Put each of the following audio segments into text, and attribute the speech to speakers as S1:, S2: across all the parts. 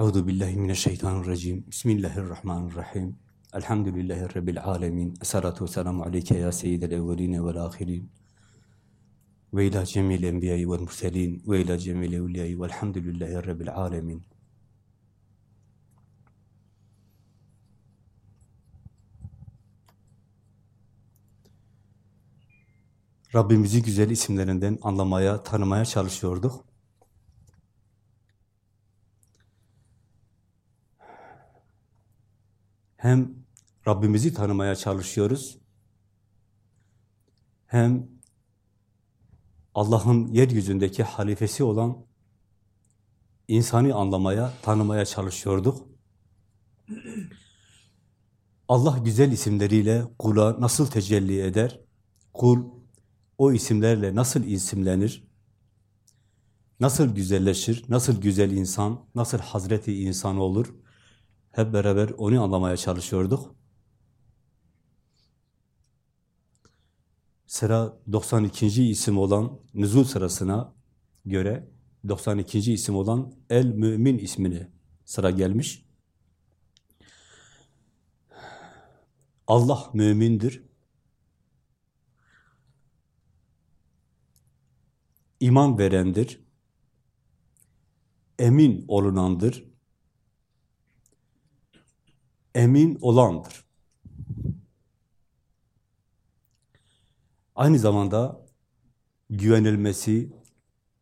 S1: Euzu billahi mineşşeytanirracim. Bismillahirrahmanirrahim. Elhamdülillahi rabbil alamin. Essalatu vesselamu aleyke ya seyyidel evvelin ve'l ahirin. Ve ila cemil enbiya'i ve'l murselin ve ila cemil evliya'i ve'lhamdülillahi rabbil alamin. Rabbimizi güzel isimlerinden anlamaya, tanımaya çalışıyorduk. Hem Rabbimizi tanımaya çalışıyoruz, hem Allah'ın yeryüzündeki halifesi olan insanı anlamaya, tanımaya çalışıyorduk. Allah güzel isimleriyle kula nasıl tecelli eder? Kul o isimlerle nasıl isimlenir? Nasıl güzelleşir? Nasıl güzel insan? Nasıl Hazreti insan olur? Hep beraber onu anlamaya çalışıyorduk. Sıra 92. isim olan nüzul sırasına göre 92. isim olan El Mümin ismini sıra gelmiş. Allah mümindir. iman verendir, emin olunandır, emin olandır. Aynı zamanda güvenilmesi,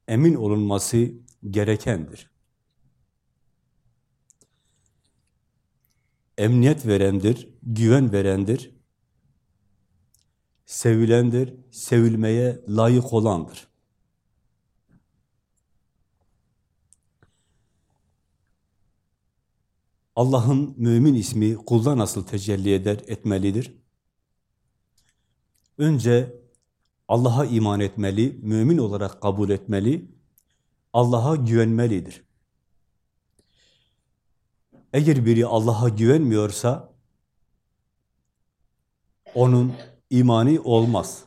S1: emin olunması gerekendir. Emniyet verendir, güven verendir, sevilendir, sevilmeye layık olandır. Allah'ın mümin ismi kulda nasıl tecelli eder, etmelidir? Önce Allah'a iman etmeli, mümin olarak kabul etmeli, Allah'a güvenmelidir. Eğer biri Allah'a güvenmiyorsa, onun imani olmaz.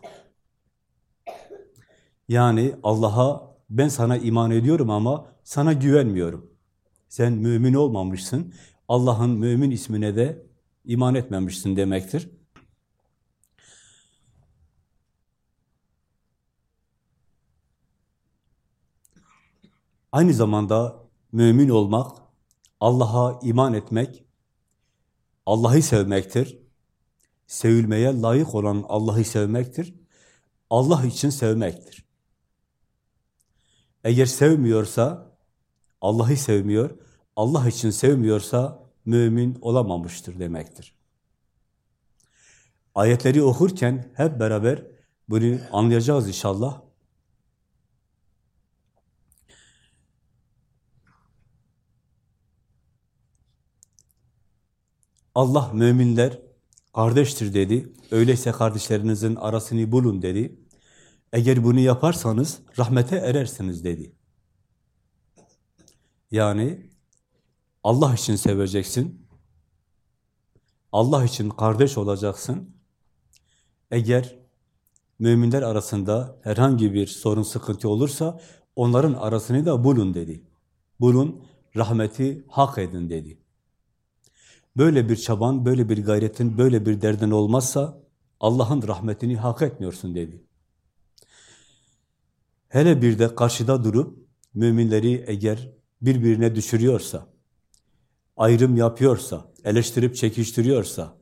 S1: Yani Allah'a ben sana iman ediyorum ama sana güvenmiyorum. Sen mümin olmamışsın, Allah'ın mümin ismine de iman etmemişsin demektir. Aynı zamanda mümin olmak, Allah'a iman etmek, Allah'ı sevmektir. Sevilmeye layık olan Allah'ı sevmektir. Allah için sevmektir. Eğer sevmiyorsa, Allah'ı sevmiyor, Allah için sevmiyorsa mümin olamamıştır demektir. Ayetleri okurken hep beraber bunu anlayacağız inşallah. Allah müminler kardeştir dedi. Öyleyse kardeşlerinizin arasını bulun dedi. Eğer bunu yaparsanız rahmete erersiniz dedi. Yani Allah için seveceksin. Allah için kardeş olacaksın. Eğer müminler arasında herhangi bir sorun, sıkıntı olursa onların arasını da bulun dedi. Bulun, rahmeti hak edin dedi. Böyle bir çaban, böyle bir gayretin, böyle bir derdin olmazsa Allah'ın rahmetini hak etmiyorsun dedi. Hele bir de karşıda durup müminleri eğer birbirine düşürüyorsa, ayrım yapıyorsa, eleştirip çekiştiriyorsa,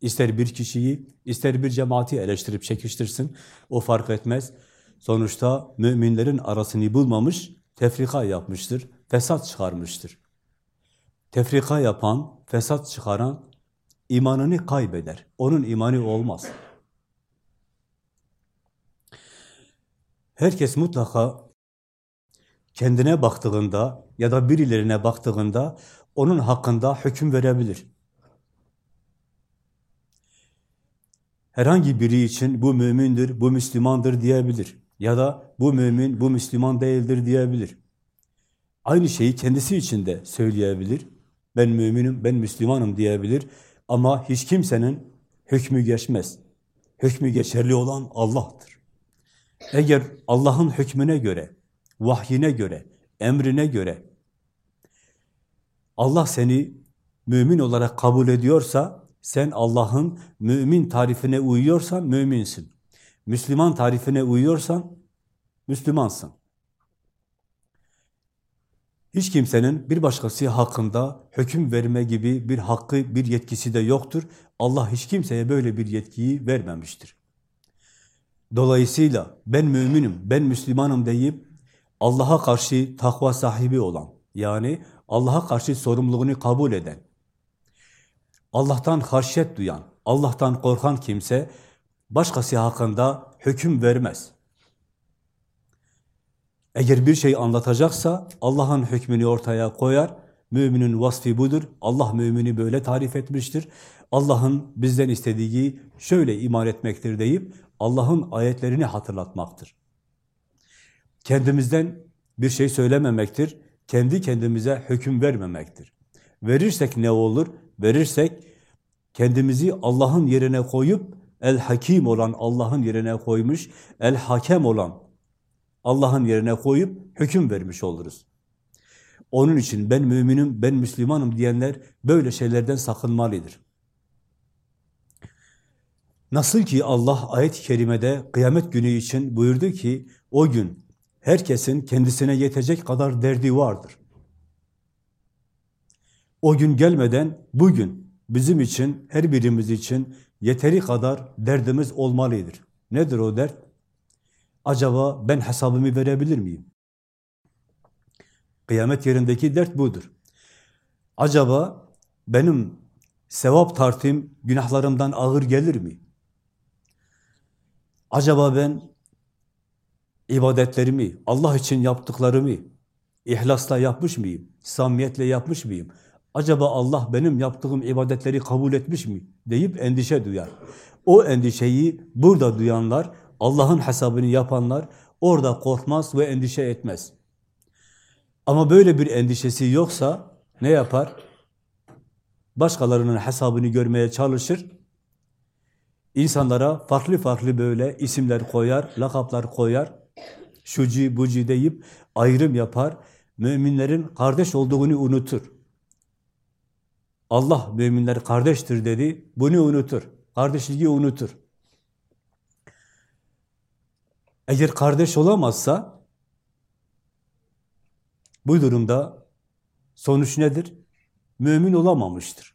S1: ister bir kişiyi, ister bir cemaati eleştirip çekiştirsin, o fark etmez. Sonuçta müminlerin arasını bulmamış, tefrika yapmıştır, fesat çıkarmıştır. Tefrika yapan, fesat çıkaran imanını kaybeder. Onun imanı olmaz. Herkes mutlaka kendine baktığında ya da birilerine baktığında onun hakkında hüküm verebilir. Herhangi biri için bu mümindir, bu Müslümandır diyebilir. Ya da bu mümin, bu Müslüman değildir diyebilir. Aynı şeyi kendisi için de söyleyebilir. Ben müminim, ben Müslümanım diyebilir. Ama hiç kimsenin hükmü geçmez. Hükmü geçerli olan Allah'tır. Eğer Allah'ın hükmüne göre, vahyine göre, emrine göre Allah seni mümin olarak kabul ediyorsa, sen Allah'ın mümin tarifine uyuyorsan müminsin. Müslüman tarifine uyuyorsan Müslümansın. Hiç kimsenin bir başkası hakkında hüküm verme gibi bir hakkı, bir yetkisi de yoktur. Allah hiç kimseye böyle bir yetkiyi vermemiştir. Dolayısıyla ben müminim, ben Müslümanım deyip Allah'a karşı takva sahibi olan, yani Allah'a karşı sorumluluğunu kabul eden, Allah'tan haşyet duyan, Allah'tan korkan kimse başkası hakkında hüküm vermez. Eğer bir şey anlatacaksa Allah'ın hükmünü ortaya koyar. Müminin vasfı budur. Allah mümini böyle tarif etmiştir. Allah'ın bizden istediği şöyle iman etmektir deyip Allah'ın ayetlerini hatırlatmaktır. Kendimizden bir şey söylememektir. Kendi kendimize hüküm vermemektir. Verirsek ne olur? Verirsek kendimizi Allah'ın yerine koyup el-hakim olan Allah'ın yerine koymuş, el-hakem olan Allah'ın yerine koyup hüküm vermiş oluruz. Onun için ben müminim, ben Müslümanım diyenler böyle şeylerden sakınmalıdır. Nasıl ki Allah ayet-i kerimede kıyamet günü için buyurdu ki o gün herkesin kendisine yetecek kadar derdi vardır. O gün gelmeden bugün bizim için, her birimiz için yeteri kadar derdimiz olmalıdır. Nedir o dert? Acaba ben hesabımı verebilir miyim? Kıyamet yerindeki dert budur. Acaba benim sevap tartım günahlarımdan ağır gelir mi? Acaba ben ibadetlerimi, Allah için yaptıklarımı ihlasla yapmış mıyım? Samiyetle yapmış mıyım? Acaba Allah benim yaptığım ibadetleri kabul etmiş mi? deyip endişe duyar. O endişeyi burada duyanlar, Allah'ın hesabını yapanlar orada korkmaz ve endişe etmez. Ama böyle bir endişesi yoksa ne yapar? Başkalarının hesabını görmeye çalışır. İnsanlara farklı farklı böyle isimler koyar, lakaplar koyar. Şuci buci deyip ayrım yapar. Müminlerin kardeş olduğunu unutur. Allah müminler kardeştir dedi, bunu unutur. Kardeşliği unutur. Eğer kardeş olamazsa bu durumda sonuç nedir? Mümin olamamıştır.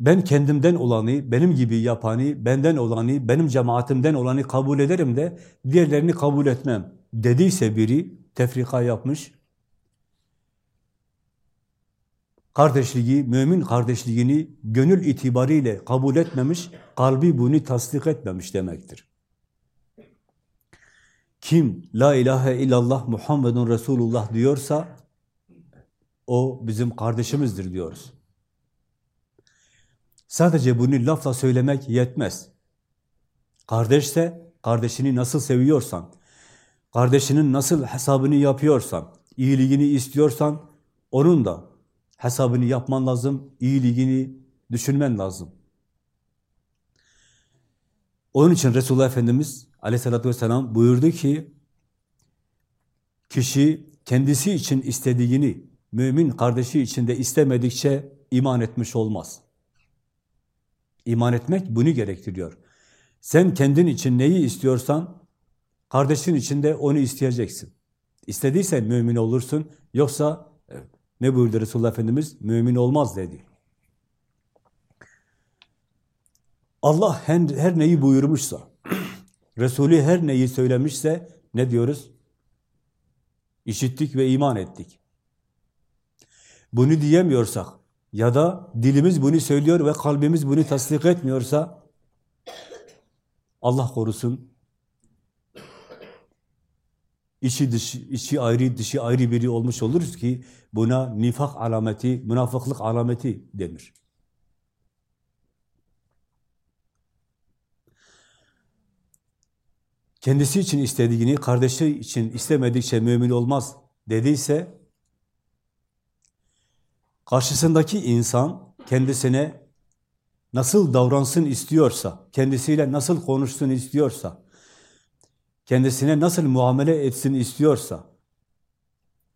S1: Ben kendimden olanı, benim gibi yapanı, benden olanı, benim cemaatimden olanı kabul ederim de diğerlerini kabul etmem dediyse biri tefrika yapmış, kardeşliği, mümin kardeşliğini gönül itibariyle kabul etmemiş, kalbi bunu tasdik etmemiş demektir. Kim la ilahe illallah Muhammedun Resulullah diyorsa o bizim kardeşimizdir diyoruz. Sadece bunu lafla söylemek yetmez. Kardeşse kardeşini nasıl seviyorsan, kardeşinin nasıl hesabını yapıyorsan, iyiliğini istiyorsan onun da hesabını yapman lazım, iyiliğini düşünmen lazım. Onun için Resulullah Efendimiz aleyhissalatü vesselam buyurdu ki, kişi kendisi için istediğini mümin kardeşi için de istemedikçe iman etmiş olmaz. İman etmek bunu gerektiriyor. Sen kendin için neyi istiyorsan, kardeşin için de onu isteyeceksin. İstediysen mümin olursun, yoksa ne buyurdu Resulullah Efendimiz? Mümin olmaz dedi. Allah her neyi buyurmuşsa, Resulü her neyi söylemişse ne diyoruz? İşittik ve iman ettik. Bunu diyemiyorsak ya da dilimiz bunu söylüyor ve kalbimiz bunu tasdik etmiyorsa Allah korusun içi dışı, içi ayrı, dışı ayrı biri olmuş oluruz ki buna nifak alameti, münafıklık alameti denir. Kendisi için istediğini, kardeşi için istemedikçe mümin olmaz dediyse, karşısındaki insan kendisine nasıl davransın istiyorsa, kendisiyle nasıl konuşsun istiyorsa, kendisine nasıl muamele etsin istiyorsa,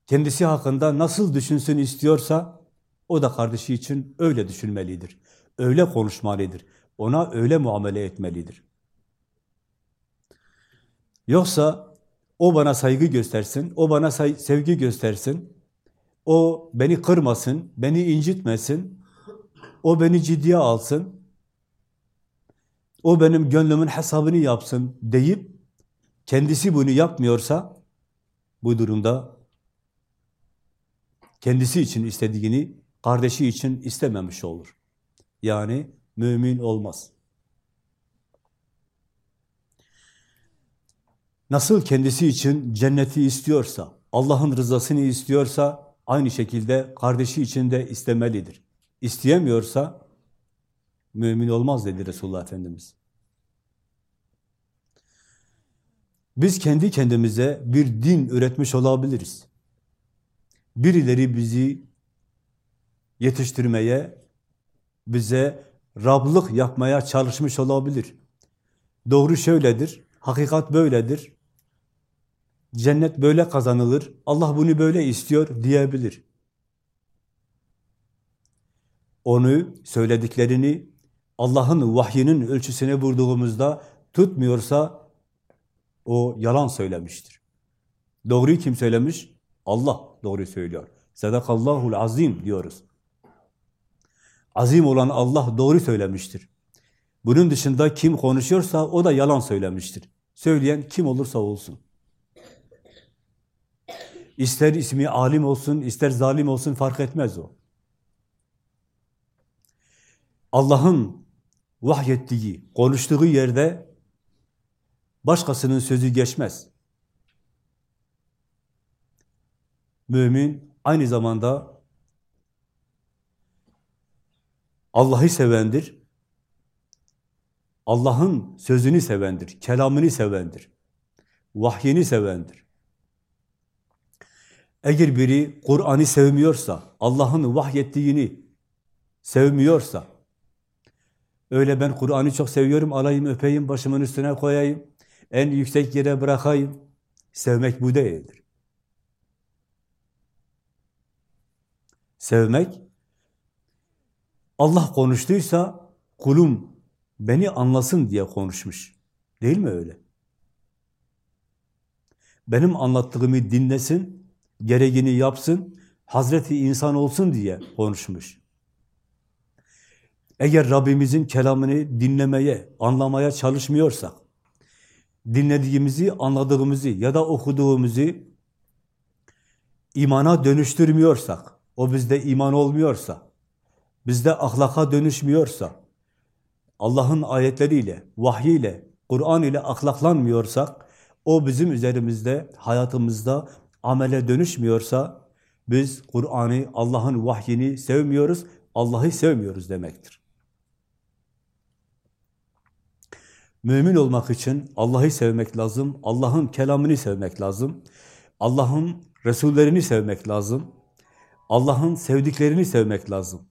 S1: kendisi hakkında nasıl düşünsün istiyorsa, o da kardeşi için öyle düşünmelidir. Öyle konuşmalıdır. Ona öyle muamele etmelidir. Yoksa o bana saygı göstersin, o bana sevgi göstersin, o beni kırmasın, beni incitmesin, o beni ciddiye alsın, o benim gönlümün hesabını yapsın deyip kendisi bunu yapmıyorsa bu durumda kendisi için istediğini kardeşi için istememiş olur. Yani mümin olmaz. Nasıl kendisi için cenneti istiyorsa, Allah'ın rızasını istiyorsa, aynı şekilde kardeşi için de istemelidir. İsteyemiyorsa, mümin olmaz dedi Resulullah Efendimiz. Biz kendi kendimize bir din üretmiş olabiliriz. Birileri bizi yetiştirmeye, bize Rablık yapmaya çalışmış olabilir. Doğru şöyledir, hakikat böyledir. Cennet böyle kazanılır, Allah bunu böyle istiyor diyebilir. Onu, söylediklerini Allah'ın vahyinin ölçüsüne vurduğumuzda tutmuyorsa o yalan söylemiştir. Doğruyu kim söylemiş? Allah doğru söylüyor. Sadakallahul azim diyoruz. Azim olan Allah doğru söylemiştir. Bunun dışında kim konuşuyorsa o da yalan söylemiştir. Söyleyen kim olursa olsun. İster ismi alim olsun, ister zalim olsun fark etmez o. Allah'ın vahyettiği, konuştuğu yerde başkasının sözü geçmez. Mümin aynı zamanda Allah'ı sevendir. Allah'ın sözünü sevendir, kelamını sevendir. Vahyini sevendir. Eğer biri Kur'an'ı sevmiyorsa, Allah'ın vahyettiğini sevmiyorsa, öyle ben Kur'an'ı çok seviyorum, alayım, öpeyim, başımın üstüne koyayım, en yüksek yere bırakayım, sevmek bu değildir. Sevmek, Allah konuştuysa kulum beni anlasın diye konuşmuş. Değil mi öyle? Benim anlattığımı dinlesin, gereğini yapsın, Hazreti insan olsun diye konuşmuş. Eğer Rabbimizin kelamını dinlemeye, anlamaya çalışmıyorsak, dinlediğimizi, anladığımızı ya da okuduğumuzu imana dönüştürmüyorsak, o bizde iman olmuyorsa, bizde ahlaka dönüşmüyorsa, Allah'ın ayetleriyle, vahyiyle, Kur'an ile ahlaklanmıyorsak, o bizim üzerimizde, hayatımızda amele dönüşmüyorsa, biz Kur'an'ı, Allah'ın vahyini sevmiyoruz, Allah'ı sevmiyoruz demektir. Mümin olmak için Allah'ı sevmek lazım, Allah'ın kelamını sevmek lazım, Allah'ın Resullerini sevmek lazım, Allah'ın sevdiklerini sevmek lazım.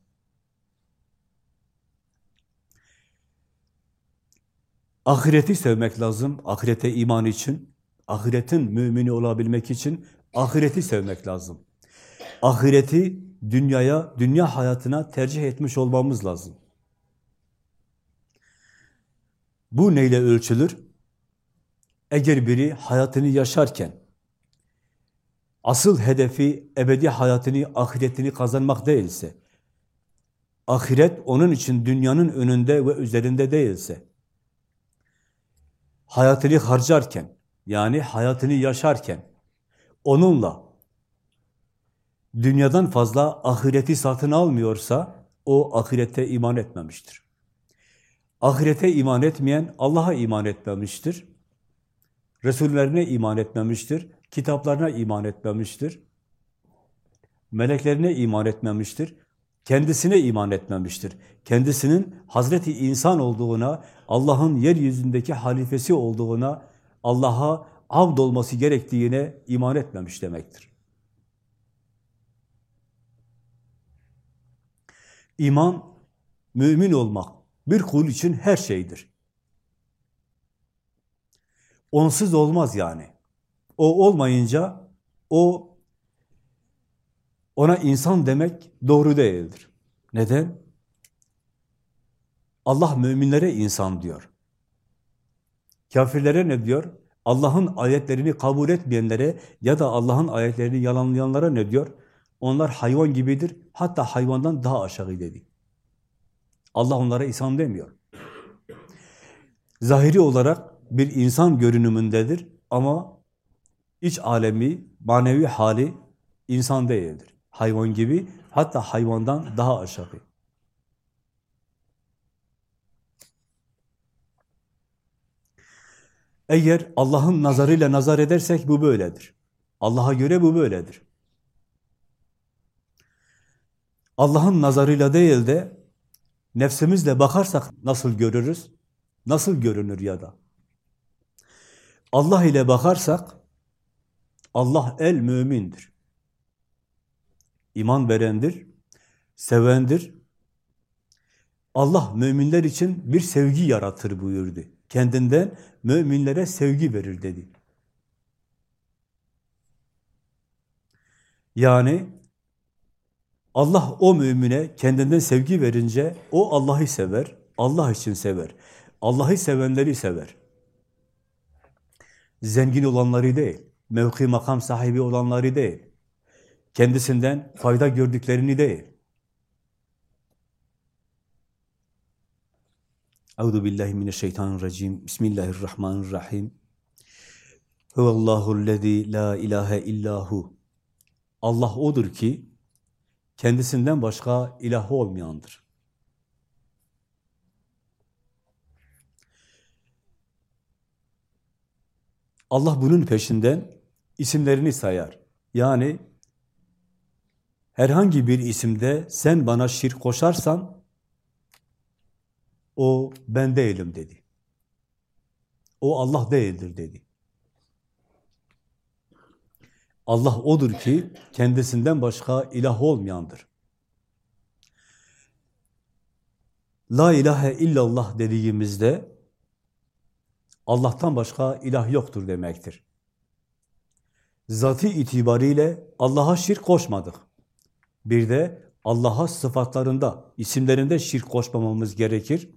S1: Ahireti sevmek lazım, ahirete iman için, ahiretin mümini olabilmek için ahireti sevmek lazım. Ahireti dünyaya, dünya hayatına tercih etmiş olmamız lazım. Bu neyle ölçülür? Eğer biri hayatını yaşarken asıl hedefi ebedi hayatını, ahiretini kazanmak değilse, ahiret onun için dünyanın önünde ve üzerinde değilse, hayatını harcarken, yani hayatını yaşarken, onunla dünyadan fazla ahireti satın almıyorsa, o ahirete iman etmemiştir. Ahirete iman etmeyen Allah'a iman etmemiştir. Resullerine iman etmemiştir. Kitaplarına iman etmemiştir. Meleklerine iman etmemiştir. Kendisine iman etmemiştir. Kendisinin Hazreti insan olduğuna, Allah'ın yeryüzündeki halifesi olduğuna, Allah'a abd olması gerektiğine iman etmemiş demektir. İman, mümin olmak, bir kul için her şeydir. Onsuz olmaz yani. O olmayınca o ona insan demek doğru değildir. Neden? Allah müminlere insan diyor. Kafirlere ne diyor? Allah'ın ayetlerini kabul etmeyenlere ya da Allah'ın ayetlerini yalanlayanlara ne diyor? Onlar hayvan gibidir, hatta hayvandan daha aşağı dedi. Allah onlara insan demiyor. Zahiri olarak bir insan görünümündedir ama iç alemi, manevi hali insan değildir. Hayvan gibi, hatta hayvandan daha aşağı. Eğer Allah'ın nazarıyla nazar edersek bu böyledir. Allah'a göre bu böyledir. Allah'ın nazarıyla değil de nefsimizle bakarsak nasıl görürüz? Nasıl görünür ya da? Allah ile bakarsak Allah el mümindir. İman verendir, sevendir. Allah müminler için bir sevgi yaratır buyurdu. Kendinden müminlere sevgi verir dedi. Yani Allah o mümine kendinden sevgi verince o Allah'ı sever, Allah için sever. Allah'ı sevenleri sever. Zengin olanları değil, mevki makam sahibi olanları değil, kendisinden fayda gördüklerini değil. Euzu billahi mineşşeytanirracim. Bismillahirrahmanirrahim. Huvallahu'llezî la ilahe illahu. Allah odur ki kendisinden başka ilahı olmayandır. Allah bunun peşinden isimlerini sayar. Yani herhangi bir isimde sen bana şirk koşarsan o ben değilim dedi. O Allah değildir dedi. Allah odur ki kendisinden başka ilah olmayandır. La ilahe illallah dediğimizde Allah'tan başka ilah yoktur demektir. Zati itibariyle Allah'a şirk koşmadık. Bir de Allah'a sıfatlarında, isimlerinde şirk koşmamamız gerekir.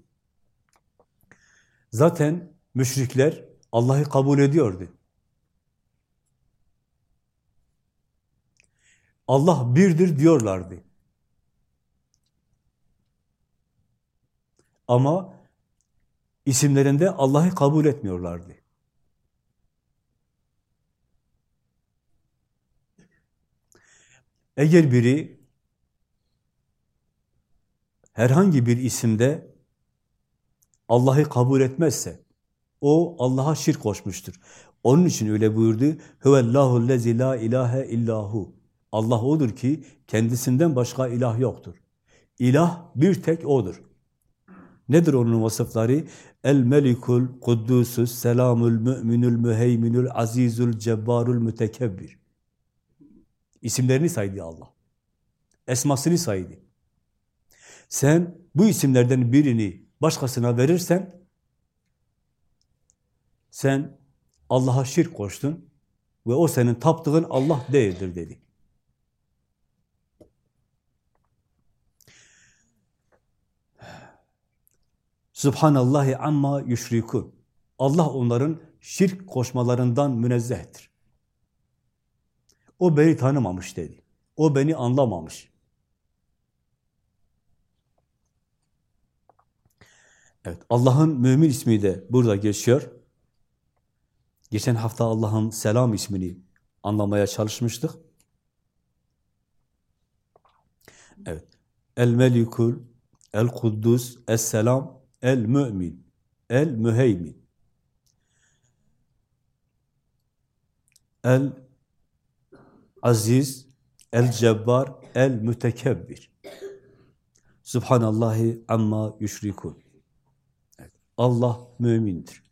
S1: Zaten müşrikler Allah'ı kabul ediyordu. Allah birdir diyorlardı. Ama isimlerinde Allah'ı kabul etmiyorlardı. Eğer biri herhangi bir isimde Allah'ı kabul etmezse o Allah'a şirk koşmuştur. Onun için öyle buyurdu. Huvallahu lezi la ilahe illahu. Allah odur ki kendisinden başka ilah yoktur. İlah bir tek odur. Nedir onun vasıfları? El melikul kuddusus selamul müminul müheyminul azizul cebbarul mütekebbir. İsimlerini saydı Allah. Esmasını saydı. Sen bu isimlerden birini başkasına verirsen sen Allah'a şirk koştun ve o senin taptığın Allah değildir dedi. Subhanallahi amma yüşrikun. Allah onların şirk koşmalarından münezzehtir. O beni tanımamış dedi. O beni anlamamış. Evet, Allah'ın mümin ismi de burada geçiyor. Geçen hafta Allah'ın selam ismini anlamaya çalışmıştık. Evet. El-Melikul, El-Kuddus, Es-Selam, El-Mü'min, El-Müheymin. El-Aziz, El-Cebbar, El-Mütekebbir. Subhanallahi amma yüşrikun. Allah mümindir.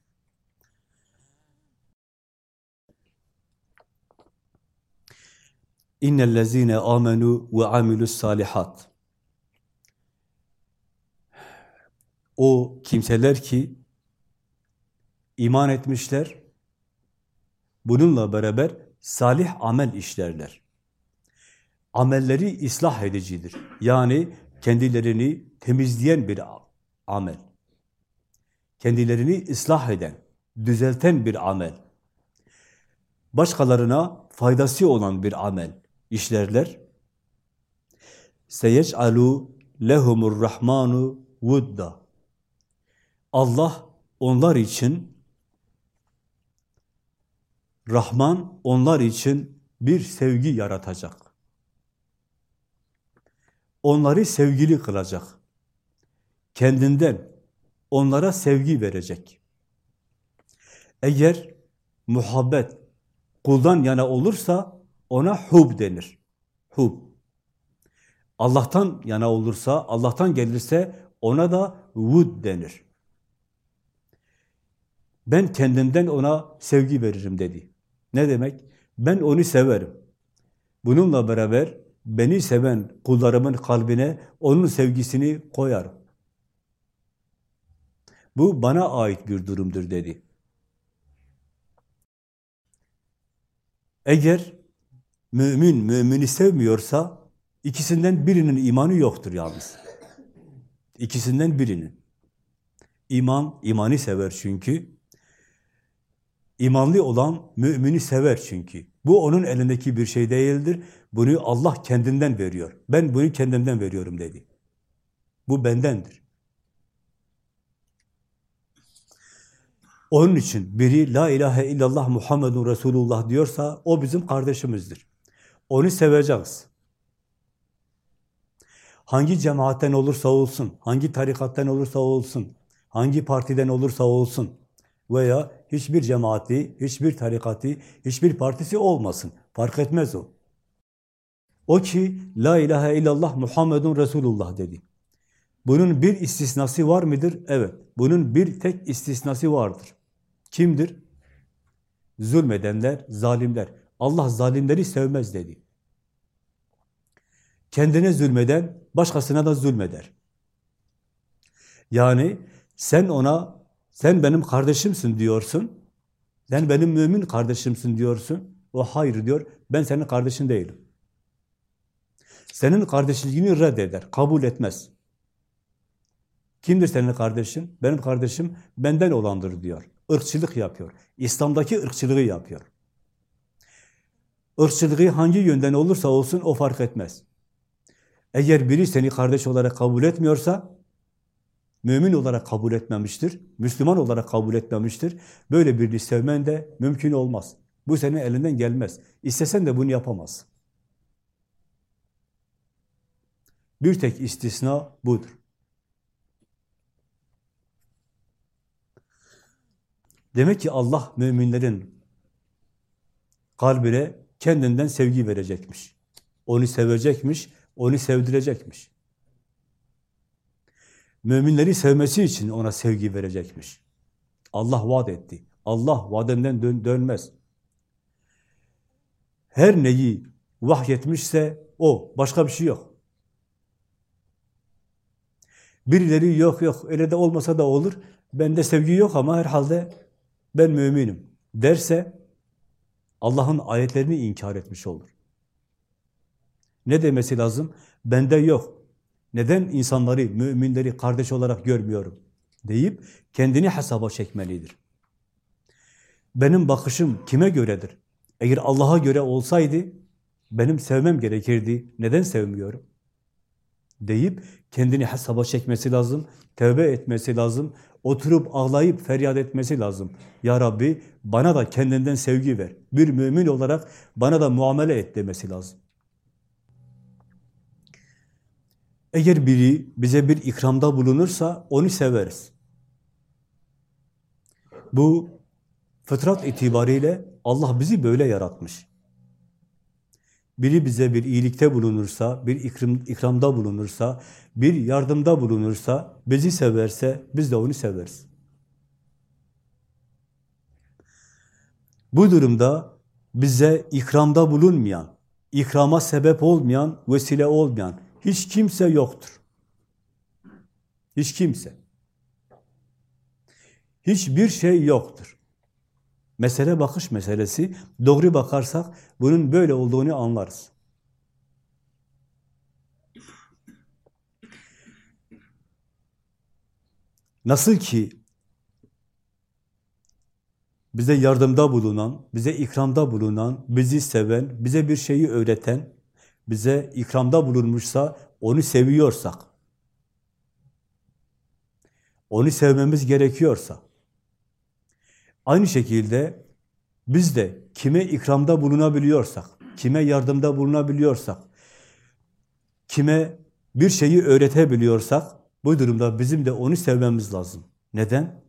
S1: İnnellezîne amenu ve amilus salihat. O kimseler ki iman etmişler, bununla beraber salih amel işlerler. Amelleri ıslah edicidir. Yani kendilerini temizleyen bir amel. Kendilerini ıslah eden, düzelten bir amel. Başkalarına faydası olan bir amel işlerler. Seyec'alu lehumur rahmanu vudda. Allah onlar için Rahman onlar için bir sevgi yaratacak. Onları sevgili kılacak. Kendinden onlara sevgi verecek. Eğer muhabbet kuldan yana olursa ona hub denir. Hub. Allah'tan yana olursa, Allah'tan gelirse ona da vud denir. Ben kendimden ona sevgi veririm dedi. Ne demek? Ben onu severim. Bununla beraber beni seven kullarımın kalbine onun sevgisini koyarım. Bu bana ait bir durumdur dedi. Eğer mümin mümini sevmiyorsa ikisinden birinin imanı yoktur yalnız. İkisinden birinin. İman, imanı sever çünkü. İmanlı olan mümini sever çünkü. Bu onun elindeki bir şey değildir. Bunu Allah kendinden veriyor. Ben bunu kendimden veriyorum dedi. Bu bendendir. Onun için biri la ilahe illallah Muhammedun Resulullah diyorsa o bizim kardeşimizdir. Onu seveceğiz. Hangi cemaatten olursa olsun, hangi tarikattan olursa olsun, hangi partiden olursa olsun veya hiçbir cemaati, hiçbir tarikatı, hiçbir partisi olmasın. Fark etmez o. O ki la ilahe illallah Muhammedun Resulullah dedi. Bunun bir istisnası var mıdır? Evet. Bunun bir tek istisnası vardır. Kimdir? Zulmedenler, zalimler. Allah zalimleri sevmez dedi. Kendine zulmeden başkasına da zulmeder. Yani sen ona, sen benim kardeşimsin diyorsun, sen benim mümin kardeşimsin diyorsun, o hayır diyor, ben senin kardeşin değilim. Senin kardeşliğini reddeder, kabul etmez. Kimdir senin kardeşin? Benim kardeşim benden olandır diyor. Irkçılık yapıyor. İslam'daki ırkçılığı yapıyor. Irkçılığı hangi yönden olursa olsun o fark etmez. Eğer biri seni kardeş olarak kabul etmiyorsa, mümin olarak kabul etmemiştir, Müslüman olarak kabul etmemiştir. Böyle birini sevmen de mümkün olmaz. Bu senin elinden gelmez. İstesen de bunu yapamaz. Bir tek istisna budur. Demek ki Allah müminlerin kalbine kendinden sevgi verecekmiş. Onu sevecekmiş, onu sevdirecekmiş. Müminleri sevmesi için ona sevgi verecekmiş. Allah vaat etti. Allah vaadenden dön dönmez. Her neyi vahyetmişse o, başka bir şey yok. Birileri yok yok, öyle de olmasa da olur. Bende sevgi yok ama herhalde ben müminim derse Allah'ın ayetlerini inkar etmiş olur. Ne demesi lazım? Bende yok. Neden insanları, müminleri kardeş olarak görmüyorum? Deyip kendini hesaba çekmelidir. Benim bakışım kime göredir? Eğer Allah'a göre olsaydı benim sevmem gerekirdi. Neden sevmiyorum? Deyip kendini hesaba çekmesi lazım, tövbe etmesi lazım, oturup ağlayıp feryat etmesi lazım. Ya Rabbi bana da kendinden sevgi ver. Bir mümin olarak bana da muamele et demesi lazım. Eğer biri bize bir ikramda bulunursa onu severiz. Bu fıtrat itibariyle Allah bizi böyle yaratmış. Biri bize bir iyilikte bulunursa, bir ikram, ikramda bulunursa, bir yardımda bulunursa, bizi severse biz de onu severiz. Bu durumda bize ikramda bulunmayan, ikrama sebep olmayan, vesile olmayan hiç kimse yoktur. Hiç kimse. Hiçbir şey yoktur. Mesele bakış meselesi. Doğru bakarsak bunun böyle olduğunu anlarız. Nasıl ki bize yardımda bulunan, bize ikramda bulunan, bizi seven, bize bir şeyi öğreten, bize ikramda bulunmuşsa, onu seviyorsak, onu sevmemiz gerekiyorsa, aynı şekilde biz de kime ikramda bulunabiliyorsak, kime yardımda bulunabiliyorsak, kime bir şeyi öğretebiliyorsak, bu durumda bizim de onu sevmemiz lazım. Neden?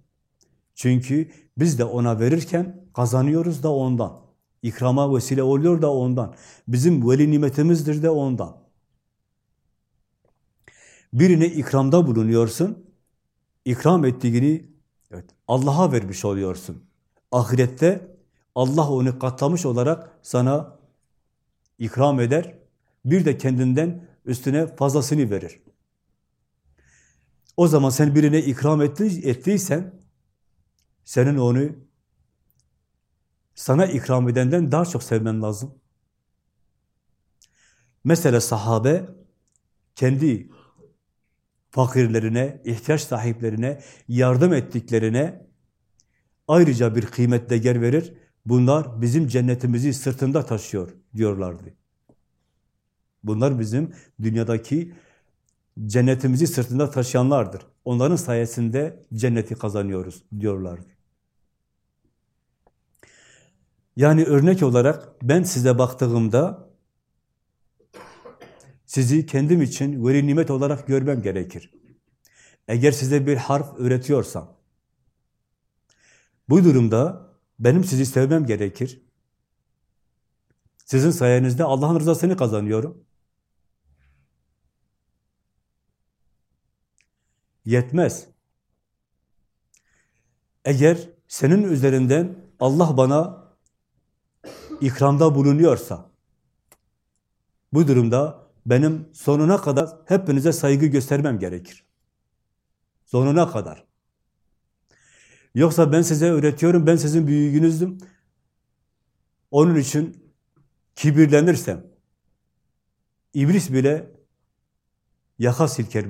S1: Çünkü biz de ona verirken kazanıyoruz da ondan. İkrama vesile oluyor da ondan. Bizim veli nimetimizdir de ondan. Birine ikramda bulunuyorsun, ikram ettiğini Allah'a vermiş oluyorsun. Ahirette Allah onu katlamış olarak sana ikram eder, bir de kendinden üstüne fazlasını verir. O zaman sen birine ikram ettiysen, senin onu sana ikram edenden daha çok sevmen lazım. Mesela sahabe kendi fakirlerine, ihtiyaç sahiplerine yardım ettiklerine ayrıca bir kıymet değer verir. Bunlar bizim cennetimizi sırtında taşıyor diyorlardı. Bunlar bizim dünyadaki cennetimizi sırtında taşıyanlardır. Onların sayesinde cenneti kazanıyoruz diyorlardı. Yani örnek olarak ben size baktığımda sizi kendim için veri nimet olarak görmem gerekir. Eğer size bir harf öğretiyorsam, bu durumda benim sizi sevmem gerekir. Sizin sayenizde Allah'ın rızasını kazanıyorum. Yetmez. Eğer senin üzerinden Allah bana ikramda bulunuyorsa, bu durumda benim sonuna kadar hepinize saygı göstermem gerekir. Sonuna kadar. Yoksa ben size öğretiyorum, ben sizin büyüğünüzdüm. Onun için kibirlenirsem, iblis bile yaka silker,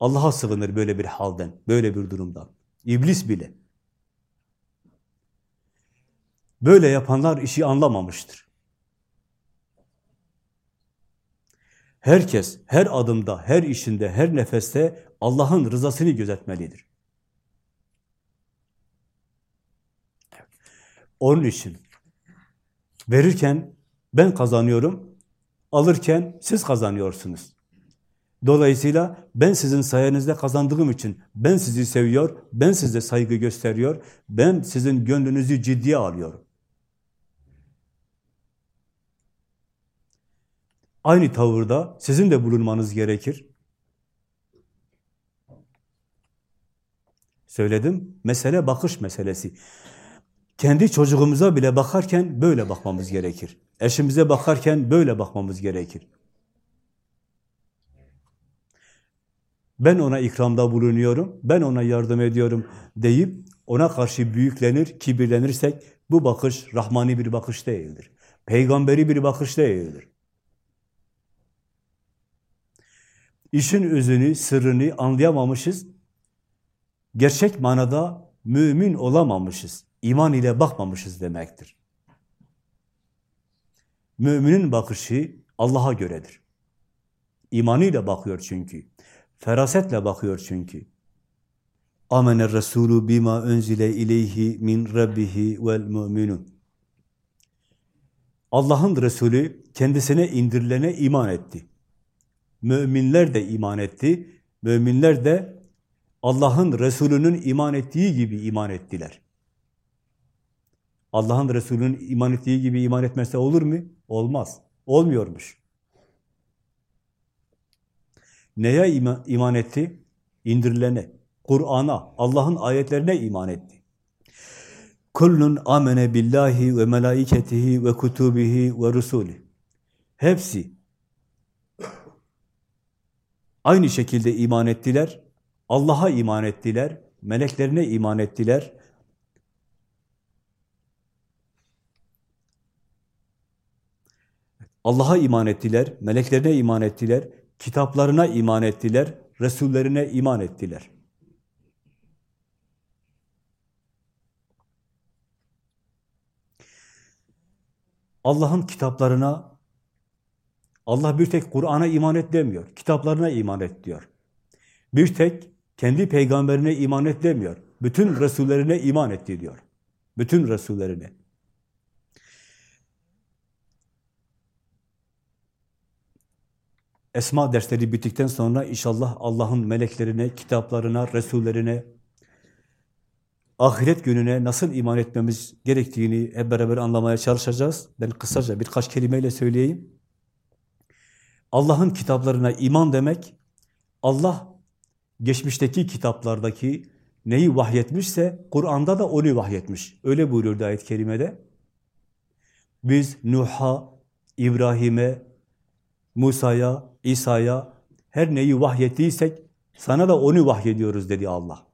S1: Allah'a sığınır böyle bir halden, böyle bir durumdan. İblis bile. Böyle yapanlar işi anlamamıştır. Herkes, her adımda, her işinde, her nefeste Allah'ın rızasını gözetmelidir. Onun için verirken ben kazanıyorum, alırken siz kazanıyorsunuz. Dolayısıyla ben sizin sayenizde kazandığım için ben sizi seviyor, ben size saygı gösteriyor, ben sizin gönlünüzü ciddiye alıyorum. Aynı tavırda sizin de bulunmanız gerekir. Söyledim, mesele bakış meselesi. Kendi çocuğumuza bile bakarken böyle bakmamız gerekir. Eşimize bakarken böyle bakmamız gerekir. Ben ona ikramda bulunuyorum, ben ona yardım ediyorum deyip ona karşı büyüklenir, kibirlenirsek bu bakış rahmani bir bakış değildir. Peygamberi bir bakış değildir. İşin özünü, sırrını anlayamamışız. Gerçek manada mümin olamamışız. İman ile bakmamışız demektir. Müminin bakışı Allah'a göredir. İmanıyla bakıyor çünkü. Ferasetle bakıyor çünkü. Amener Resulü bima önzile ileyhi min rabbihi vel mu'minun. Allah'ın Resulü kendisine indirilene iman etti. Müminler de iman etti. Müminler de Allah'ın Resulü'nün iman ettiği gibi iman ettiler. Allah'ın Resulü'nün iman ettiği gibi iman etmezse olur mu? Olmaz. Olmuyormuş. Neye iman etti? İndirilene, Kur'an'a, Allah'ın ayetlerine iman etti. Kullun amene billahi ve melaiketihi ve kutubihi ve rusuli. Hepsi Aynı şekilde iman ettiler. Allah'a iman ettiler. Meleklerine iman ettiler. Allah'a iman ettiler, meleklerine iman ettiler, kitaplarına iman ettiler, Resullerine iman ettiler. Allah'ın kitaplarına Allah bir tek Kur'an'a iman et demiyor, kitaplarına iman et diyor. Bir tek kendi peygamberine iman et demiyor, bütün Resullerine iman etti diyor. Bütün Resullerine. Esma dersleri bittikten sonra inşallah Allah'ın meleklerine, kitaplarına, Resullerine, ahiret gününe nasıl iman etmemiz gerektiğini hep beraber anlamaya çalışacağız. Ben kısaca birkaç kelimeyle söyleyeyim. Allah'ın kitaplarına iman demek, Allah geçmişteki kitaplardaki neyi vahyetmişse Kur'an'da da onu vahyetmiş. Öyle buyuruyor ayet-i kerimede. Biz Nuh'a, İbrahim'e, Musa'ya, İsa'ya her neyi vahyettiysek sana da onu vahyediyoruz dedi Allah.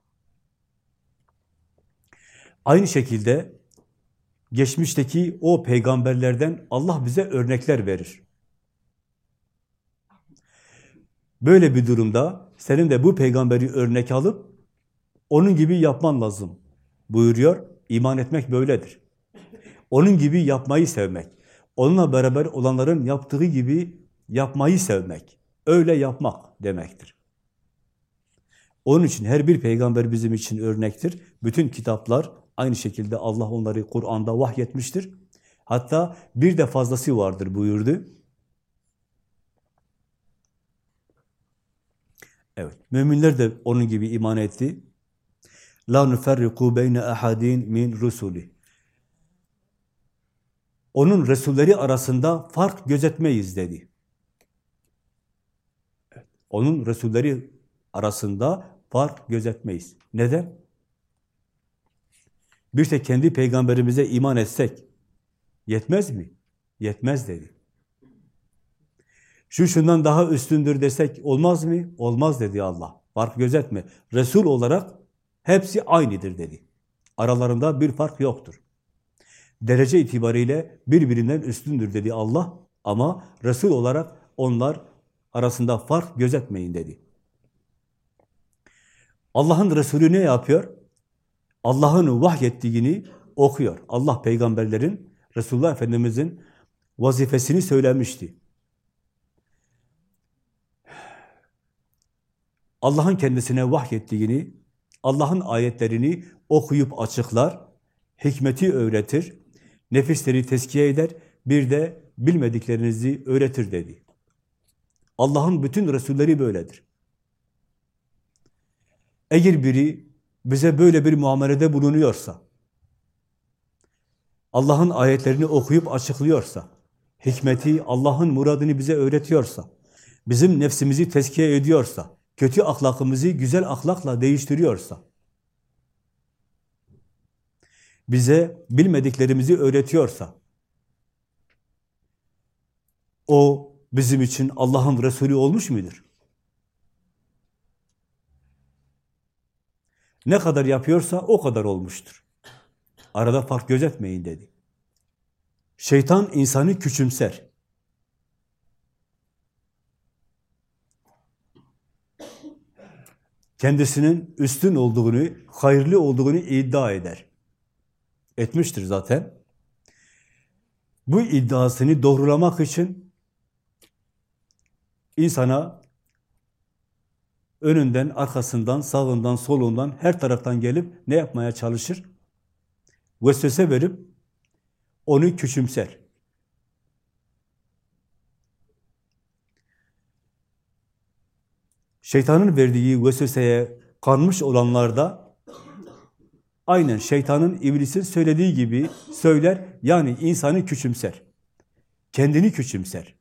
S1: Aynı şekilde geçmişteki o peygamberlerden Allah bize örnekler verir. Böyle bir durumda senin de bu peygamberi örnek alıp onun gibi yapman lazım buyuruyor. İman etmek böyledir. Onun gibi yapmayı sevmek. Onunla beraber olanların yaptığı gibi yapmayı sevmek. Öyle yapmak demektir. Onun için her bir peygamber bizim için örnektir. Bütün kitaplar aynı şekilde Allah onları Kur'an'da vahyetmiştir. Hatta bir de fazlası vardır buyurdu. Evet, müminler de onun gibi iman etti. La nuferriku beyne ahadin min rusuli. Onun resulleri arasında fark gözetmeyiz dedi. Onun resulleri arasında fark gözetmeyiz. Neden? Bir tek kendi peygamberimize iman etsek yetmez mi? Yetmez dedi. Şu şundan daha üstündür desek olmaz mı? Olmaz dedi Allah. Fark gözetme. Resul olarak hepsi aynıdır dedi. Aralarında bir fark yoktur. Derece itibariyle birbirinden üstündür dedi Allah ama Resul olarak onlar arasında fark gözetmeyin dedi. Allah'ın Resulü ne yapıyor? Allah'ın vahyettiğini okuyor. Allah peygamberlerin, Resulullah Efendimiz'in vazifesini söylemişti. Allah'ın kendisine vahyettiğini, Allah'ın ayetlerini okuyup açıklar, hikmeti öğretir, nefisleri teskiye eder, bir de bilmediklerinizi öğretir dedi. Allah'ın bütün Resulleri böyledir. Eğer biri bize böyle bir muamelede bulunuyorsa, Allah'ın ayetlerini okuyup açıklıyorsa, hikmeti, Allah'ın muradını bize öğretiyorsa, bizim nefsimizi tezkiye ediyorsa, kötü ahlakımızı güzel ahlakla değiştiriyorsa, bize bilmediklerimizi öğretiyorsa, o bizim için Allah'ın Resulü olmuş mudur? Ne kadar yapıyorsa o kadar olmuştur. Arada fark gözetmeyin dedi. Şeytan insanı küçümser. Kendisinin üstün olduğunu, hayırlı olduğunu iddia eder. Etmiştir zaten. Bu iddiasını doğrulamak için insana önünden, arkasından, sağından, solundan, her taraftan gelip ne yapmaya çalışır? Vesvese verip onu küçümser. Şeytanın verdiği vesveseye kanmış olanlar da aynen şeytanın, iblisin söylediği gibi söyler, yani insanı küçümser. Kendini küçümser.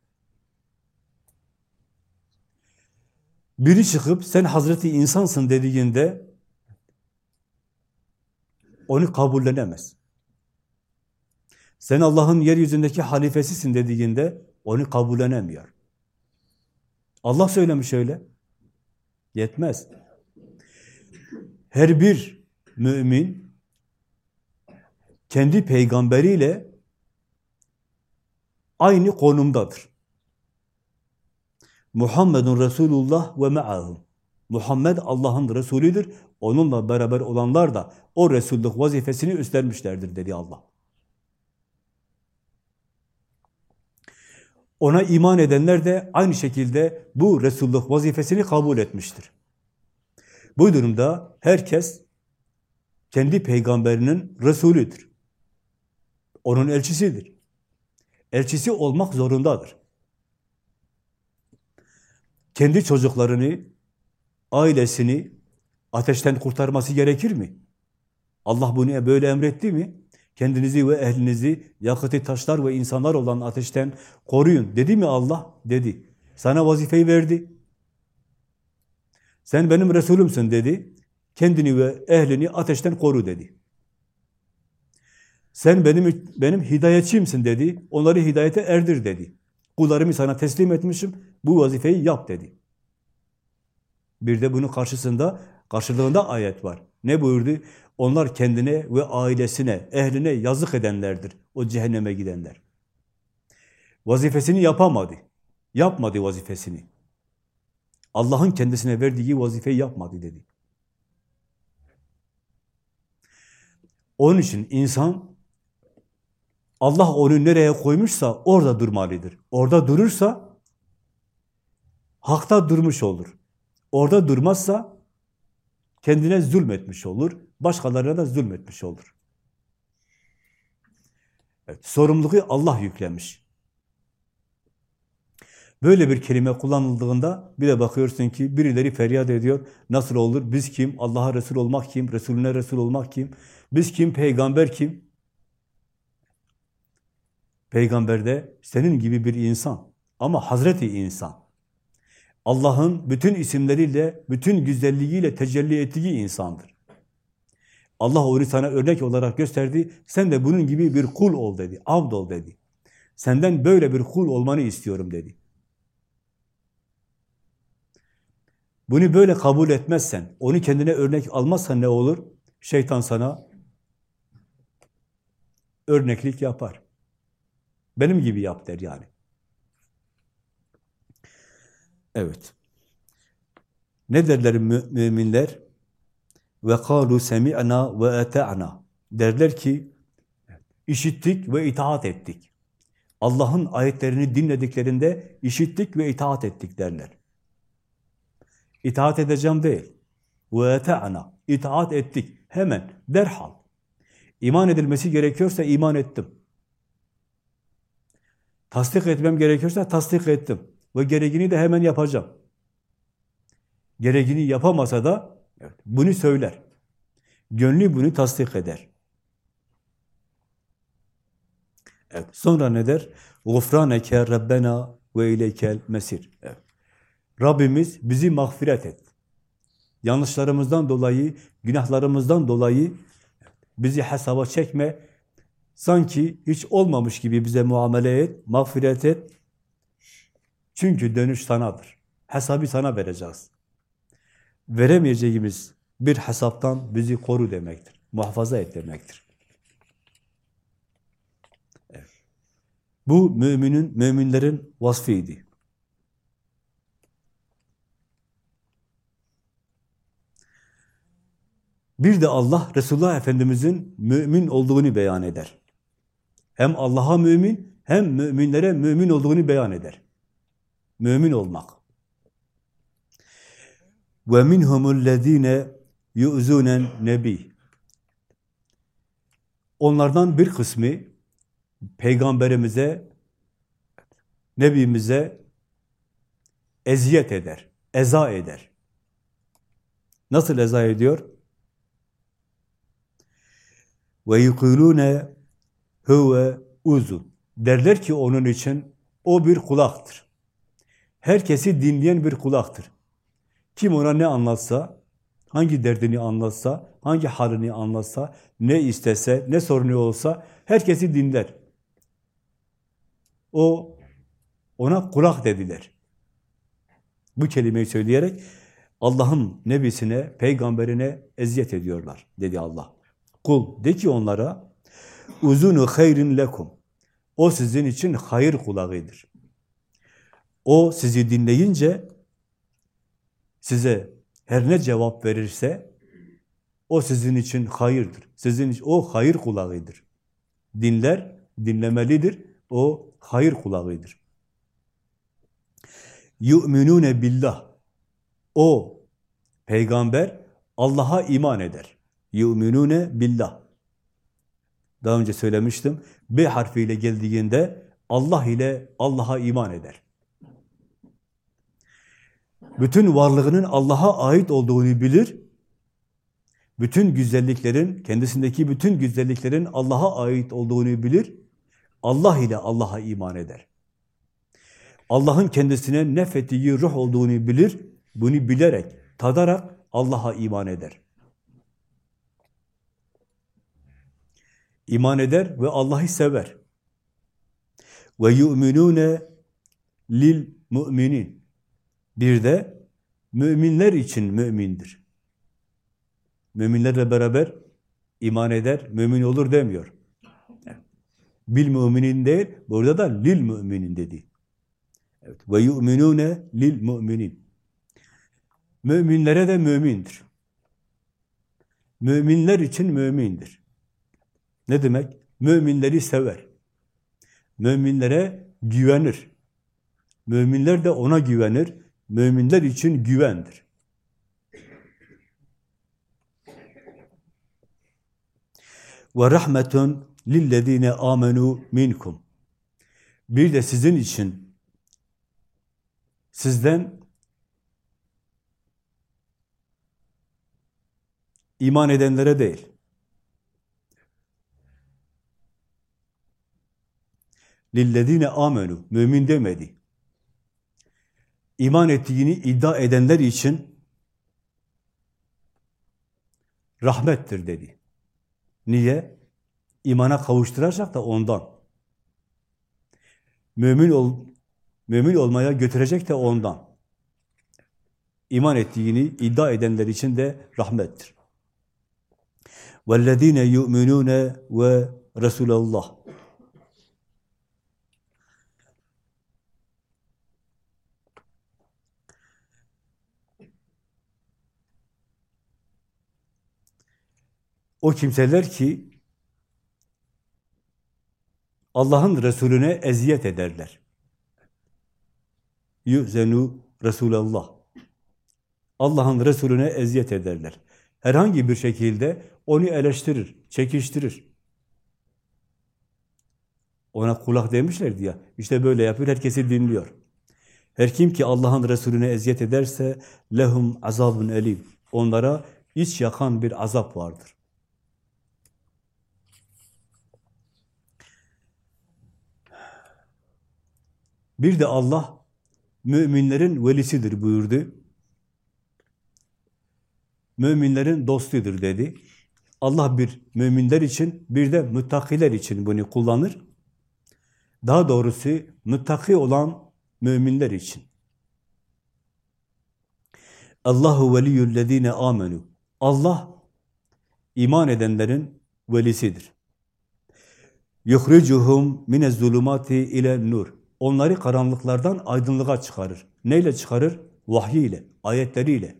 S1: Biri çıkıp sen Hazreti insansın dediğinde onu kabullenemez. Sen Allah'ın yeryüzündeki halifesisin dediğinde onu kabullenemiyor. Allah söylemiş öyle. Yetmez. Her bir mümin kendi peygamberiyle aynı konumdadır. Muhammedun Resulullah ve me'ahum. Muhammed Allah'ın Resulüdür. Onunla beraber olanlar da o Resulluk vazifesini üstlenmişlerdir dedi Allah. Ona iman edenler de aynı şekilde bu Resulluk vazifesini kabul etmiştir. Bu durumda herkes kendi peygamberinin Resulüdür. Onun elçisidir. Elçisi olmak zorundadır. Kendi çocuklarını, ailesini ateşten kurtarması gerekir mi? Allah bunu böyle emretti mi? Kendinizi ve ehlinizi yakıtı taşlar ve insanlar olan ateşten koruyun. Dedi mi Allah? Dedi. Sana vazifeyi verdi. Sen benim Resulümsün dedi. Kendini ve ehlini ateşten koru dedi. Sen benim benim hidayetçimsin dedi. Onları hidayete erdir dedi. Kullarımı sana teslim etmişim. Bu vazifeyi yap dedi. Bir de bunun karşısında, karşılığında ayet var. Ne buyurdu? Onlar kendine ve ailesine, ehline yazık edenlerdir. O cehenneme gidenler. Vazifesini yapamadı. Yapmadı vazifesini. Allah'ın kendisine verdiği vazifeyi yapmadı dedi. Onun için insan Allah onu nereye koymuşsa orada durmalıdır. Orada durursa hakta durmuş olur. Orada durmazsa kendine zulmetmiş olur, başkalarına da zulmetmiş olur. Evet, sorumluluğu Allah yüklemiş. Böyle bir kelime kullanıldığında bir de bakıyorsun ki birileri feryat ediyor. Nasıl olur? Biz kim? Allah'a Resul olmak kim? Resulüne Resul olmak kim? Biz kim? Peygamber kim? Peygamber de senin gibi bir insan. Ama Hazreti insan. Allah'ın bütün isimleriyle, bütün güzelliğiyle tecelli ettiği insandır. Allah onu sana örnek olarak gösterdi. Sen de bunun gibi bir kul ol dedi. Abd ol dedi. Senden böyle bir kul olmanı istiyorum dedi. Bunu böyle kabul etmezsen, onu kendine örnek almazsan ne olur? Şeytan sana örneklik yapar. Benim gibi yap der yani. Evet. Ne derler mü müminler? Ve kalu semi'na ve eta'na. Derler ki işittik ve itaat ettik. Allah'ın ayetlerini dinlediklerinde işittik ve itaat ettik derler. İtaat edeceğim değil. Ve eta'na. İtaat ettik. Hemen, derhal. İman edilmesi gerekiyorsa iman ettim. Tasdik etmem gerekiyorsa tasdik ettim. Ve gereğini de hemen yapacağım. Gereğini yapamasa da bunu söyler. Gönlü bunu tasdik eder. Evet. Sonra ne der? Gufraneke Rabbena ve ileykel mesir. Evet. Rabbimiz bizi mağfiret et. Yanlışlarımızdan dolayı, günahlarımızdan dolayı bizi hesaba çekme. Sanki hiç olmamış gibi bize muamele et, mağfiret et. Çünkü dönüş sanadır. Hesabı sana vereceğiz. Veremeyeceğimiz bir hesaptan bizi koru demektir. Muhafaza et demektir. Bu müminin, müminlerin vasfıydı. Bir de Allah Resulullah Efendimizin mümin olduğunu beyan eder. Hem Allah'a mümin hem müminlere mümin olduğunu beyan eder mümin olmak. Ve minhumul lezine yu'zunen nebi. Onlardan bir kısmı peygamberimize, nebimize eziyet eder, eza eder. Nasıl eza ediyor? Ve yukulune huve uzun. Derler ki onun için o bir kulaktır. Herkesi dinleyen bir kulaktır. Kim ona ne anlatsa, hangi derdini anlatsa, hangi halini anlatsa, ne istese, ne sorunu olsa herkesi dinler. O ona kulak dediler. Bu kelimeyi söyleyerek Allah'ın nebisine, peygamberine eziyet ediyorlar dedi Allah. Kul de ki onlara uzunu hayrin lekum. O sizin için hayır kulağıdır. O sizi dinleyince size her ne cevap verirse o sizin için hayırdır. Sizin için, o hayır kulağıdır. Dinler, dinlemelidir. O hayır kulağıdır. Yu'minune billah. O peygamber Allah'a iman eder. Yu'minune billah. Daha önce söylemiştim. B harfiyle geldiğinde Allah ile Allah'a iman eder. Bütün varlığının Allah'a ait olduğunu bilir. Bütün güzelliklerin, kendisindeki bütün güzelliklerin Allah'a ait olduğunu bilir. Allah ile Allah'a iman eder. Allah'ın kendisine nefettiği ruh olduğunu bilir. Bunu bilerek, tadarak Allah'a iman eder. İman eder ve Allah'ı sever. Ve yu'minune lil mu'minin. Bir de müminler için mümindir. Müminlerle beraber iman eder, mümin olur demiyor. Bil müminin değil, burada da lil müminin dedi. Evet. Ve yu'minune lil müminin. Müminlere de mümindir. Müminler için mümindir. Ne demek? Müminleri sever. Müminlere güvenir. Müminler de ona güvenir. Müminler için güvendir. Ve rahmetun lillezine amenu minkum. Bir de sizin için sizden iman edenlere değil. Lillezine amenu mümin demedi İman ettiğini iddia edenler için rahmettir dedi. Niye? İmana kavuşturacak da ondan. Mümin ol, mümin olmaya götürecek de ondan. İman ettiğini iddia edenler için de rahmettir. وَالَّذ۪ينَ يُؤْمِنُونَ ve Resulallah. O kimseler ki Allah'ın Resulüne eziyet ederler. Yüzenu Resulallah. Allah'ın Resulüne eziyet ederler. Herhangi bir şekilde onu eleştirir, çekiştirir. Ona kulak demişlerdi ya, işte böyle yapıyor, herkesi dinliyor. Her kim ki Allah'ın Resulüne eziyet ederse, lehum azabun elim. Onlara iç yakan bir azap vardır. Bir de Allah müminlerin velisidir buyurdu. Müminlerin dostudur dedi. Allah bir müminler için bir de müttakiler için bunu kullanır. Daha doğrusu müttaki olan müminler için. Allahu veliyyüllezine amenu. Allah iman edenlerin velisidir. Yuhricuhum minez zulumati ile nur. Onları karanlıklardan aydınlığa çıkarır. Neyle çıkarır? Vahyiyle, ayetleriyle.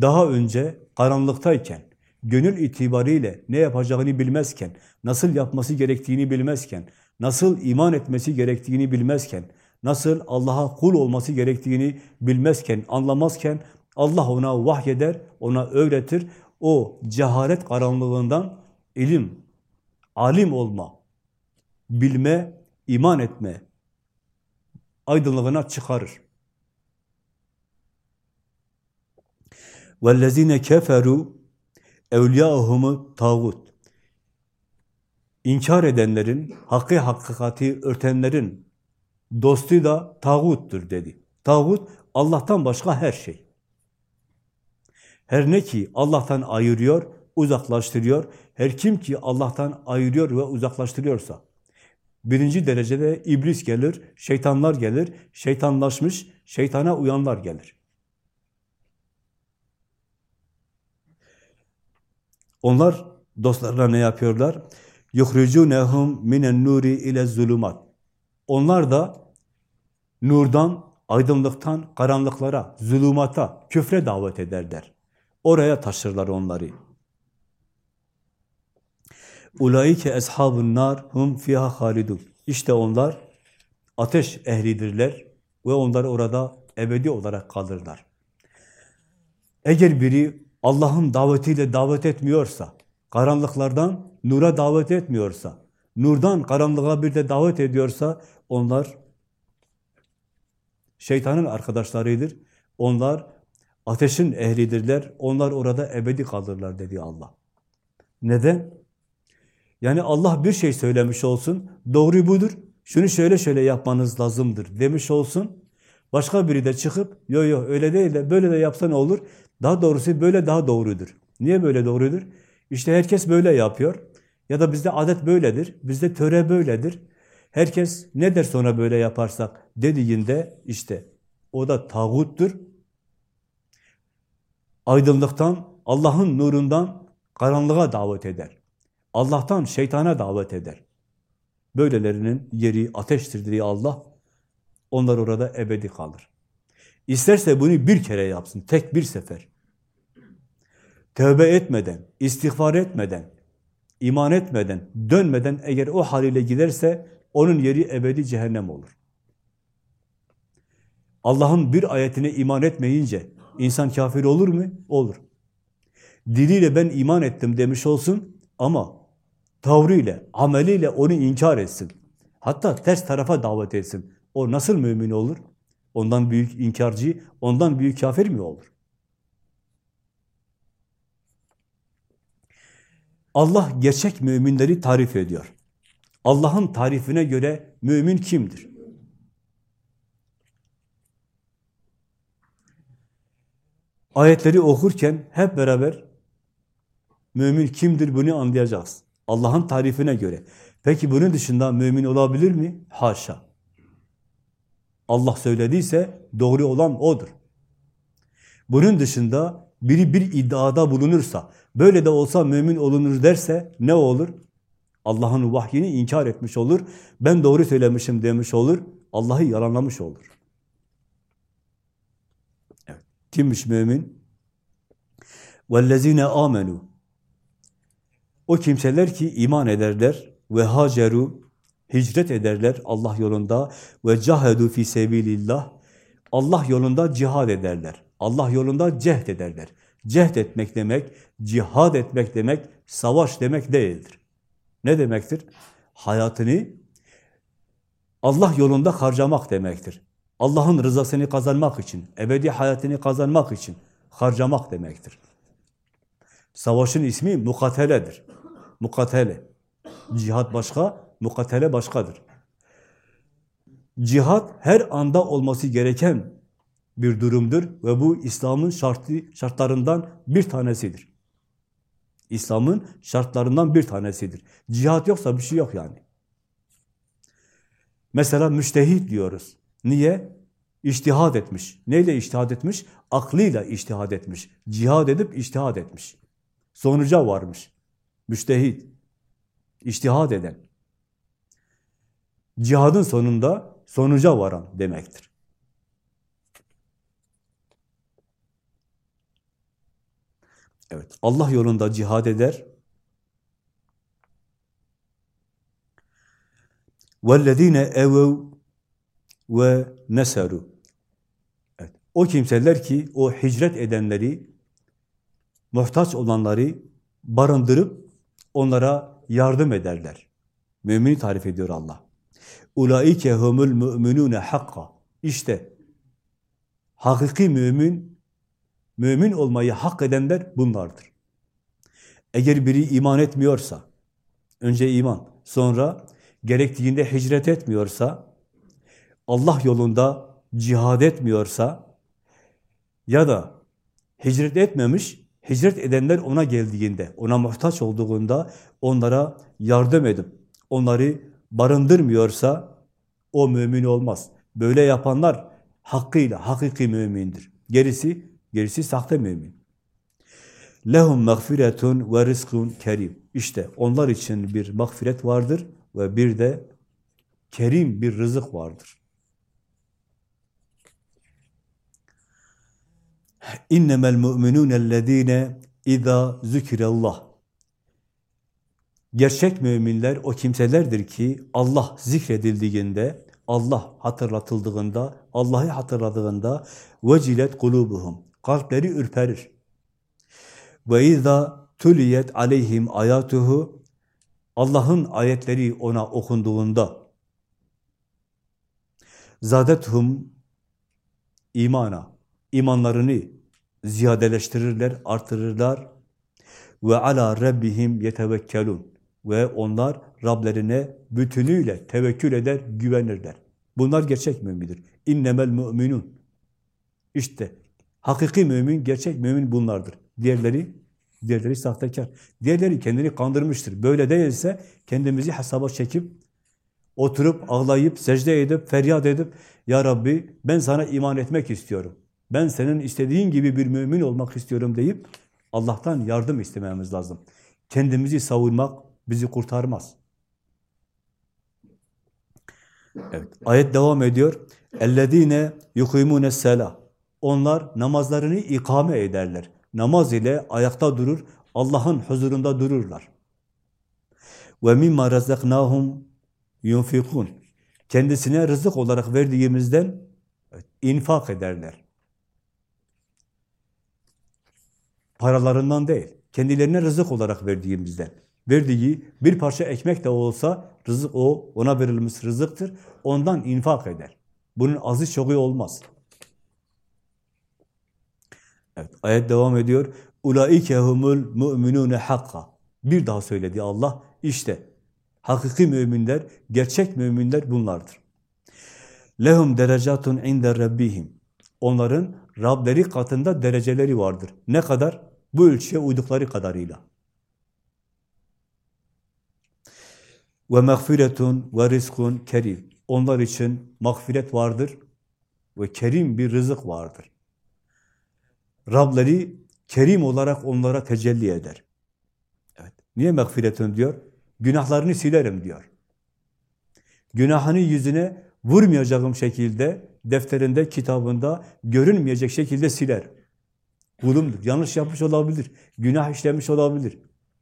S1: Daha önce karanlıktayken, gönül itibariyle ne yapacağını bilmezken, nasıl yapması gerektiğini bilmezken, nasıl iman etmesi gerektiğini bilmezken, nasıl Allah'a kul olması gerektiğini bilmezken, anlamazken Allah ona vahyeder, ona öğretir. O cehalet karanlığından ilim, alim olma, bilme, iman etme, aydınlığına çıkarır. وَالَّذ۪ينَ كَفَرُوا اَوْلِيَاهُمُ tağut. İnkar edenlerin, hakkı hakikati örtenlerin dostu da tağuttur dedi. Tağut, Allah'tan başka her şey. Her ne ki Allah'tan ayırıyor, uzaklaştırıyor, her kim ki Allah'tan ayırıyor ve uzaklaştırıyorsa, birinci derecede iblis gelir, şeytanlar gelir, şeytanlaşmış, şeytana uyanlar gelir. Onlar dostlarına ne yapıyorlar? yuhrucunhum minen nuri ile zulumat. Onlar da nurdan, aydınlıktan karanlıklara, zulumata, küfre davet ederler. Oraya taşırlar onları. Ulaike eshabun nar hum fiha halidun. İşte onlar ateş ehlidirler ve onlar orada ebedi olarak kalırlar. Eğer biri Allah'ın davetiyle davet etmiyorsa, karanlıklardan nura davet etmiyorsa, nurdan karanlığa bir de davet ediyorsa, onlar şeytanın arkadaşlarıdır. Onlar ateşin ehlidirler. Onlar orada ebedi kalırlar dedi Allah. Neden? Yani Allah bir şey söylemiş olsun, doğru budur, şunu şöyle şöyle yapmanız lazımdır demiş olsun. Başka biri de çıkıp, yo yo öyle değil de böyle de yapsa ne olur? Daha doğrusu böyle daha doğrudur. Niye böyle doğrudur? İşte herkes böyle yapıyor. Ya da bizde adet böyledir, bizde töre böyledir. Herkes ne der sonra böyle yaparsak dediğinde işte o da tağuttur. Aydınlıktan, Allah'ın nurundan karanlığa davet eder. Allah'tan şeytana davet eder. Böylelerinin yeri ateştir diye Allah, onlar orada ebedi kalır. İsterse bunu bir kere yapsın, tek bir sefer. Tövbe etmeden, istiğfar etmeden, iman etmeden, dönmeden eğer o haliyle giderse onun yeri ebedi cehennem olur. Allah'ın bir ayetine iman etmeyince insan kafir olur mu? Olur. Diliyle ben iman ettim demiş olsun ama tavrıyla, ameliyle onu inkar etsin. Hatta ters tarafa davet etsin. O nasıl mümin olur? Ondan büyük inkarcı, ondan büyük kafir mi olur? Allah gerçek müminleri tarif ediyor. Allah'ın tarifine göre mümin kimdir? Ayetleri okurken hep beraber mümin kimdir bunu anlayacağız. Allah'ın tarifine göre. Peki bunun dışında mümin olabilir mi? Haşa. Allah söylediyse doğru olan odur. Bunun dışında biri bir iddiada bulunursa, böyle de olsa mümin olunur derse ne olur? Allah'ın vahyini inkar etmiş olur. Ben doğru söylemişim demiş olur. Allah'ı yalanlamış olur. Evet. Kimmiş mümin? وَالَّذ۪ينَ آمَنُوا o kimseler ki iman ederler ve haceru hicret ederler Allah yolunda ve cahedu fi sebilillah Allah yolunda cihad ederler. Allah yolunda cehd ederler. Cehd etmek demek, cihad etmek demek, savaş demek değildir. Ne demektir? Hayatını Allah yolunda harcamak demektir. Allah'ın rızasını kazanmak için, ebedi hayatını kazanmak için harcamak demektir. Savaşın ismi mukateledir. Mukatele. Cihad başka, mukatele başkadır. Cihad her anda olması gereken bir durumdur ve bu İslam'ın şartı, şartlarından bir tanesidir. İslam'ın şartlarından bir tanesidir. Cihat yoksa bir şey yok yani. Mesela müştehit diyoruz. Niye? İçtihad etmiş. Neyle içtihad etmiş? Aklıyla içtihad etmiş. Cihad edip içtihad etmiş. Sonuca varmış. Müştehit. İçtihad eden. Cihadın sonunda sonuca varan demektir. Evet, Allah yolunda cihad eder. وَالَّذ۪ينَ اَوَوْ ve neseru. Evet, o kimseler ki o hicret edenleri, muhtaç olanları barındırıp onlara yardım ederler. Mümini tarif ediyor Allah. Ulaike humul mu'minune hakka. İşte hakiki mümin Mümin olmayı hak edenler bunlardır. Eğer biri iman etmiyorsa, önce iman, sonra gerektiğinde hicret etmiyorsa, Allah yolunda cihad etmiyorsa ya da hicret etmemiş, hicret edenler ona geldiğinde, ona muhtaç olduğunda onlara yardım edip onları barındırmıyorsa o mümin olmaz. Böyle yapanlar hakkıyla hakiki mümindir. Gerisi Gerisi sahte mümin. lehum mağfiretun ve rizkun kerim. İşte onlar için bir mağfiret vardır ve bir de kerim bir rızık vardır. İnnemel mu'minûnellezîne izâ zükirallah. Gerçek müminler o kimselerdir ki Allah zikredildiğinde, Allah hatırlatıldığında, Allah'ı hatırladığında vecilet kulubuhum. Kalpleri ürperir. Ve izâ tuliyet aleyhim ayatuhu Allah'ın ayetleri ona okunduğunda zadethum imana imanlarını ziyadeleştirirler, artırırlar ve ala rabbihim yetevekkelun ve onlar Rablerine bütünüyle tevekkül eder, güvenirler. Bunlar gerçek mümindir. İnnemel müminun. İşte hakiki mümin, gerçek mümin bunlardır. Diğerleri diğerleri sahtekar. Diğerleri kendini kandırmıştır. Böyle değilse kendimizi hesaba çekip oturup ağlayıp secde edip feryat edip ya Rabbi ben sana iman etmek istiyorum ben senin istediğin gibi bir mümin olmak istiyorum deyip Allah'tan yardım istememiz lazım. Kendimizi savunmak bizi kurtarmaz. Evet, ayet devam ediyor. اَلَّذ۪ينَ يُقِيمُونَ السَّلَةِ Onlar namazlarını ikame ederler. Namaz ile ayakta durur, Allah'ın huzurunda dururlar. وَمِمَّا رَزَقْنَاهُمْ يُنْفِقُونَ Kendisine rızık olarak verdiğimizden infak ederler. Paralarından değil, kendilerine rızık olarak verdiğimizden. Verdiği bir parça ekmek de olsa rızık o, ona verilmiş rızıktır. Ondan infak eder. Bunun azı çoğu olmaz. Evet, ayet devam ediyor. Ulaike humul mu'minune hakka. Bir daha söyledi Allah. İşte hakiki müminler, gerçek müminler bunlardır. Lehum derecatun inde rabbihim. Onların Rableri katında dereceleri vardır. Ne kadar? Bu ölçüye uydukları kadarıyla. Ve mağfiretun ve rizkun kerim. Onlar için mağfiret vardır ve kerim bir rızık vardır. Rableri kerim olarak onlara tecelli eder. Evet. Niye mağfiretun diyor? Günahlarını silerim diyor. Günahını yüzüne vurmayacağım şekilde defterinde, kitabında görünmeyecek şekilde siler. Kulumdur. Yanlış yapmış olabilir. Günah işlemiş olabilir.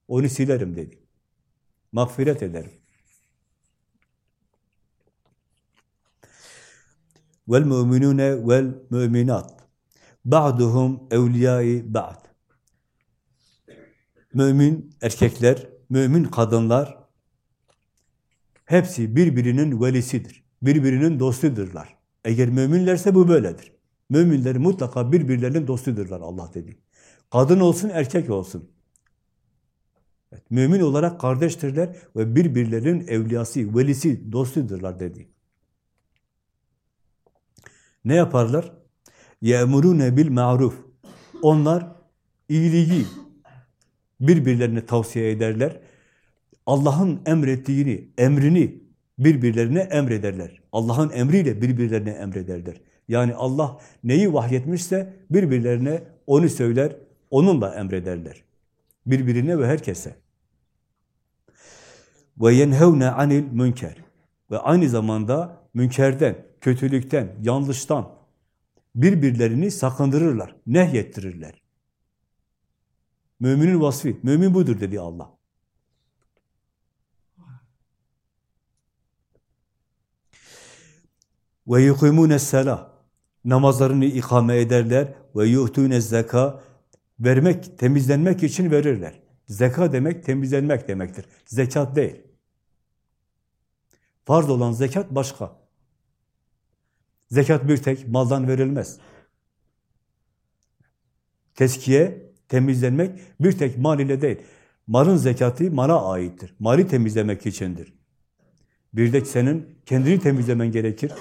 S1: Onu silerim dedi. Mağfiret ederim. Vel mu'minune vel mu'minat. Ba'duhum evliyai ba'd. Mümin erkekler, mümin kadınlar hepsi birbirinin velisidir. Birbirinin dostudurlar. Eğer müminlerse bu böyledir. Müminler mutlaka birbirlerinin dostudurlar Allah dedi. Kadın olsun, erkek olsun. Evet, mümin olarak kardeştirler ve birbirlerinin evliyası, velisi, dostudurlar dedi. Ne yaparlar? يَأْمُرُونَ bil Onlar iyiliği birbirlerine tavsiye ederler. Allah'ın emrettiğini, emrini birbirlerine emrederler. Allah'ın emriyle birbirlerine emrederler. Yani Allah neyi vahyetmişse birbirlerine onu söyler, onunla emrederler. Birbirine ve herkese. Ve yenhevne anil münker. Ve aynı zamanda münkerden, kötülükten, yanlıştan birbirlerini sakındırırlar, nehyettirirler. Müminin vasfı, mümin budur dedi Allah. Ve yukimune selah namazlarını ikame ederler ve yuhtune zeka vermek, temizlenmek için verirler. Zeka demek temizlenmek demektir. Zekat değil. Farz olan zekat başka. Zekat bir tek maldan verilmez. Teskiye, temizlenmek bir tek mal ile değil. Malın zekatı mala aittir. Mali temizlemek içindir. Bir de senin kendini temizlemen gerekir.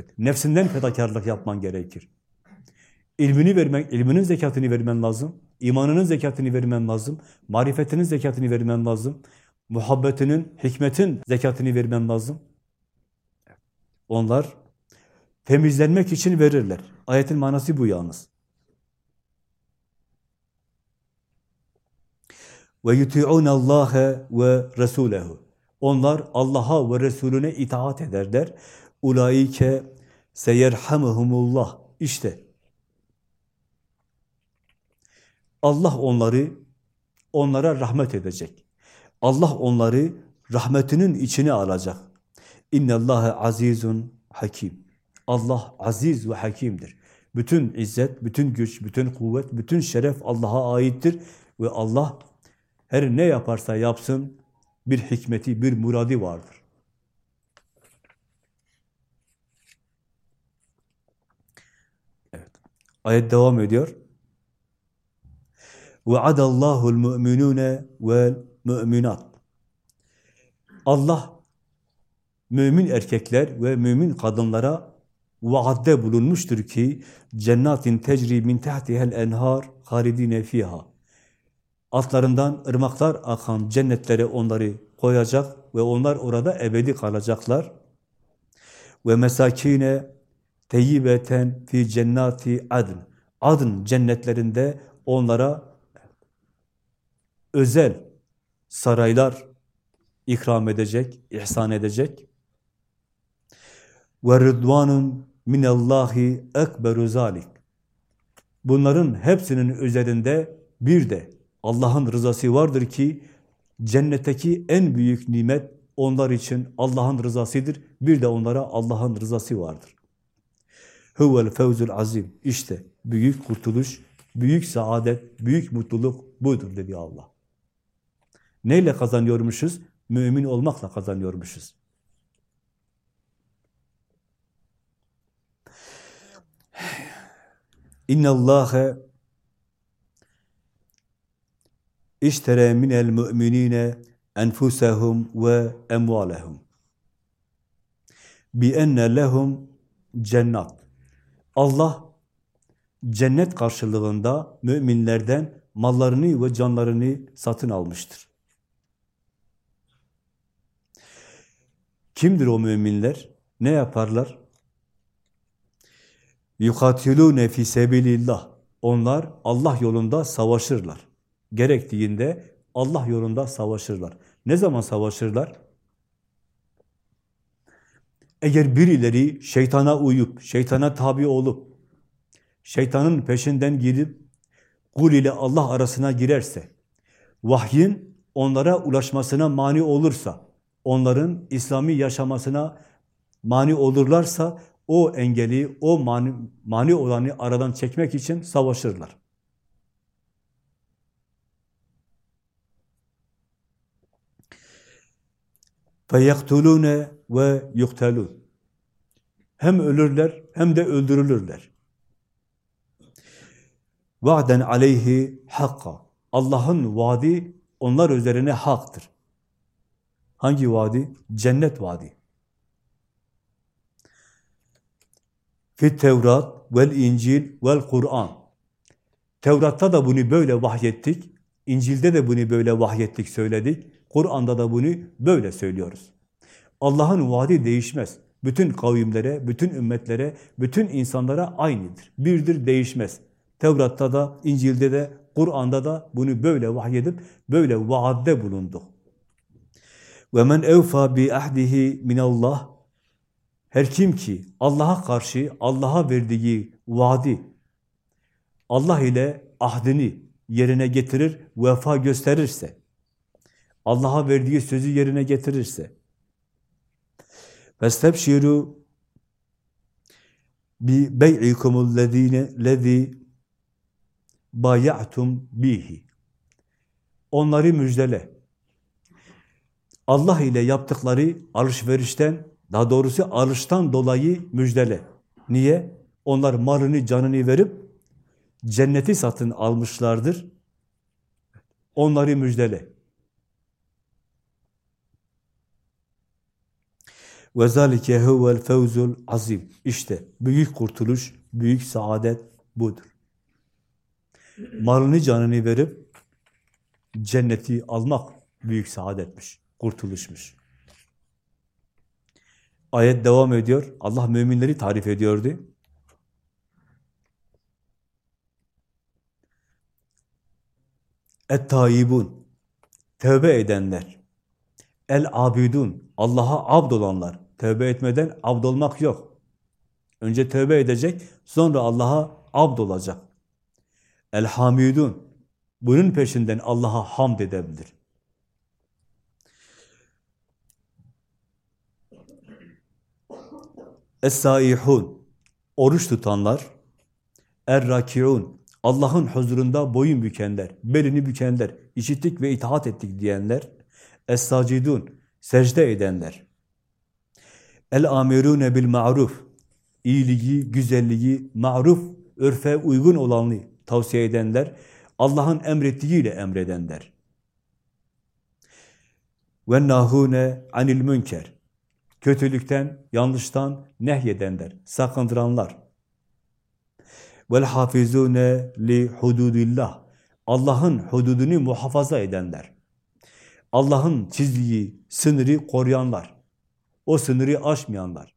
S1: Evet, nefsinden fedakarlık yapman gerekir. İlmini vermek, ilminin zekatını vermen lazım. İmanının zekatını vermen lazım. Marifetinin zekatını vermen lazım. Muhabbetinin, hikmetin zekatını vermen lazım. Onlar temizlenmek için verirler. Ayetin manası bu yalnız. ve yuti'un Allah ve Resulehu. Onlar Allah'a ve Resulüne itaat ederler. Ulaike seyerhamuhumullah. İşte Allah onları onlara rahmet edecek. Allah onları rahmetinin içine alacak. İnnallâhe azizun hakim. Allah aziz ve hakimdir. Bütün izzet, bütün güç, bütün kuvvet, bütün şeref Allah'a aittir ve Allah her ne yaparsa yapsın bir hikmeti, bir muradi vardır. Ayet devam ediyor. وَعَدَ اللّٰهُ الْمُؤْمِنُونَ وَالْمُؤْمِنَاتِ Allah mümin erkekler ve mümin kadınlara vaadde bulunmuştur ki cennatin tecri min tahtihel enhar halidine fiha. Altlarından ırmaklar akan cennetlere onları koyacak ve onlar orada ebedi kalacaklar. Ve mesakine teyyibeten fi cennati adn. Adn cennetlerinde onlara özel saraylar ikram edecek, ihsan edecek. Ve rıdvanun minallahi ekberu zalik. Bunların hepsinin üzerinde bir de Allah'ın rızası vardır ki cennetteki en büyük nimet onlar için Allah'ın rızasıdır. Bir de onlara Allah'ın rızası vardır. Huvel fevzul azim. İşte büyük kurtuluş, büyük saadet, büyük mutluluk budur dedi Allah. Neyle kazanıyormuşuz? Mümin olmakla kazanıyormuşuz. İnna Allahe iştere minel müminine enfusehum ve emvalehum bi enne lehum cennet. Allah cennet karşılığında müminlerden mallarını ve canlarını satın almıştır. Kimdir o müminler? Ne yaparlar? yukatilune fi sebilillah. Onlar Allah yolunda savaşırlar. Gerektiğinde Allah yolunda savaşırlar. Ne zaman savaşırlar? Eğer birileri şeytana uyup, şeytana tabi olup, şeytanın peşinden girip, kul ile Allah arasına girerse, vahyin onlara ulaşmasına mani olursa, onların İslami yaşamasına mani olurlarsa, o engeli, o mani, mani olanı aradan çekmek için savaşırlar. فَيَقْتُلُونَ ve yuktelun. Hem ölürler hem de öldürülürler. Va'den aleyhi hakka. Allah'ın vaadi onlar üzerine haktır. Hangi vaadi? Cennet vaadi. Fit Tevrat vel İncil vel Kur'an. Tevrat'ta da bunu böyle vahyettik. İncil'de de bunu böyle vahyettik, söyledik. Kur'an'da da bunu böyle söylüyoruz. Allah'ın vaadi değişmez. Bütün kavimlere, bütün ümmetlere, bütün insanlara aynıdır. Birdir, değişmez. Tevrat'ta da, İncil'de de, Kur'an'da da bunu böyle vahyedip, böyle vaadde bulunduk. وَمَنْ اَوْفَى بِأَحْدِهِ مِنَ اللّٰهِ Her kim ki Allah'a karşı, Allah'a verdiği vaadi, Allah ile ahdini yerine getirir, vefa gösterirse, Allah'a verdiği sözü yerine getirirse, فَاسْتَبْشِرُوا بِبَيْعِكُمُ الَّذ۪ينَ لَذ۪ي baya'tum bihi. Onları müjdele. Allah ile yaptıkları alışverişten, daha doğrusu alıştan dolayı müjdele. Niye? Onlar malını, canını verip cenneti satın almışlardır. Onları müjdele. Ve zalike huvel fevzul azim. İşte büyük kurtuluş, büyük saadet budur. Malını canını verip cenneti almak büyük saadetmiş, kurtuluşmuş. Ayet devam ediyor. Allah müminleri tarif ediyordu. Et-Taibun, edenler el abidun, Allah'a abd olanlar, tövbe etmeden abd olmak yok. Önce tövbe edecek, sonra Allah'a abd olacak. El hamidun, bunun peşinden Allah'a hamd edebilir. Es-saihun, oruç tutanlar, er-rakiun, Allah'ın huzurunda boyun bükenler, belini bükenler, işittik ve itaat ettik diyenler, es-sacidun, secde edenler, el-amirune bil ma'ruf, iyiliği, güzelliği, maruf, örfe uygun olanı tavsiye edenler, Allah'ın emrettiğiyle emredenler. Ve nahune anil münker. Kötülükten, yanlıştan nehyedenler, sakındıranlar. Vel hafizune li hududillah. Allah'ın hududunu muhafaza edenler. Allah'ın çizdiği sınırı koruyanlar. O sınırı aşmayanlar.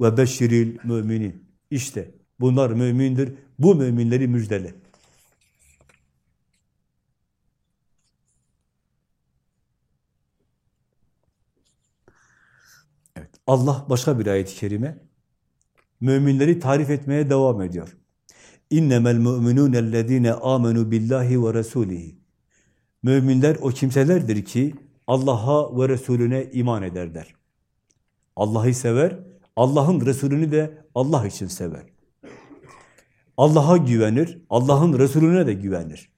S1: Ve beşiril müminin. İşte bunlar mümindir. Bu müminleri müjdele. Evet, Allah başka bir ayet-i kerime müminleri tarif etmeye devam ediyor. İnnemel mu'minûnellezîne âmenû billahi ve resûlihi. Müminler o kimselerdir ki Allah'a ve Resulüne iman ederler. Allah'ı sever, Allah'ın Resulünü de Allah için sever. Allah'a güvenir, Allah'ın Resulüne de güvenir.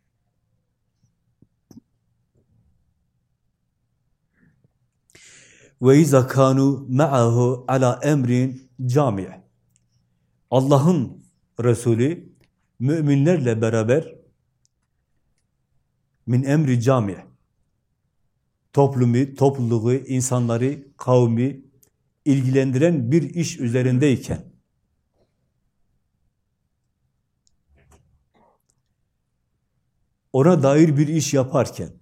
S1: Ve izâ kânû me'ahu ala emrin cami' Allah'ın Resulü müminlerle beraber min emri cami. Toplumu, topluluğu, insanları, kavmi ilgilendiren bir iş üzerindeyken. Ona dair bir iş yaparken.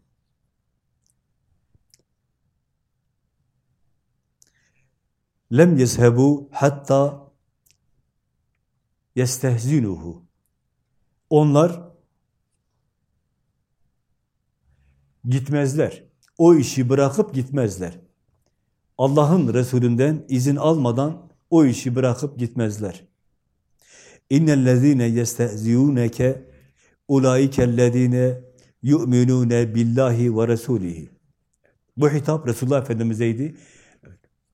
S1: Lem yezhebu hatta yestehzinuhu. Onlar gitmezler. O işi bırakıp gitmezler. Allah'ın Resulünden izin almadan o işi bırakıp gitmezler. İnnellezîne yestehziyûneke ulaikellezîne yu'minûne billahi ve resûlihi. Bu hitap Resulullah Efendimiz'eydi.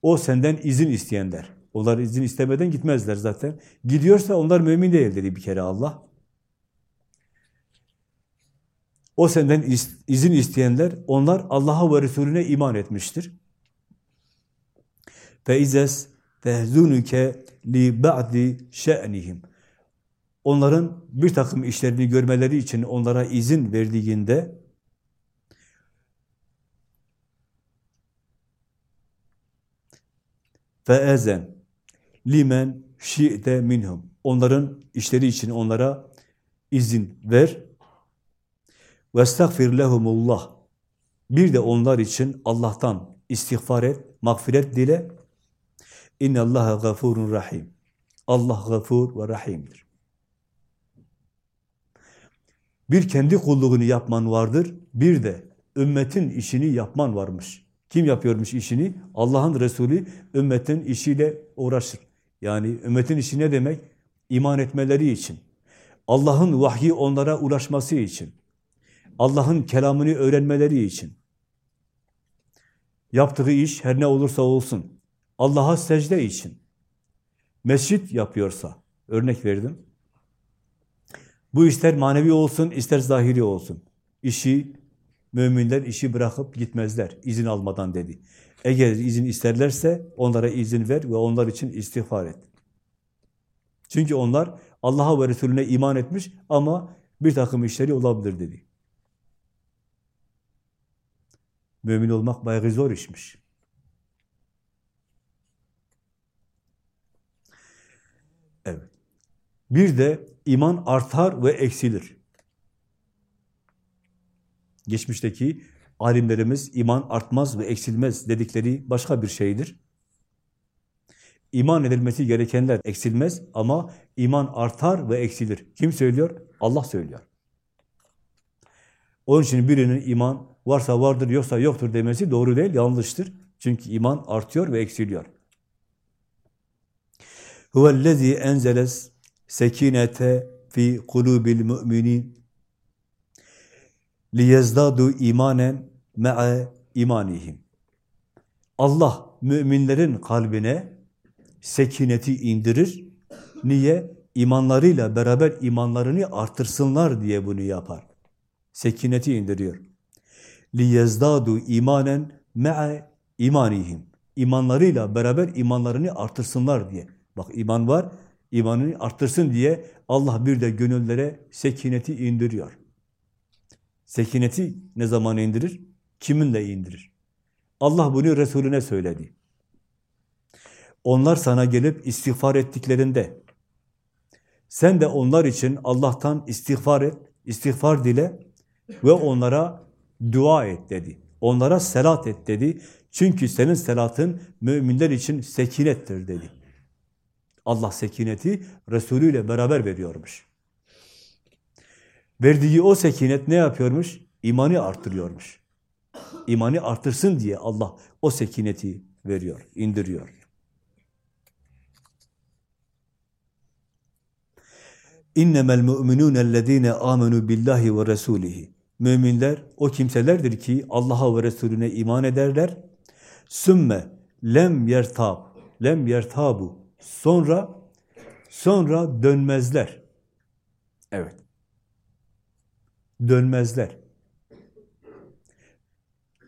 S1: O senden izin isteyenler. Onlar izin istemeden gitmezler zaten. Gidiyorsa onlar mümin değil dedi bir kere Allah. O senden izin isteyenler, onlar Allah'a ve Resulüne iman etmiştir. فَاِذَسْ تَهْزُنُكَ لِبَعْدِ شَأْنِهِمْ Onların bir takım işlerini görmeleri için onlara izin verdiğinde فَاَذَنْ limen şi'te minhum. Onların işleri için onlara izin ver. وَاسْتَغْفِرْ لَهُمُ اللّٰهِ Bir de onlar için Allah'tan istiğfar et, mağfiret dile. اِنَّ اللّٰهَ غَفُورٌ rahim. Allah gafur ve rahimdir. Bir kendi kulluğunu yapman vardır, bir de ümmetin işini yapman varmış. Kim yapıyormuş işini? Allah'ın Resulü ümmetin işiyle uğraşır. Yani ümmetin işi ne demek? İman etmeleri için. Allah'ın vahyi onlara ulaşması için. Allah'ın kelamını öğrenmeleri için. Yaptığı iş her ne olursa olsun. Allah'a secde için. Mescit yapıyorsa, örnek verdim. Bu ister manevi olsun, ister zahiri olsun. İşi, müminler işi bırakıp gitmezler, izin almadan dedi. Eğer izin isterlerse onlara izin ver ve onlar için istiğfar et. Çünkü onlar Allah'a ve Resulüne iman etmiş ama bir takım işleri olabilir dedi. Mümin olmak bayağı zor işmiş. Evet. Bir de iman artar ve eksilir. Geçmişteki alimlerimiz iman artmaz ve eksilmez dedikleri başka bir şeydir. İman edilmesi gerekenler eksilmez ama iman artar ve eksilir. Kim söylüyor? Allah söylüyor. Onun için birinin iman varsa vardır, yoksa yoktur demesi doğru değil, yanlıştır. Çünkü iman artıyor ve eksiliyor. Huvellezî enzeles sekinete fi kulubil müminin liyezdadu imanen me'e imanihim. Allah müminlerin kalbine sekineti indirir. Niye? İmanlarıyla beraber imanlarını artırsınlar diye bunu yapar. Sekineti indiriyor. Liyezdadu imanen me'e imanihim. İmanlarıyla beraber imanlarını artırsınlar diye. Bak iman var, imanını arttırsın diye Allah bir de gönüllere sekineti indiriyor. Sekineti ne zaman indirir? Kiminle indirir? Allah bunu Resulüne söyledi. Onlar sana gelip istiğfar ettiklerinde, sen de onlar için Allah'tan istiğfar et, istiğfar dile ve onlara dua et dedi. Onlara selat et dedi. Çünkü senin selatın müminler için sekinettir dedi. Allah sekineti Resulü ile beraber veriyormuş. Verdiği o sekinet ne yapıyormuş? İmanı arttırıyormuş. İmanı artırsın diye Allah o sekineti veriyor, indiriyor. İnnemel mu'minûnellezîne âmenû billahi ve resûlihi. Müminler o kimselerdir ki Allah'a ve Resulüne iman ederler. Sümme lem yertab, lem yertabu. Sonra sonra dönmezler. Evet. Dönmezler.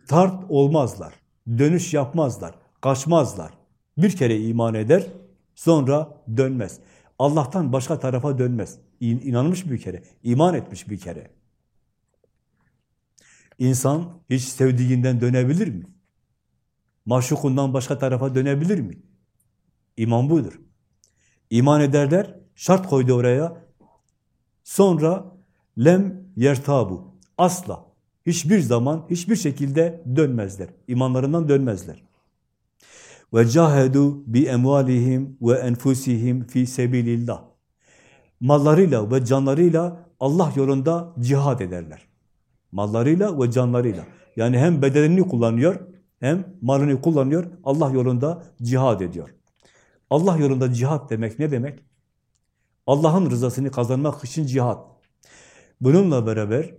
S1: Tart olmazlar. Dönüş yapmazlar. Kaçmazlar. Bir kere iman eder, sonra dönmez. Allah'tan başka tarafa dönmez. İnanmış bir kere, iman etmiş bir kere. İnsan hiç sevdiğinden dönebilir mi? Maşukundan başka tarafa dönebilir mi? İman budur. İman ederler, şart koydu oraya. Sonra lem yertabu. Asla, hiçbir zaman, hiçbir şekilde dönmezler. İmanlarından dönmezler. Ve cahedu bi emvalihim ve enfusihim fi sebilillah. Mallarıyla ve canlarıyla Allah yolunda cihad ederler. Mallarıyla ve canlarıyla. Yani hem bedenini kullanıyor, hem malını kullanıyor, Allah yolunda cihad ediyor. Allah yolunda cihad demek ne demek? Allah'ın rızasını kazanmak için cihad. Bununla beraber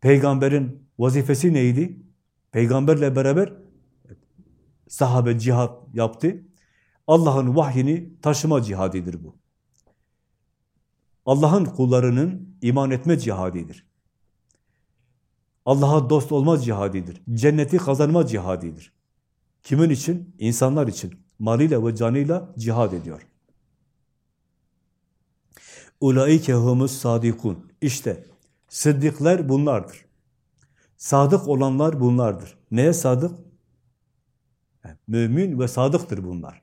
S1: peygamberin vazifesi neydi? Peygamberle beraber sahabe cihad yaptı. Allah'ın vahyini taşıma cihadidir bu. Allah'ın kullarının iman etme cihadidir. Allah'a dost olma cihadidir. Cenneti kazanma cihadidir. Kimin için? İnsanlar için. Malıyla ve canıyla cihad ediyor. Ulaike humus sadikun. İşte sıddıklar bunlardır. Sadık olanlar bunlardır. Neye sadık? Mümin ve sadıktır bunlar.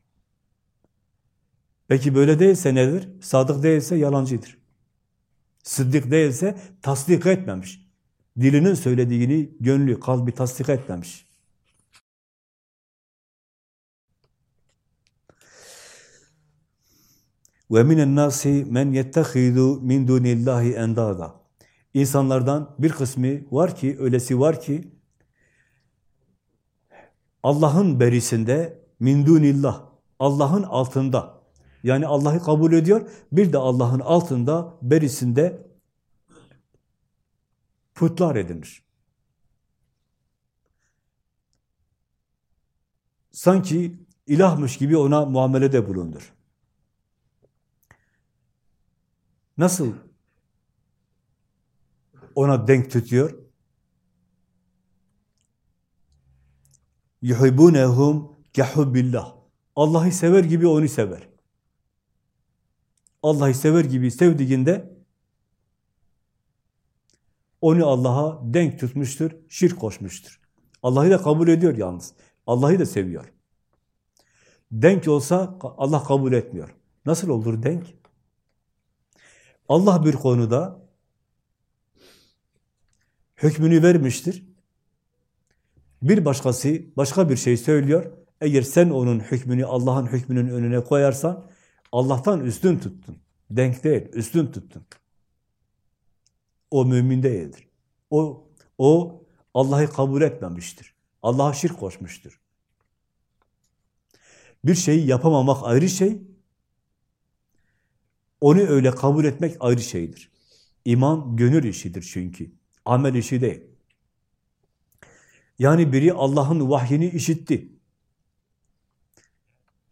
S1: Peki böyle değilse nedir? Sadık değilse yalancıdır. Sıddık değilse tasdik etmemiş. Dilinin söylediğini gönlü, kalbi tasdik etmemiş. Ve minen nasi men yettehidu min dunillahi endada. İnsanlardan bir kısmı var ki, öylesi var ki Allah'ın berisinde min dunillah, Allah'ın altında. Yani Allah'ı kabul ediyor, bir de Allah'ın altında, berisinde putlar edinir. Sanki ilahmış gibi ona muamelede bulundur. Nasıl ona denk tutuyor? yuhibbunehum kehubbillah. Allah'ı sever gibi onu sever. Allah'ı sever gibi sevdiğinde onu Allah'a denk tutmuştur, şirk koşmuştur. Allah'ı da kabul ediyor yalnız. Allah'ı da seviyor. Denk olsa Allah kabul etmiyor. Nasıl olur denk? Allah bir konuda hükmünü vermiştir. Bir başkası başka bir şey söylüyor. Eğer sen onun hükmünü Allah'ın hükmünün önüne koyarsan Allah'tan üstün tuttun. Denk değil, üstün tuttun. O mümin değildir. O, o Allah'ı kabul etmemiştir. Allah'a şirk koşmuştur. Bir şeyi yapamamak ayrı şey, onu öyle kabul etmek ayrı şeydir. İman gönül işidir çünkü. Amel işi değil. Yani biri Allah'ın vahyini işitti.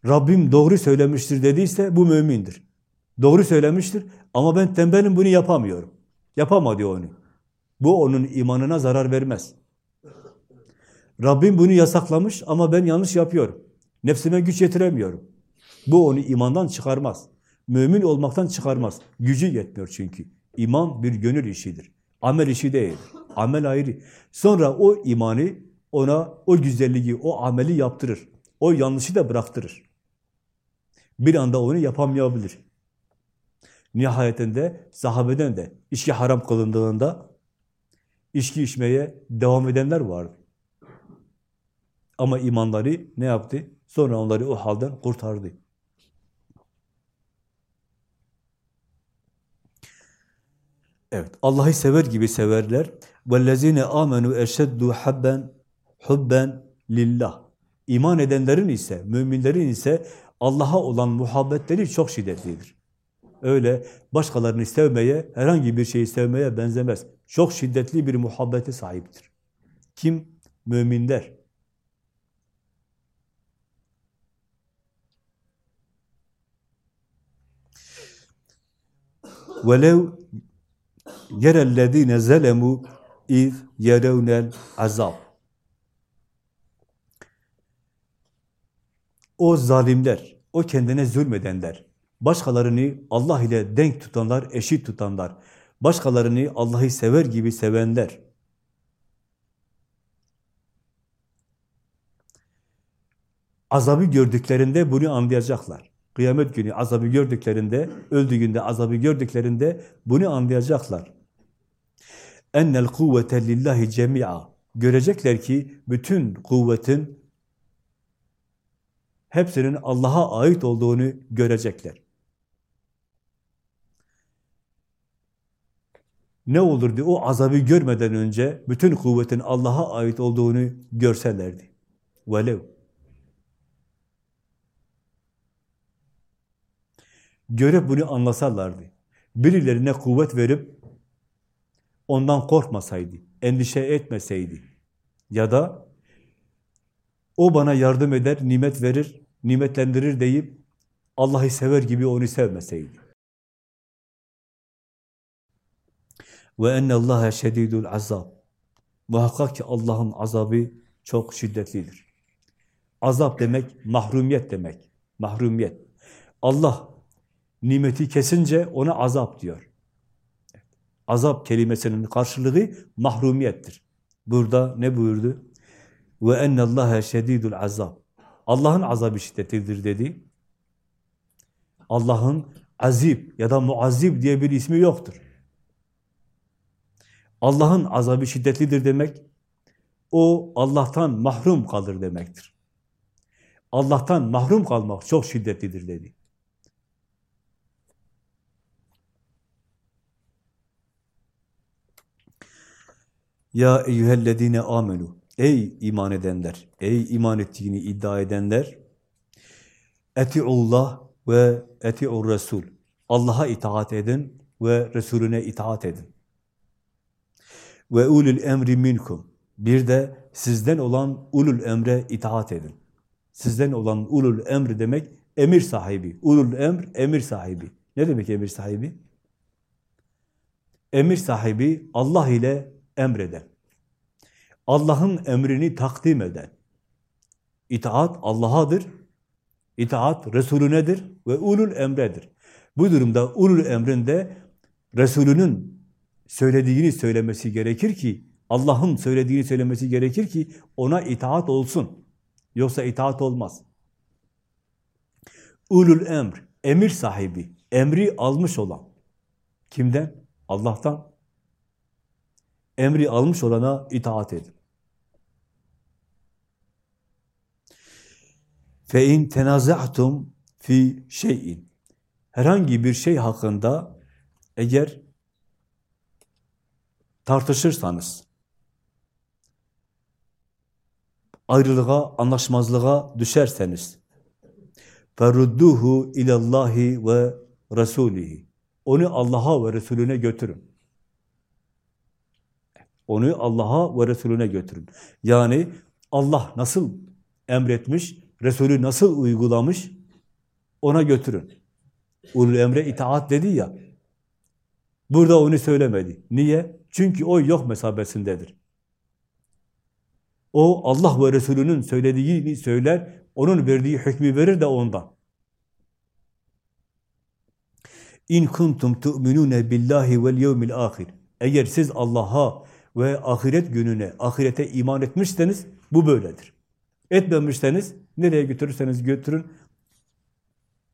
S1: Rabbim doğru söylemiştir dediyse bu mümindir. Doğru söylemiştir ama ben tembelim bunu yapamıyorum. Yapamadı onu. Bu onun imanına zarar vermez. Rabbim bunu yasaklamış ama ben yanlış yapıyorum. Nefsime güç yetiremiyorum. Bu onu imandan çıkarmaz. Mümin olmaktan çıkarmaz. Gücü yetmiyor çünkü. İman bir gönül işidir. Amel işi değil. Amel ayrı. Sonra o imanı ona o güzelliği, o ameli yaptırır. O yanlışı da bıraktırır. Bir anda onu yapamayabilir. Nihayetinde sahabeden de içki haram kılındığında içki içmeye devam edenler vardı. Ama imanları ne yaptı? Sonra onları o halden kurtardı. Evet, Allah'ı sever gibi severler. وَالَّذ۪ينَ آمَنُوا اَشَدُّ حَبَّنْ hubben lillah. İman edenlerin ise, müminlerin ise Allah'a olan muhabbetleri çok şiddetlidir. Öyle başkalarını sevmeye, herhangi bir şeyi sevmeye benzemez. Çok şiddetli bir muhabbete sahiptir. Kim? Müminler. وَلَوْ يَرَ الَّذ۪ينَ زَلَمُوا اِذْ يَرَوْنَ الْعَذَابِ O zalimler, o kendine zulmedenler, başkalarını Allah ile denk tutanlar, eşit tutanlar, başkalarını Allah'ı sever gibi sevenler, azabı gördüklerinde bunu anlayacaklar. Kıyamet günü azabı gördüklerinde, öldüğünde azabı gördüklerinde bunu anlayacaklar. Ennel kuvvete lillahi cemi'a. Görecekler ki bütün kuvvetin hepsinin Allah'a ait olduğunu görecekler. Ne olurdu o azabı görmeden önce bütün kuvvetin Allah'a ait olduğunu görselerdi. Velev. Görüp bunu anlasalardı. Birilerine kuvvet verip ondan korkmasaydı, endişe etmeseydi ya da o bana yardım eder, nimet verir, nimetlendirir deyip Allah'ı sever gibi onu sevmeseydi. Ve enne Allaha şedidul azab. Muhakkak ki Allah'ın azabı çok şiddetlidir. Azap demek mahrumiyet demek. Mahrumiyet. Allah nimeti kesince ona azap diyor. Azap kelimesinin karşılığı mahrumiyettir. Burada ne buyurdu? Ve ennallâhe şedîdul azab. Allah'ın azabı şiddetlidir dedi. Allah'ın azib ya da muazzib diye bir ismi yoktur. Allah'ın azabı şiddetlidir demek, o Allah'tan mahrum kalır demektir. Allah'tan mahrum kalmak çok şiddetlidir dedi. Ya eyyühellezine amenu Ey iman edenler, ey iman ettiğini iddia edenler, etiullah ve etiur Resul. Allah'a itaat edin ve Resulüne itaat edin. Ve ulul emri minkum. Bir de sizden olan ulul emre itaat edin. Sizden olan ulul emri demek emir sahibi. Ulul emr, emir sahibi. Ne demek emir sahibi? Emir sahibi Allah ile emreden. Allah'ın emrini takdim eden. İtaat Allah'adır, itaat Resulünedir ve ulul emredir. Bu durumda ulul emrinde Resulünün söylediğini söylemesi gerekir ki, Allah'ın söylediğini söylemesi gerekir ki ona itaat olsun. Yoksa itaat olmaz. Ulul emr, emir sahibi, emri almış olan. Kimden? Allah'tan. Emri almış olana itaat edin. Fe in tenaza'tum fi şeyin. Herhangi bir şey hakkında eğer tartışırsanız, ayrılığa, anlaşmazlığa düşerseniz, ferudduhu ilallahi ve rasulihi. Onu Allah'a ve Resulüne götürün. Onu Allah'a ve Resulüne götürün. Yani Allah nasıl emretmiş, Resulü nasıl uygulamış, ona götürün. Ulul emre itaat dedi ya, burada onu söylemedi. Niye? Çünkü o yok mesabesindedir. O Allah ve Resulünün söylediğini söyler, onun verdiği hükmü verir de ondan. İn kuntum tu'minune billahi vel yevmil ahir. Eğer siz Allah'a ve ahiret gününe, ahirete iman etmişseniz bu böyledir. Etmemişseniz nereye götürürseniz götürün.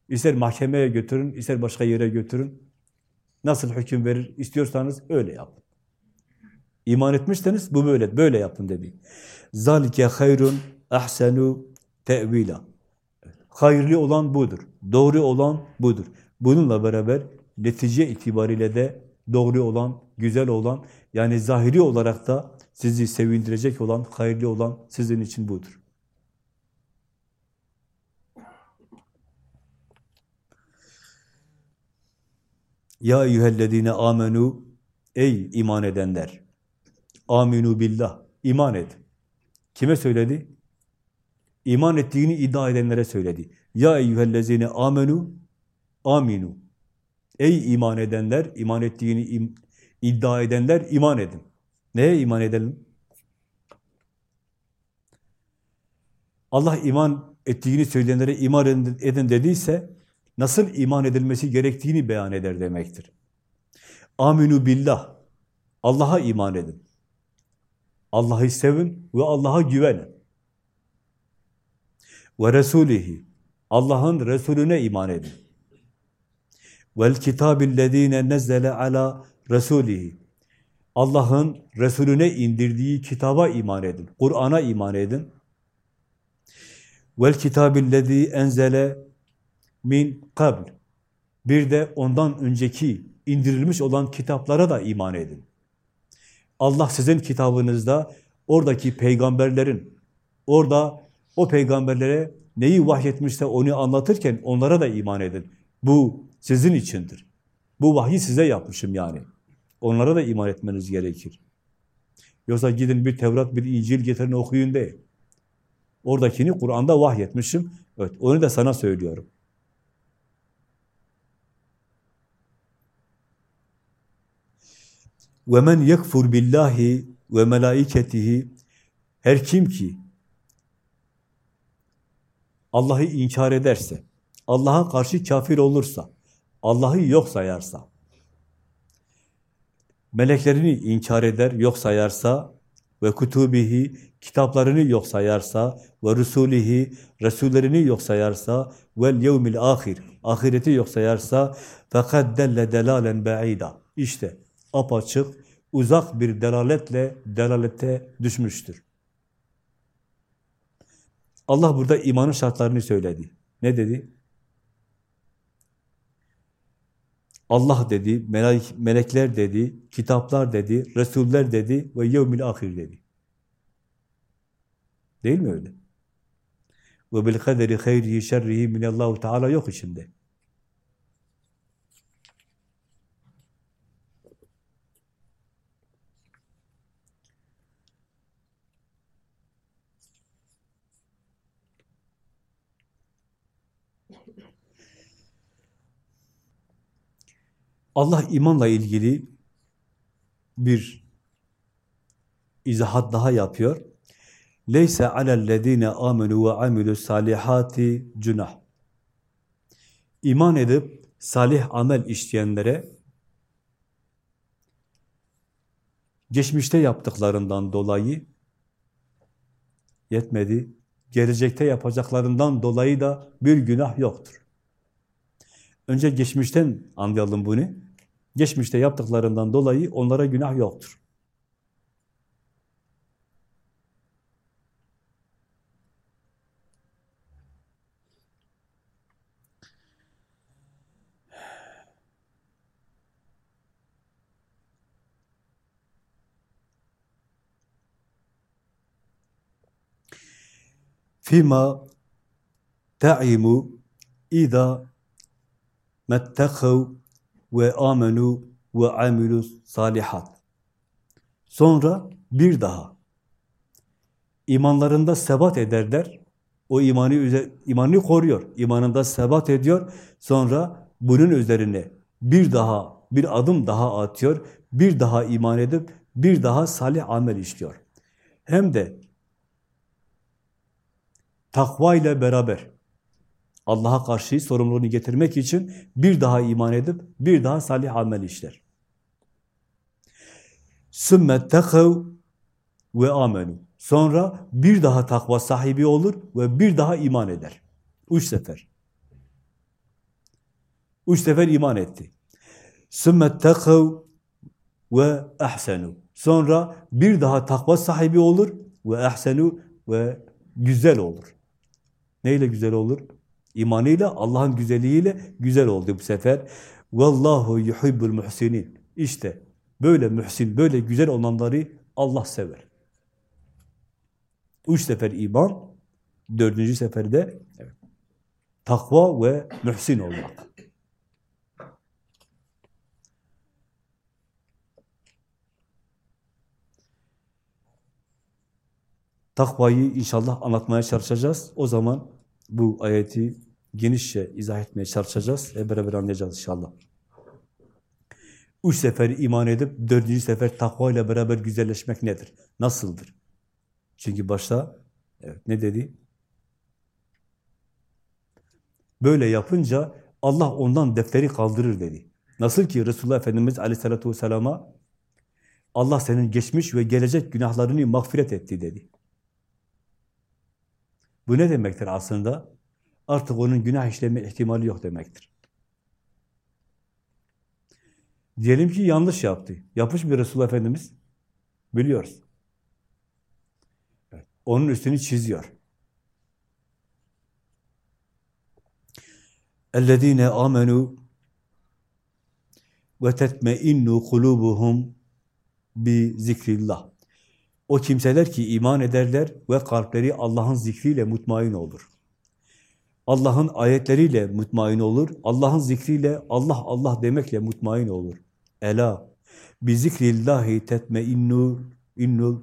S1: İster mahkemeye götürün, ister başka yere götürün. Nasıl hüküm verir istiyorsanız öyle yapın. İman etmişseniz bu böyle, böyle yapın dedi. Zalike hayrun ahsenu tevila. Hayırlı olan budur. Doğru olan budur. Bununla beraber netice itibariyle de doğru olan, güzel olan, yani zahiri olarak da sizi sevindirecek olan, hayırlı olan sizin için budur. Ya eyyühellezine amenu Ey iman edenler! Aminu billah. iman et. Kime söyledi? İman ettiğini iddia edenlere söyledi. Ya eyyühellezine amenu aminu. Ey iman edenler, iman ettiğini im, iddia edenler iman edin. Neye iman edelim? Allah iman ettiğini söyleyenlere iman edin dediyse nasıl iman edilmesi gerektiğini beyan eder demektir. Aminu billah. Allah'a iman edin. Allah'ı sevin ve Allah'a güvenin. Ve Resulihi. Allah'ın Resulüne iman edin. Vel kitabillezine nezzele ala Resulihi. Allah'ın Resulüne indirdiği kitaba iman edin. Kur'an'a iman edin. Vel kitabillezî enzele min kabl. Bir de ondan önceki indirilmiş olan kitaplara da iman edin. Allah sizin kitabınızda oradaki peygamberlerin, orada o peygamberlere neyi vahyetmişse onu anlatırken onlara da iman edin. Bu sizin içindir. Bu vahyi size yapmışım yani. Onlara da iman etmeniz gerekir. Yoksa gidin bir Tevrat, bir İncil getirin okuyun değil. Oradakini Kur'an'da vahyetmişim. Evet, onu da sana söylüyorum. وَمَنْ يَكْفُرْ بِاللّٰهِ وَمَلَائِكَتِهِ Her kim ki Allah'ı inkar ederse, Allah'a karşı kafir olursa, Allah'ı yok sayarsa, meleklerini inkar eder, yok sayarsa ve kutubihi, kitaplarını yok sayarsa ve rusulihi, resullerini yok sayarsa vel yevmil ahir, ahireti yok sayarsa fakat delle delalen ba'ida. İşte apaçık, uzak bir delaletle delalete düşmüştür. Allah burada imanın şartlarını söyledi. Ne dedi? Allah dedi, melek, melekler dedi, kitaplar dedi, resuller dedi ve yevmil ahir dedi. Değil mi öyle? Ve bil kaderi hayrihi şerrihi minallahu teala yok içinde. Allah imanla ilgili bir izahat daha yapıyor. Leyse alellezine amenu ve amilus salihati cunah. İman edip salih amel işleyenlere geçmişte yaptıklarından dolayı yetmedi. Gelecekte yapacaklarından dolayı da bir günah yoktur. Önce geçmişten anlayalım bunu. Geçmişte yaptıklarından dolayı onlara günah yoktur. Fima ta'imu ida mettehav ve amenu ve amilu salihat. Sonra bir daha imanlarında sebat ederler. O imanı imanı koruyor. İmanında sebat ediyor. Sonra bunun üzerine bir daha bir adım daha atıyor. Bir daha iman edip bir daha salih amel işliyor. Hem de takva ile beraber Allah'a karşı sorumluluğunu getirmek için bir daha iman edip bir daha salih amel işler. Sümmet tekav ve amenu. Sonra bir daha takva sahibi olur ve bir daha iman eder. Üç sefer. Üç sefer iman etti. Sümmet tekav ve ahsenu. Sonra bir daha takva sahibi olur ve ahsenu ve güzel olur. Neyle güzel olur? İmanıyla, Allah'ın güzelliğiyle güzel oldu bu sefer. Vallahu yuhibbul muhsinin. İşte böyle mühsin, böyle güzel olanları Allah sever. Üç sefer iman, dördüncü seferde takva ve mühsin olmak. Takvayı inşallah anlatmaya çalışacağız. O zaman bu ayeti genişçe izah etmeye çalışacağız. Hep beraber anlayacağız inşallah. Üç sefer iman edip dördüncü sefer takva ile beraber güzelleşmek nedir? Nasıldır? Çünkü başta evet, ne dedi? Böyle yapınca Allah ondan defteri kaldırır dedi. Nasıl ki Resulullah Efendimiz Aleyhisselatü Vesselam'a Allah senin geçmiş ve gelecek günahlarını mağfiret etti dedi. Bu ne demektir aslında? Artık onun günah işleme ihtimali yok demektir. Diyelim ki yanlış yaptı. Yapmış bir Resulullah Efendimiz. Biliyoruz. Onun üstünü çiziyor. اَلَّذ۪ينَ آمَنُوا وَتَتْمَئِنُّ قُلُوبُهُمْ بِذِكْرِ اللّٰهِ o kimseler ki iman ederler ve kalpleri Allah'ın zikriyle mutmain olur. Allah'ın ayetleriyle mutmain olur. Allah'ın zikriyle Allah Allah demekle mutmain olur. Ela bi zikrillahi tetmeinnul innul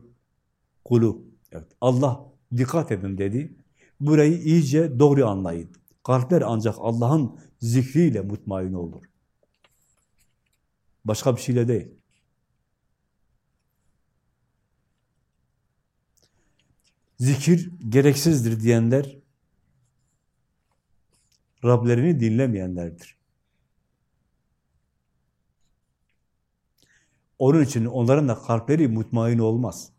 S1: kulub. Evet, Allah dikkat edin dedi. Burayı iyice doğru anlayın. Kalpler ancak Allah'ın zikriyle mutmain olur. Başka bir şeyle değil. zikir gereksizdir diyenler Rablerini dinlemeyenlerdir. Onun için onların da kalpleri mutmain olmaz.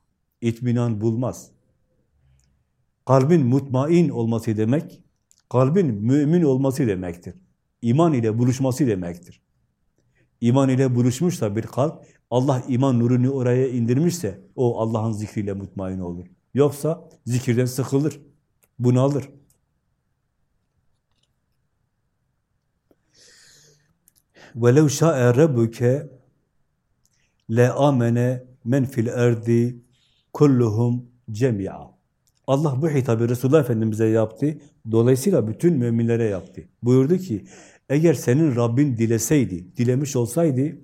S1: İtminan bulmaz. Kalbin mutmain olması demek, kalbin mümin olması demektir. İman ile buluşması demektir. İman ile buluşmuşsa bir kalp, Allah iman nurunu oraya indirmişse, o Allah'ın zikriyle mutmain olur. Yoksa zikirden sıkılır, bunalır. وَلَوْ شَاءَ رَبُّكَ لَاَمَنَ مَنْ فِي الْاَرْضِ كُلُّهُمْ جَمِيعًا Allah bu hitabı Resulullah Efendimiz'e yaptı. Dolayısıyla bütün müminlere yaptı. Buyurdu ki, eğer senin Rabbin dileseydi, dilemiş olsaydı,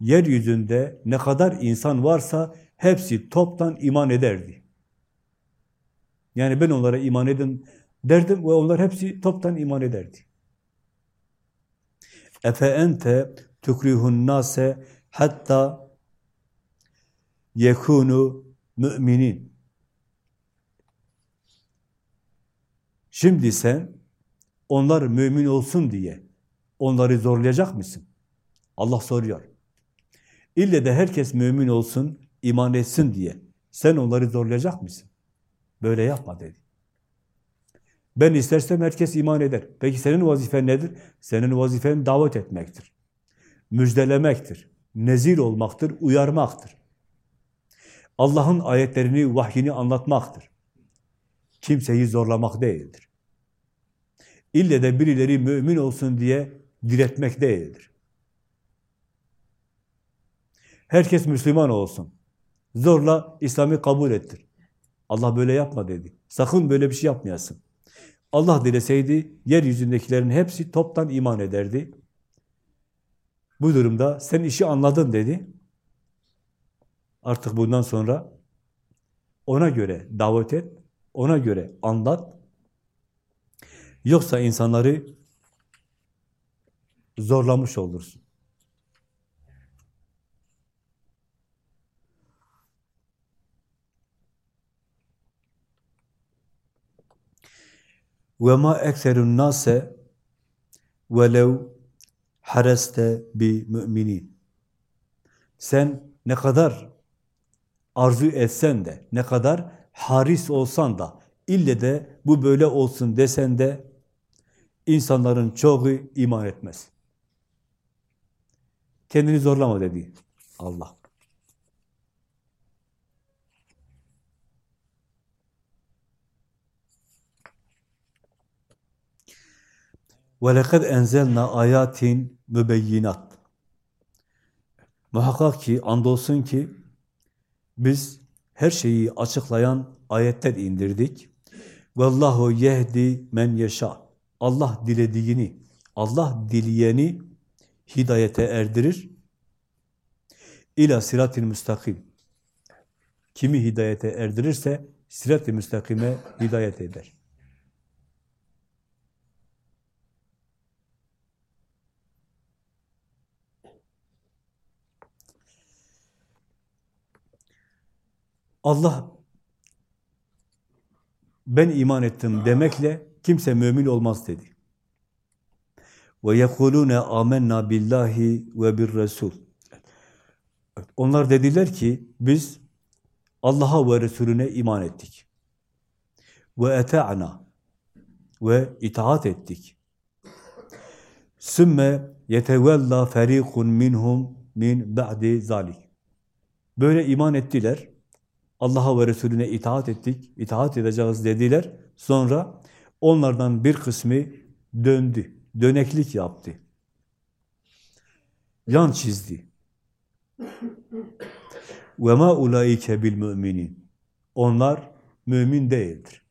S1: yeryüzünde ne kadar insan varsa hepsi toptan iman ederdi. Yani ben onlara iman edin derdim ve onlar hepsi toptan iman ederdi. Efe ente tukrihun nase hatta yekunu müminin. Şimdi sen onlar mümin olsun diye onları zorlayacak mısın? Allah soruyor. İlle de herkes mümin olsun, iman etsin diye sen onları zorlayacak mısın? Böyle yapma dedi. Ben istersem herkes iman eder. Peki senin vazifen nedir? Senin vazifen davet etmektir. Müjdelemektir. Nezir olmaktır, uyarmaktır. Allah'ın ayetlerini, vahyini anlatmaktır. Kimseyi zorlamak değildir. İlle de birileri mümin olsun diye diretmek değildir. Herkes Müslüman olsun. Zorla İslam'ı kabul ettir. Allah böyle yapma dedi. Sakın böyle bir şey yapmayasın. Allah dileseydi yeryüzündekilerin hepsi toptan iman ederdi. Bu durumda sen işi anladın dedi. Artık bundan sonra ona göre davet et, ona göre anlat. Yoksa insanları zorlamış olursun. Ve ma ekserun nase velev hareste bi müminin. Sen ne kadar arzu etsen de, ne kadar haris olsan da, ille de bu böyle olsun desen de insanların çoğu iman etmez. Kendini zorlama dedi Allah. وَلَقَدْ اَنْزَلْنَا آيَاتٍ mübeyyinat. Muhakkak ki, andolsun ki, biz her şeyi açıklayan ayetler indirdik. Vallahu yehdi men yeşâ. Allah dilediğini, Allah dileyeni hidayete erdirir. İla siratil müstakim. Kimi hidayete erdirirse sirat-i müstakime hidayet eder. Allah ben iman ettim demekle kimse mümin olmaz dedi. Ve yekulune amennâ billahi ve bir resul. Onlar dediler ki biz Allah'a ve Resulüne iman ettik. Ve eta'na ve itaat ettik. Sümme yetevella ferikun minhum min ba'di zalik. Böyle iman ettiler. Allah'a ve Resulüne itaat ettik, itaat edeceğiz dediler. Sonra onlardan bir kısmı döndü, döneklik yaptı. Yan çizdi. وَمَا اُولَٰئِكَ بِالْمُؤْمِنِينَ Onlar mümin değildir.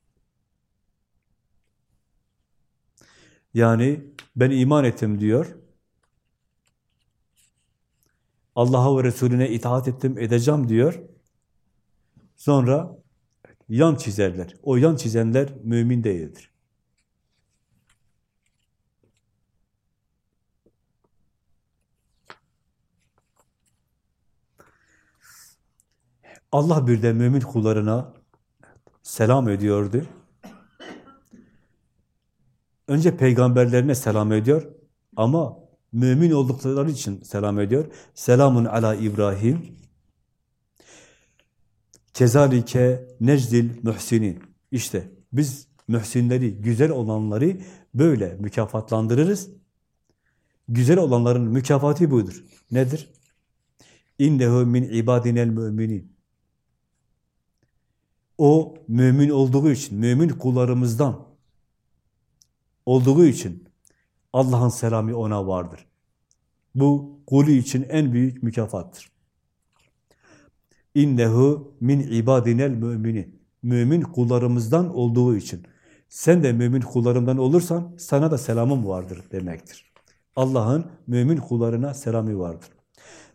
S1: Yani ben iman ettim diyor. Allah'a ve Resulüne itaat ettim, edeceğim diyor. Sonra yan çizerler. O yan çizenler mümin değildir. Allah bir de mümin kullarına selam ediyordu. Önce peygamberlerine selam ediyor ama mümin oldukları için selam ediyor. Selamun ala İbrahim Kezalike necdil muhsinin. İşte biz mühsinleri, güzel olanları böyle mükafatlandırırız. Güzel olanların mükafatı budur. Nedir? İnnehu min ibadinel müminin. O mümin olduğu için, mümin kullarımızdan olduğu için Allah'ın selamı ona vardır. Bu kulü için en büyük mükafattır. İnnehu min ibadinel müminin. Mümin kullarımızdan olduğu için. Sen de mümin kullarımdan olursan sana da selamım vardır demektir. Allah'ın mümin kullarına selamı vardır.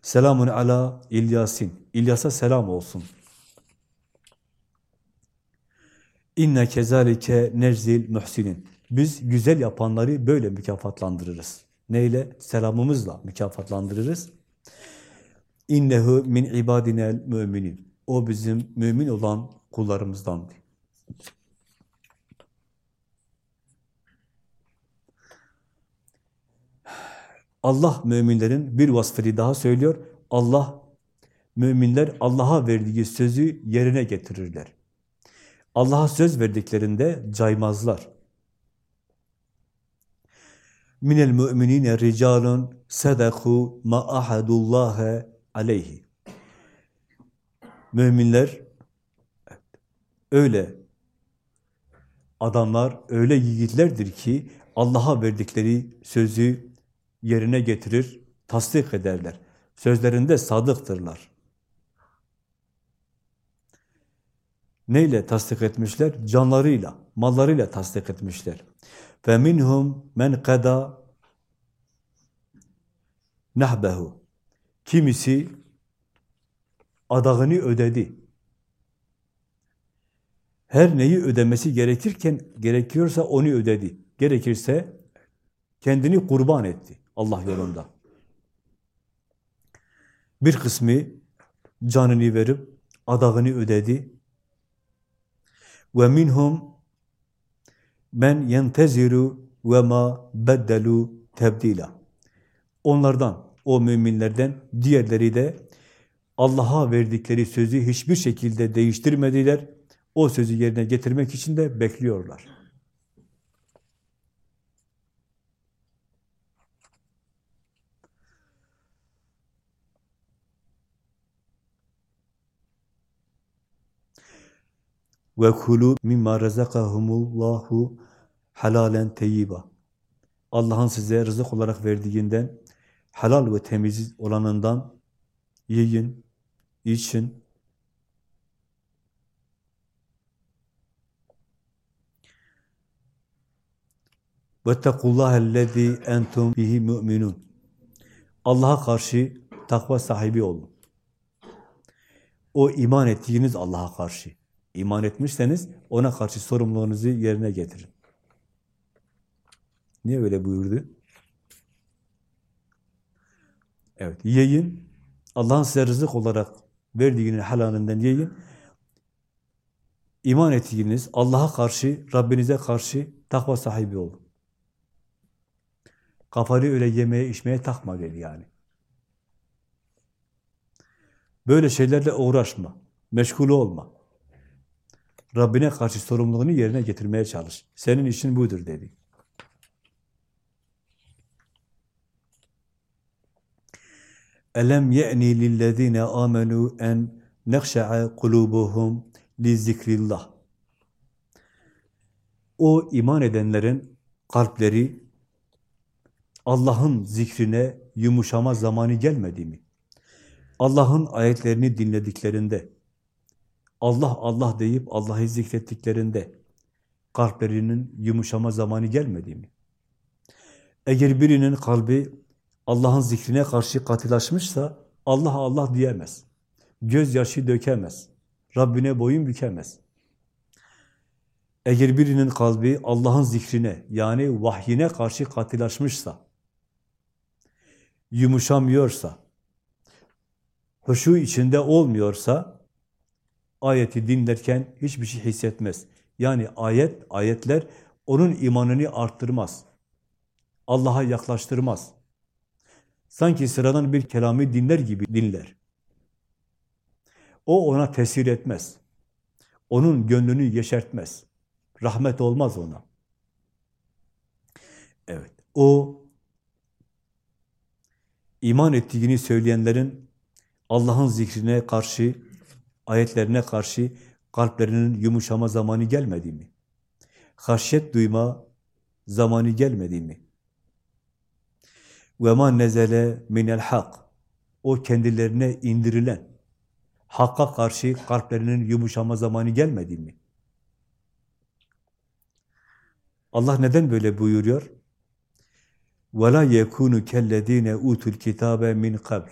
S1: Selamun ala İlyasin. İlyas'a selam olsun. İnne kezalike nezil muhsinin. Biz güzel yapanları böyle mükafatlandırırız. Neyle? Selamımızla mükafatlandırırız. İnnehu min ibadinel müminin. O bizim mümin olan kullarımızdandı. Allah müminlerin bir vasfını daha söylüyor. Allah, müminler Allah'a verdiği sözü yerine getirirler. Allah'a söz verdiklerinde caymazlar. Minel müminine ricalun sedaku ma ahadullaha aleyhi. Müminler öyle adamlar, öyle yiğitlerdir ki Allah'a verdikleri sözü yerine getirir, tasdik ederler. Sözlerinde sadıktırlar. Neyle tasdik etmişler? Canlarıyla, mallarıyla tasdik etmişler. فَمِنْهُمْ مَنْ قَدَى nahbehu. Kimisi adağını ödedi. Her neyi ödemesi gerekirken gerekiyorsa onu ödedi. Gerekirse kendini kurban etti Allah yolunda. Bir kısmı canını verip adağını ödedi. Ve minhum men yenteziru ve ma beddelu tebdila. Onlardan, o müminlerden diğerleri de Allah'a verdikleri sözü hiçbir şekilde değiştirmediler. O sözü yerine getirmek için de bekliyorlar. ve kulu mimma razakahumullahu halalen teyyiba. Allah'ın size rızık olarak verdiğinden helal ve temiz olanından yiyin, için. وَاتَّقُوا entum bihi mu'minun. Allah'a karşı takva sahibi olun. O iman ettiğiniz Allah'a karşı. iman etmişseniz ona karşı sorumluluğunuzu yerine getirin. Niye öyle buyurdu? Evet, yiyin. Allah'ın size rızık olarak verdiğinin helalinden yiyin. İman ettiğiniz Allah'a karşı, Rabbinize karşı takva sahibi olun. Kafanı öyle yemeye, içmeye takma dedi yani. Böyle şeylerle uğraşma. Meşgul olma. Rabbine karşı sorumluluğunu yerine getirmeye çalış. Senin işin budur dedi. Elem ye'ni lillezine amenu en nekşe'a kulubuhum li zikrillah. O iman edenlerin kalpleri Allah'ın zikrine yumuşama zamanı gelmedi mi? Allah'ın ayetlerini dinlediklerinde, Allah Allah deyip Allah'ı zikrettiklerinde kalplerinin yumuşama zamanı gelmedi mi? Eğer birinin kalbi Allah'ın zikrine karşı katılaşmışsa Allah Allah diyemez. Gözyaşı dökemez. Rabbine boyun bükemez. Eğer birinin kalbi Allah'ın zikrine yani vahyine karşı katılaşmışsa, yumuşamıyorsa, huşu içinde olmuyorsa, ayeti dinlerken hiçbir şey hissetmez. Yani ayet, ayetler onun imanını arttırmaz. Allah'a yaklaştırmaz. Sanki sıradan bir kelamı dinler gibi dinler. O ona tesir etmez. Onun gönlünü yeşertmez. Rahmet olmaz ona. Evet, o iman ettiğini söyleyenlerin Allah'ın zikrine karşı, ayetlerine karşı kalplerinin yumuşama zamanı gelmedi mi? Haşyet duyma zamanı gelmedi mi? Ve ma nezele minel hak. O kendilerine indirilen hakka karşı kalplerinin yumuşama zamanı gelmedi mi? Allah neden böyle buyuruyor? وَلَا يَكُونُ كَلَّذ۪ينَ utul kitabe min قَبْلِ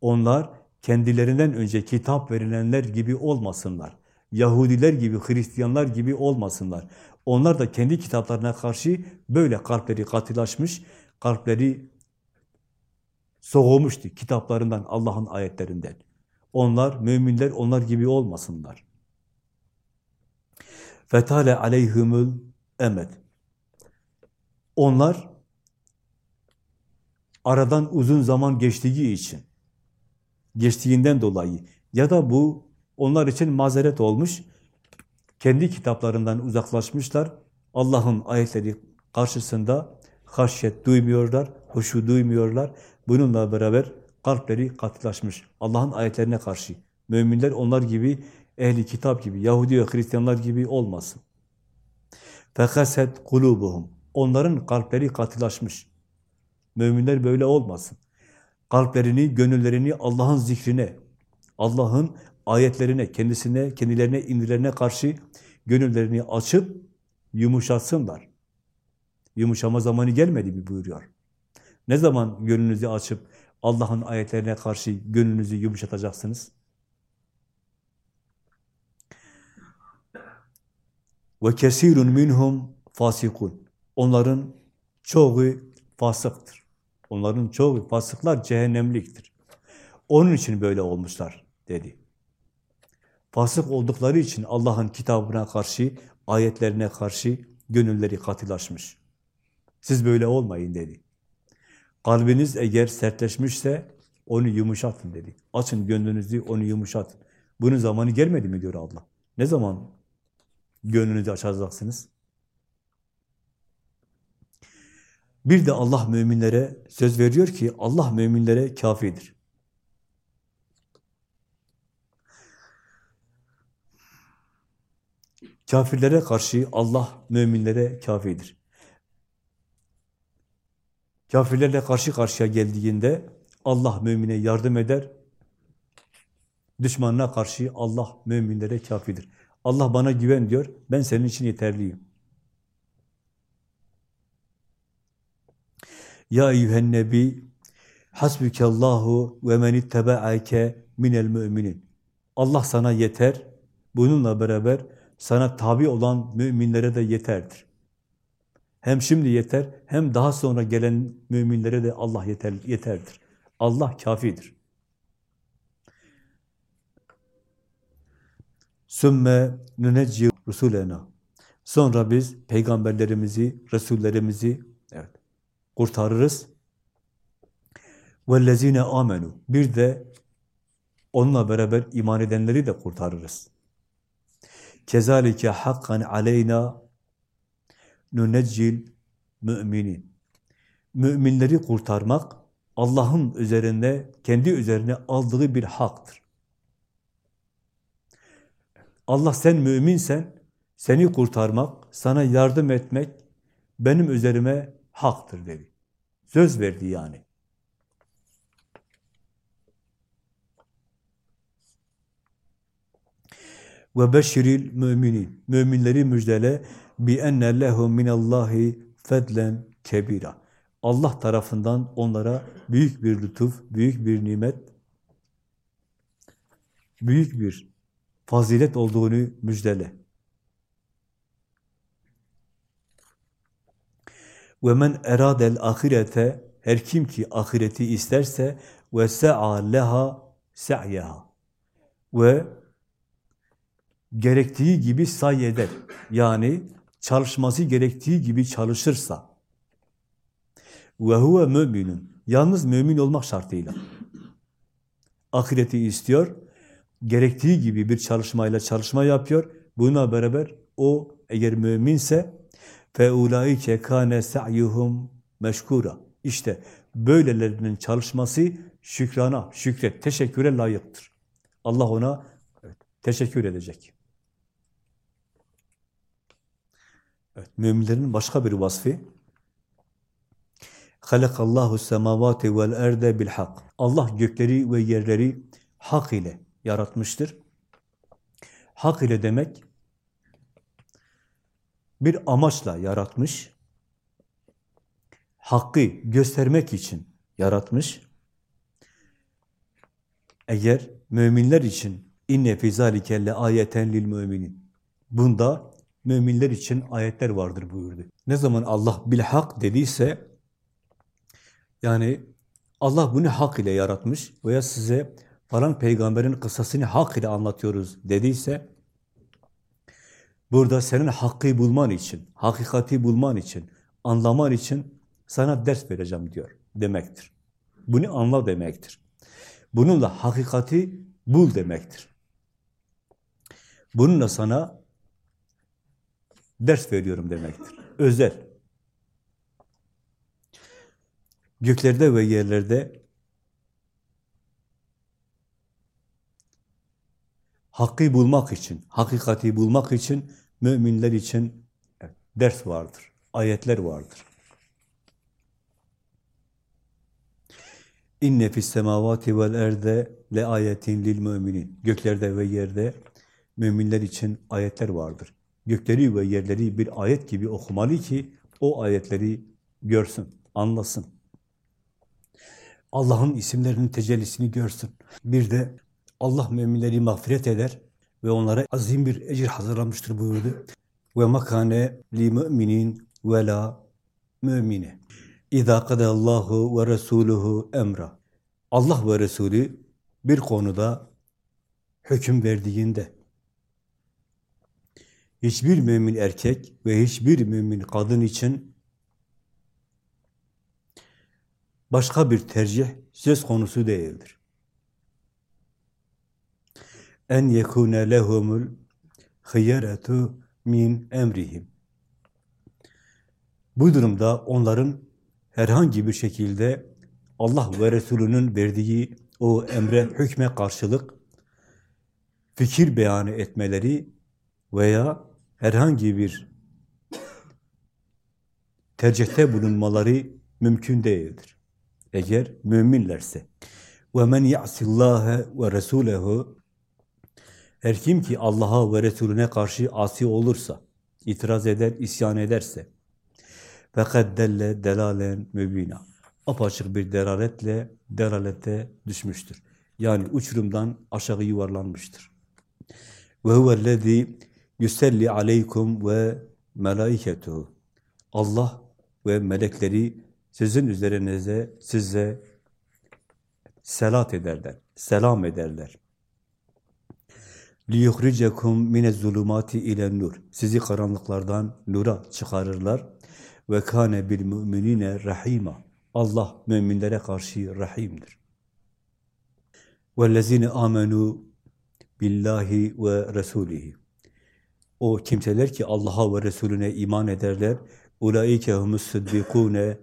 S1: Onlar kendilerinden önce kitap verilenler gibi olmasınlar. Yahudiler gibi, Hristiyanlar gibi olmasınlar. Onlar da kendi kitaplarına karşı böyle kalpleri katılaşmış, kalpleri soğumuştu kitaplarından, Allah'ın ayetlerinden. Onlar, müminler onlar gibi olmasınlar. Fetale aleyhumul emed. Onlar aradan uzun zaman geçtiği için, geçtiğinden dolayı ya da bu onlar için mazeret olmuş, kendi kitaplarından uzaklaşmışlar, Allah'ın ayetleri karşısında haşyet duymuyorlar, huşu duymuyorlar. Bununla beraber kalpleri katılaşmış. Allah'ın ayetlerine karşı. Müminler onlar gibi, ehli kitap gibi, Yahudi ve Hristiyanlar gibi olmasın. Fekaset kulubuhum. Onların kalpleri katılaşmış. Müminler böyle olmasın. Kalplerini, gönüllerini Allah'ın zikrine, Allah'ın ayetlerine, kendisine, kendilerine indilerine karşı gönüllerini açıp yumuşatsınlar. Yumuşama zamanı gelmedi mi buyuruyor. Ne zaman gönlünüzü açıp Allah'ın ayetlerine karşı gönlünüzü yumuşatacaksınız? Ve kesirun minhum fasikun. Onların çoğu fasıktır. Onların çoğu fasıklar cehennemliktir. Onun için böyle olmuşlar dedi. Fasık oldukları için Allah'ın kitabına karşı, ayetlerine karşı gönülleri katılaşmış. Siz böyle olmayın dedi. Kalbiniz eğer sertleşmişse onu yumuşatın dedi. Açın gönlünüzü, onu yumuşatın. Bunun zamanı gelmedi mi diyor Allah. Ne zaman gönlünüzü açacaksınız? Bir de Allah müminlere söz veriyor ki Allah müminlere kafidir. Kafirlere karşı Allah müminlere kafidir. Kafirlerle karşı karşıya geldiğinde Allah mümine yardım eder. Düşmanına karşı Allah müminlere kafidir. Allah bana güven diyor, ben senin için yeterliyim. Ya eyyühen nebi hasbukallahu ve men ittebaake minel müminin. Allah sana yeter. Bununla beraber sana tabi olan müminlere de yeterdir. Hem şimdi yeter, hem daha sonra gelen müminlere de Allah yeter, yeterdir. Allah kafidir. Sümme nünecci rusulena. Sonra biz peygamberlerimizi, resullerimizi evet, kurtarırız. Vellezine amenu. Bir de onunla beraber iman edenleri de kurtarırız. Kezalike hakkan aleyna nuneccil müminin. Müminleri kurtarmak Allah'ın üzerinde, kendi üzerine aldığı bir haktır. Allah sen müminsen, seni kurtarmak, sana yardım etmek benim üzerime haktır dedi. Söz verdi yani. Ve beşiril müminin. Müminleri müjdele bi enne lehum minallahi fedlen kebira. Allah tarafından onlara büyük bir lütuf, büyük bir nimet, büyük bir fazilet olduğunu müjdele. Men eradel ahirete her kim ki ahireti isterse sa'a leha sa'yaha ve gerektiği gibi say eder. Yani çalışması gerektiği gibi çalışırsa. Ve huve müminun. Yalnız mümin olmak şartıyla. Ahireti istiyor gerektiği gibi bir çalışmayla çalışma yapıyor. Buna beraber o eğer müminse fe ulaike kane sa'yuhum meşkura işte böylelerinin çalışması şükrana şükret teşekküre layıktır. Allah ona teşekkür edecek. Evet, müminlerin başka bir vasfı Halakallahu semavati vel erde bil hak. Allah gökleri ve yerleri hak ile yaratmıştır. Hak ile demek bir amaçla yaratmış. Hakkı göstermek için yaratmış. Eğer müminler için inne fi zalike ayeten lil müminin. Bunda müminler için ayetler vardır buyurdu. Ne zaman Allah bil hak dediyse yani Allah bunu hak ile yaratmış veya size falan peygamberin kıssasını hak ile anlatıyoruz dediyse burada senin hakkı bulman için, hakikati bulman için, anlaman için sana ders vereceğim diyor demektir. Bunu anla demektir. Bununla hakikati bul demektir. Bununla sana ders veriyorum demektir. Özel. Göklerde ve yerlerde hakkı bulmak için, hakikati bulmak için müminler için ders vardır, ayetler vardır. İnne fis semavati vel erde le ayetin lil müminin. Göklerde ve yerde müminler için ayetler vardır. Gökleri ve yerleri bir ayet gibi okumalı ki o ayetleri görsün, anlasın. Allah'ın isimlerinin tecellisini görsün. Bir de Allah müminleri mağfiret eder ve onlara azim bir ecir hazırlamıştır buyurdu. Ve makane li müminin ve la mümine. İza kadallahu ve resuluhu emra. Allah ve Resulü bir konuda hüküm verdiğinde hiçbir mümin erkek ve hiçbir mümin kadın için başka bir tercih söz konusu değildir. En yekune lehumul hıyeretu min emrihim. Bu durumda onların herhangi bir şekilde Allah ve Resulünün verdiği o emre, hükme karşılık fikir beyanı etmeleri veya herhangi bir tercihte bulunmaları mümkün değildir. Eğer müminlerse. وَمَنْ يَعْسِ اللّٰهَ وَرَسُولَهُ Her kim ki Allah'a ve Resulüne karşı asi olursa, itiraz eder, isyan ederse, فَقَدْ دَلَّ دَلَالًا مُب۪ينًا Apaçık bir delaletle, delalete düşmüştür. Yani uçurumdan aşağı yuvarlanmıştır. وَهُوَ الَّذ۪ي yuselli aleykum ve melaiketuhu. Allah ve melekleri sizin üzerinize, size selat ederler, selam ederler. لِيُخْرِجَكُمْ مِنَ الظُّلُمَاتِ ile nur. Sizi karanlıklardan nura çıkarırlar. Ve kâne bil müminine rahima. Allah müminlere karşı rahimdir. وَالَّذِينَ آمَنُوا billahi ve resulihi. o kimseler ki Allah'a ve Resulüne iman ederler. Ulaike humus sıddikune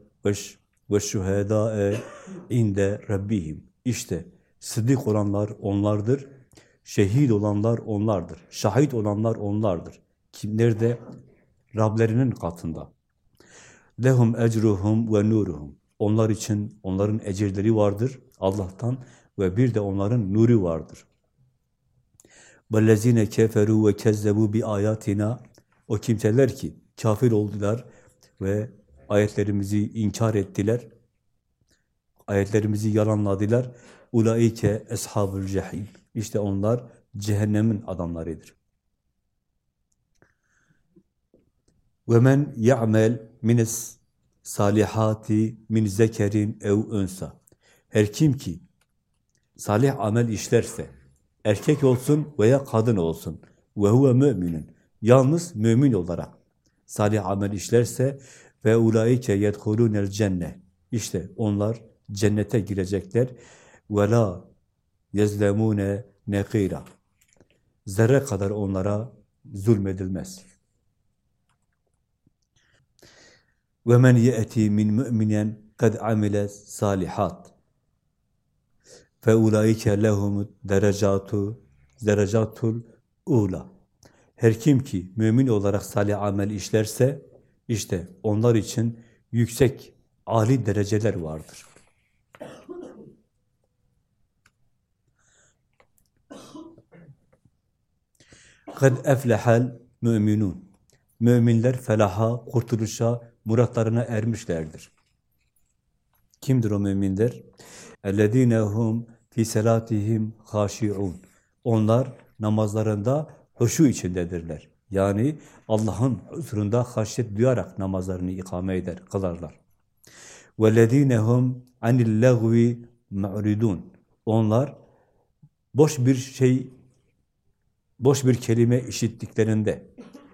S1: ve şuhedâe inde rabbihim. İşte sıddık olanlar onlardır. Şehit olanlar onlardır. Şahit olanlar onlardır. Kimler de Rablerinin katında. Lehum ecruhum ve nuruhum. Onlar için onların ecirleri vardır Allah'tan ve bir de onların nuru vardır. وَالَّذ۪ينَ كَفَرُوا وَكَذَّبُوا بِآيَاتِنَا O kimseler ki kafir oldular ve ayetlerimizi inkar ettiler, ayetlerimizi yalanladılar. Ulaike eshabul cehim. İşte onlar cehennemin adamlarıdır. Ve men ya'mel mines salihati min zekerin ev önsa. Her kim ki salih amel işlerse, erkek olsun veya kadın olsun. Ve huve müminun. Yalnız mümin olarak salih amel işlerse ve ulaike yedhulunel cenne. İşte onlar cennete girecekler. Ve la yezlemune nekira. Zerre kadar onlara zulmedilmez. Ve men ye'ti min mu'minen kad amile salihat فَاُولَٰئِكَ لَهُمُ derecatu derecatul ula. Her kim ki mümin olarak salih amel işlerse, işte onlar için yüksek, âli dereceler vardır. قَدْ اَفْلَحَ müminun. Müminler felaha, kurtuluşa, muratlarına ermişlerdir. Kimdir o müminler? اَلَّذ۪ينَ هُمْ fi selatihim haşi'un. Onlar namazlarında huşu içindedirler. Yani Allah'ın huzurunda haşyet duyarak namazlarını ikame eder, kılarlar. وَالَّذ۪ينَ هُمْ عَنِ اللَّغْوِ مَعْرِدُونَ Onlar boş bir şey, boş bir kelime işittiklerinde,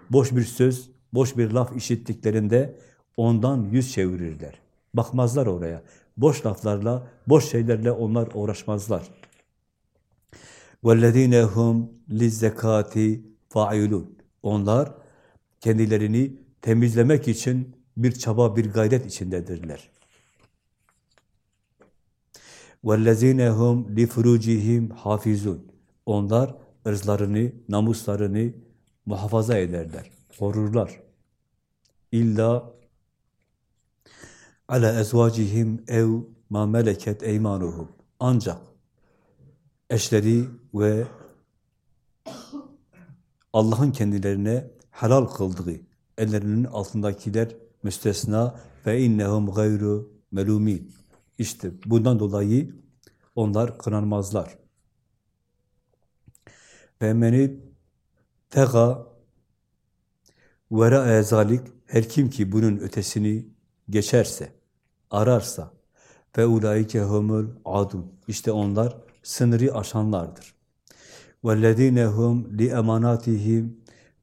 S1: boş bir söz, boş bir laf işittiklerinde ondan yüz çevirirler. Bakmazlar oraya. Boş laflarla, boş şeylerle onlar uğraşmazlar. وَالَّذ۪ينَ هُمْ لِزَّكَاتِ فَاِلُونَ Onlar kendilerini temizlemek için bir çaba, bir gayret içindedirler. وَالَّذ۪ينَ هُمْ لِفُرُوجِهِمْ حَافِزُونَ Onlar ırzlarını, namuslarını muhafaza ederler, korurlar. İlla ala ezvacihim ev ma meleket eymanuhum. Ancak eşleri ve Allah'ın kendilerine helal kıldığı ellerinin altındakiler müstesna ve innehum gayru melumin. İşte bundan dolayı onlar kınanmazlar. Ve meni tega vera ezalik her kim ki bunun ötesini geçerse, ararsa ve ulaike humul adun. İşte onlar sınırı aşanlardır. وَالَّذ۪ينَ هُمْ لِاَمَانَاتِهِمْ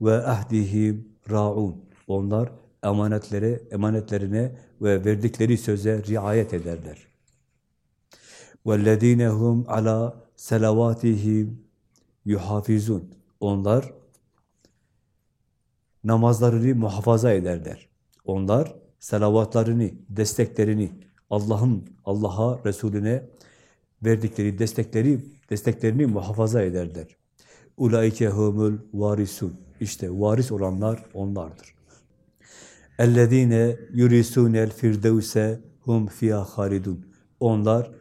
S1: وَاَهْدِهِمْ raun. Onlar emanetlere, emanetlerine ve verdikleri söze riayet ederler. وَالَّذ۪ينَ هُمْ عَلَى سَلَوَاتِهِمْ yuhafizun. Onlar namazlarını muhafaza ederler. Onlar salavatlarını, desteklerini Allah'ın Allah'a, Resulüne verdikleri destekleri desteklerini muhafaza ederler. Ulaike humul varisun. İşte varis olanlar onlardır. Ellezine yurisunel firdevse hum fiha halidun. Onlar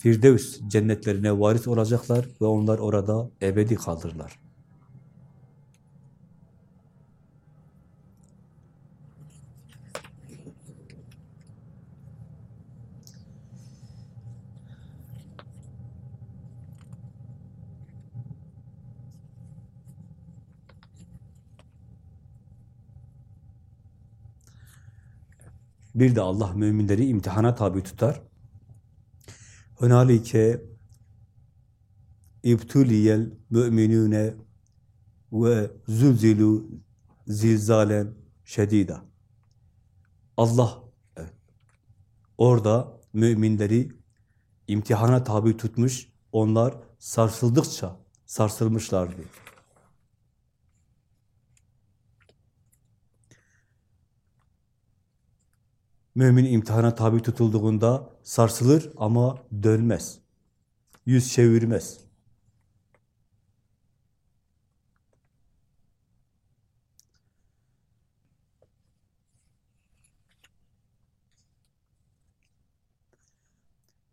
S1: Firdevs cennetlerine varis olacaklar ve onlar orada ebedi kalırlar. Bir de Allah müminleri imtihana tabi tutar. Hunalike ibtuliyel müminune ve zulzilu zilzalen şedida. Allah orada müminleri imtihana tabi tutmuş, onlar sarsıldıkça sarsılmışlardı. Mümin imtihana tabi tutulduğunda sarsılır ama dönmez. Yüz çevirmez.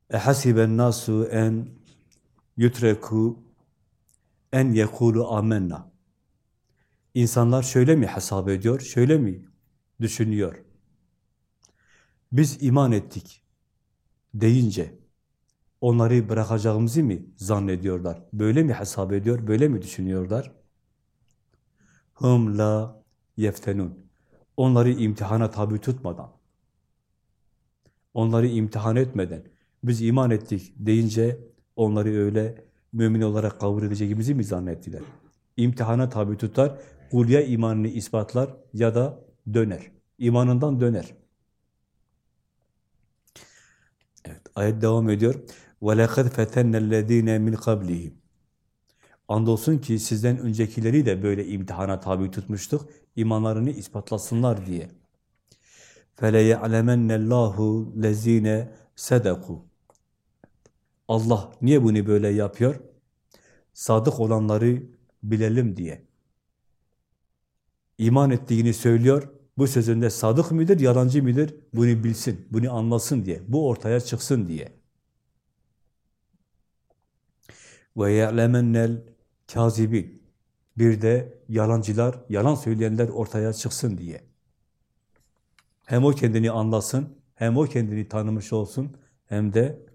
S1: Ehasiben nasu en yutreku en yekulu amenna. İnsanlar şöyle mi hesap ediyor, şöyle mi düşünüyor? Biz iman ettik deyince onları bırakacağımızı mı zannediyorlar? Böyle mi hesap ediyor, böyle mi düşünüyorlar? Hum la yeftenun. Onları imtihana tabi tutmadan, onları imtihan etmeden, biz iman ettik deyince onları öyle mümin olarak kabul edeceğimizi mi zannettiler? İmtihana tabi tutar, kulya imanını ispatlar ya da döner. İmanından döner. Evet, ayet devam ediyor. وَلَقَدْ فَتَنَّ الَّذ۪ينَ مِنْ قَبْلِهِمْ Andolsun ki sizden öncekileri de böyle imtihana tabi tutmuştuk, imanlarını ispatlasınlar diye. فَلَيَعْلَمَنَّ اللّٰهُ لَذ۪ينَ سَدَقُوا Allah niye bunu böyle yapıyor? Sadık olanları bilelim diye. İman ettiğini söylüyor, bu sözünde sadık mıdır, yalancı mıdır? Bunu bilsin, bunu anlasın diye, bu ortaya çıksın diye. Ve ye'lemennel kazibin. Bir de yalancılar, yalan söyleyenler ortaya çıksın diye. Hem o kendini anlasın, hem o kendini tanımış olsun, hem de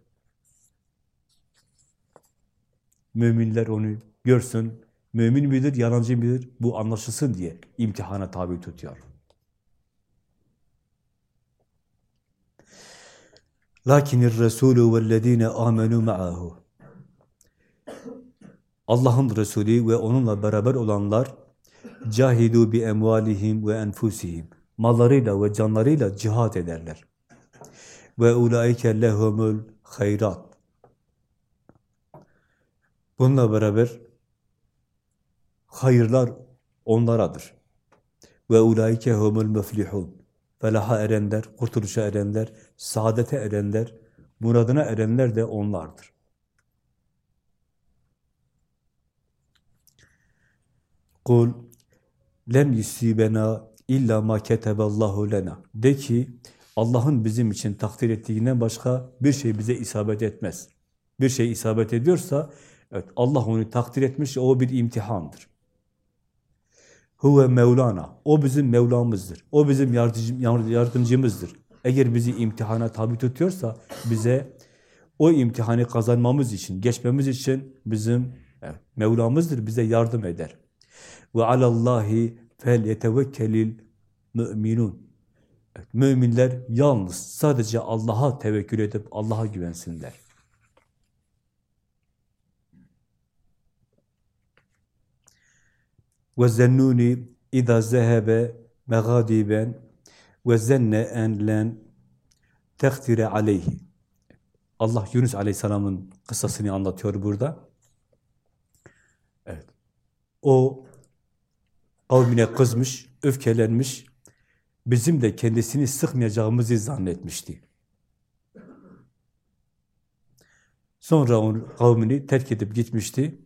S1: müminler onu görsün, mümin midir, yalancı mıdır, bu anlaşılsın diye imtihana tabi tutuyor. Lakinir Resulü vellezine amenu ma'ahu. Allah'ın Resulü ve onunla beraber olanlar cahidu bi emvalihim ve enfusihim. Mallarıyla ve canlarıyla cihat ederler. Ve ulaike lehumul hayrat. Bununla beraber hayırlar onlaradır. Ve ulaike humul muflihun. Felaha erenler, kurtuluşa erenler, saadete erenler, muradına erenler de onlardır. Kul len yusibena illa ma keteballahu lena. De ki Allah'ın bizim için takdir ettiğinden başka bir şey bize isabet etmez. Bir şey isabet ediyorsa, evet Allah onu takdir etmiş, o bir imtihandır. Huve Mevlana, o bizim Mevlamızdır, o bizim yardımcımızdır. Eğer bizi imtihana tabi tutuyorsa, bize o imtihanı kazanmamız için, geçmemiz için bizim evet, Mevlamızdır, bize yardım eder. Ve alallahi fel yetevekkelil müminun. Müminler yalnız sadece Allah'a tevekkül edip Allah'a güvensinler. Ve zennuni idâ zehebe megadiben ve zenne en len tektire aleyhi. Allah Yunus Aleyhisselam'ın kıssasını anlatıyor burada. Evet. O kavmine kızmış, öfkelenmiş, bizim de kendisini sıkmayacağımızı zannetmişti. Sonra onun kavmini terk edip gitmişti.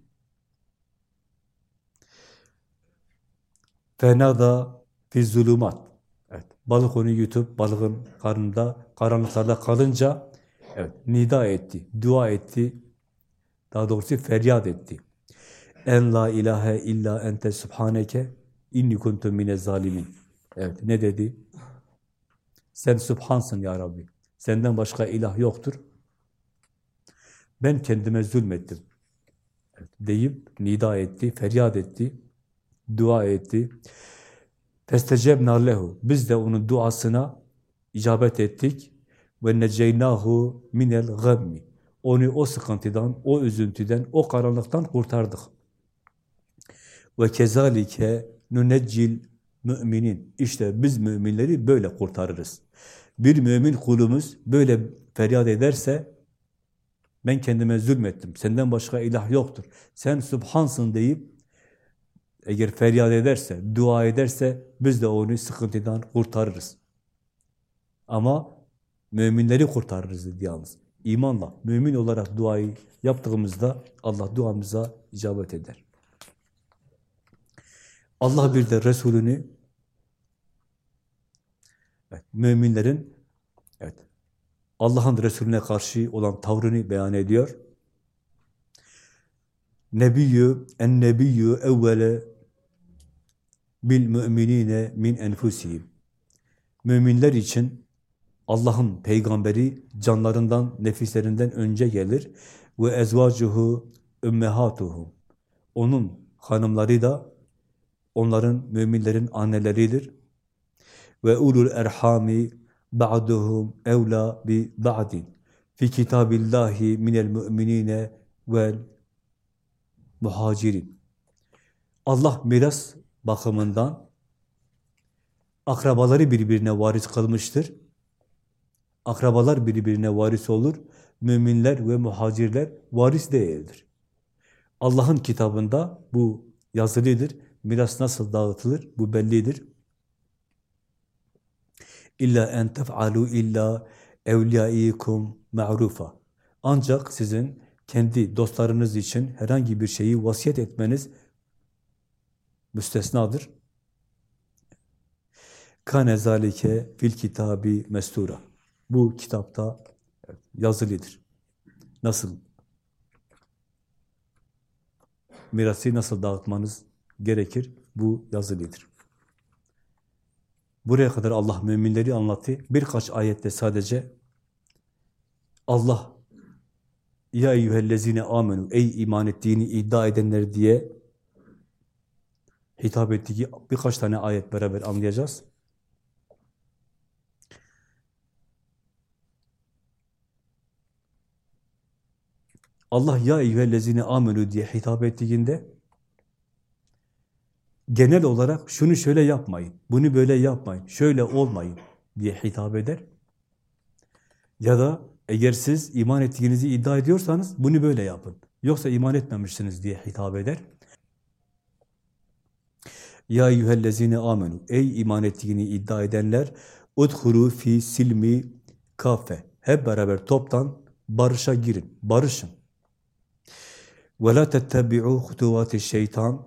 S1: Fenada fi zulümat. Balık onu yutup balığın karnında, karanlıklarda kalınca evet, nida etti, dua etti. Daha doğrusu feryat etti. En la ilahe illa ente subhaneke inni kuntum mine zalimin. Evet, ne dedi? Sen subhansın ya Rabbi. Senden başka ilah yoktur. Ben kendime zulmettim. Evet, deyip nida etti, feryat etti, dua etti. Festecebna lehu. Biz de onun duasına icabet ettik. Ve neceynahu minel gammi. Onu o sıkıntıdan, o üzüntüden, o karanlıktan kurtardık. Ve kezalike nuneccil müminin. İşte biz müminleri böyle kurtarırız. Bir mümin kulumuz böyle feryat ederse ben kendime zulmettim. Senden başka ilah yoktur. Sen subhansın deyip eğer feryat ederse, dua ederse biz de onu sıkıntıdan kurtarırız. Ama müminleri kurtarırız dedi yalnız. İmanla, mümin olarak duayı yaptığımızda Allah duamıza icabet eder. Allah bir de Resulünü evet, müminlerin evet, Allah'ın Resulüne karşı olan tavrını beyan ediyor. Nebiyyü en nebiyyü evvele bil müminine min enfusihim. Müminler için Allah'ın peygamberi canlarından, nefislerinden önce gelir ve ezvacuhu ümmehatuhum. Onun hanımları da onların müminlerin anneleridir. Ve ulul erhami ba'duhum evla bi ba'din fi kitabillahi minel müminine vel muhacirin. Allah miras bakımından akrabaları birbirine varis kılmıştır. Akrabalar birbirine varis olur. Müminler ve muhacirler varis değildir. Allah'ın kitabında bu yazılıdır. Miras nasıl dağıtılır? Bu bellidir. İlla en tef'alu illa evliyaikum ma'rufa. Ancak sizin kendi dostlarınız için herhangi bir şeyi vasiyet etmeniz müstesnadır. Kane zalike fil kitabi mestura. Bu kitapta yazılıdır. Nasıl mirası nasıl dağıtmanız gerekir? Bu yazılıdır. Buraya kadar Allah müminleri anlattı. Birkaç ayette sadece Allah ya eyyühellezine amenu ey iman ettiğini iddia edenler diye hitap ettiği birkaç tane ayet beraber anlayacağız. Allah ya eyyühellezine amenu diye hitap ettiğinde genel olarak şunu şöyle yapmayın, bunu böyle yapmayın, şöyle olmayın diye hitap eder. Ya da eğer siz iman ettiğinizi iddia ediyorsanız bunu böyle yapın. Yoksa iman etmemişsiniz diye hitap eder. Ya eyyühellezine amenu. Ey iman ettiğini iddia edenler udhuru fi silmi kafe. Hep beraber toptan barışa girin. Barışın. Ve la tettebi'u hutuvati şeytan.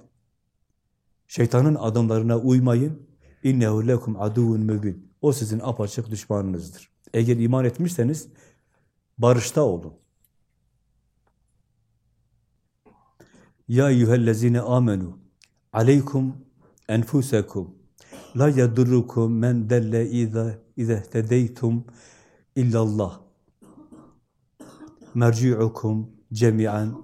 S1: Şeytanın adımlarına uymayın. İnnehu lekum aduvun mübin. o sizin apaçık düşmanınızdır. Eğer iman etmişseniz barışta olun. Ya eyyühellezine amenu aleykum enfusekum la yadurrukum men delle iza izehtedeytum illallah merci'ukum cemi'an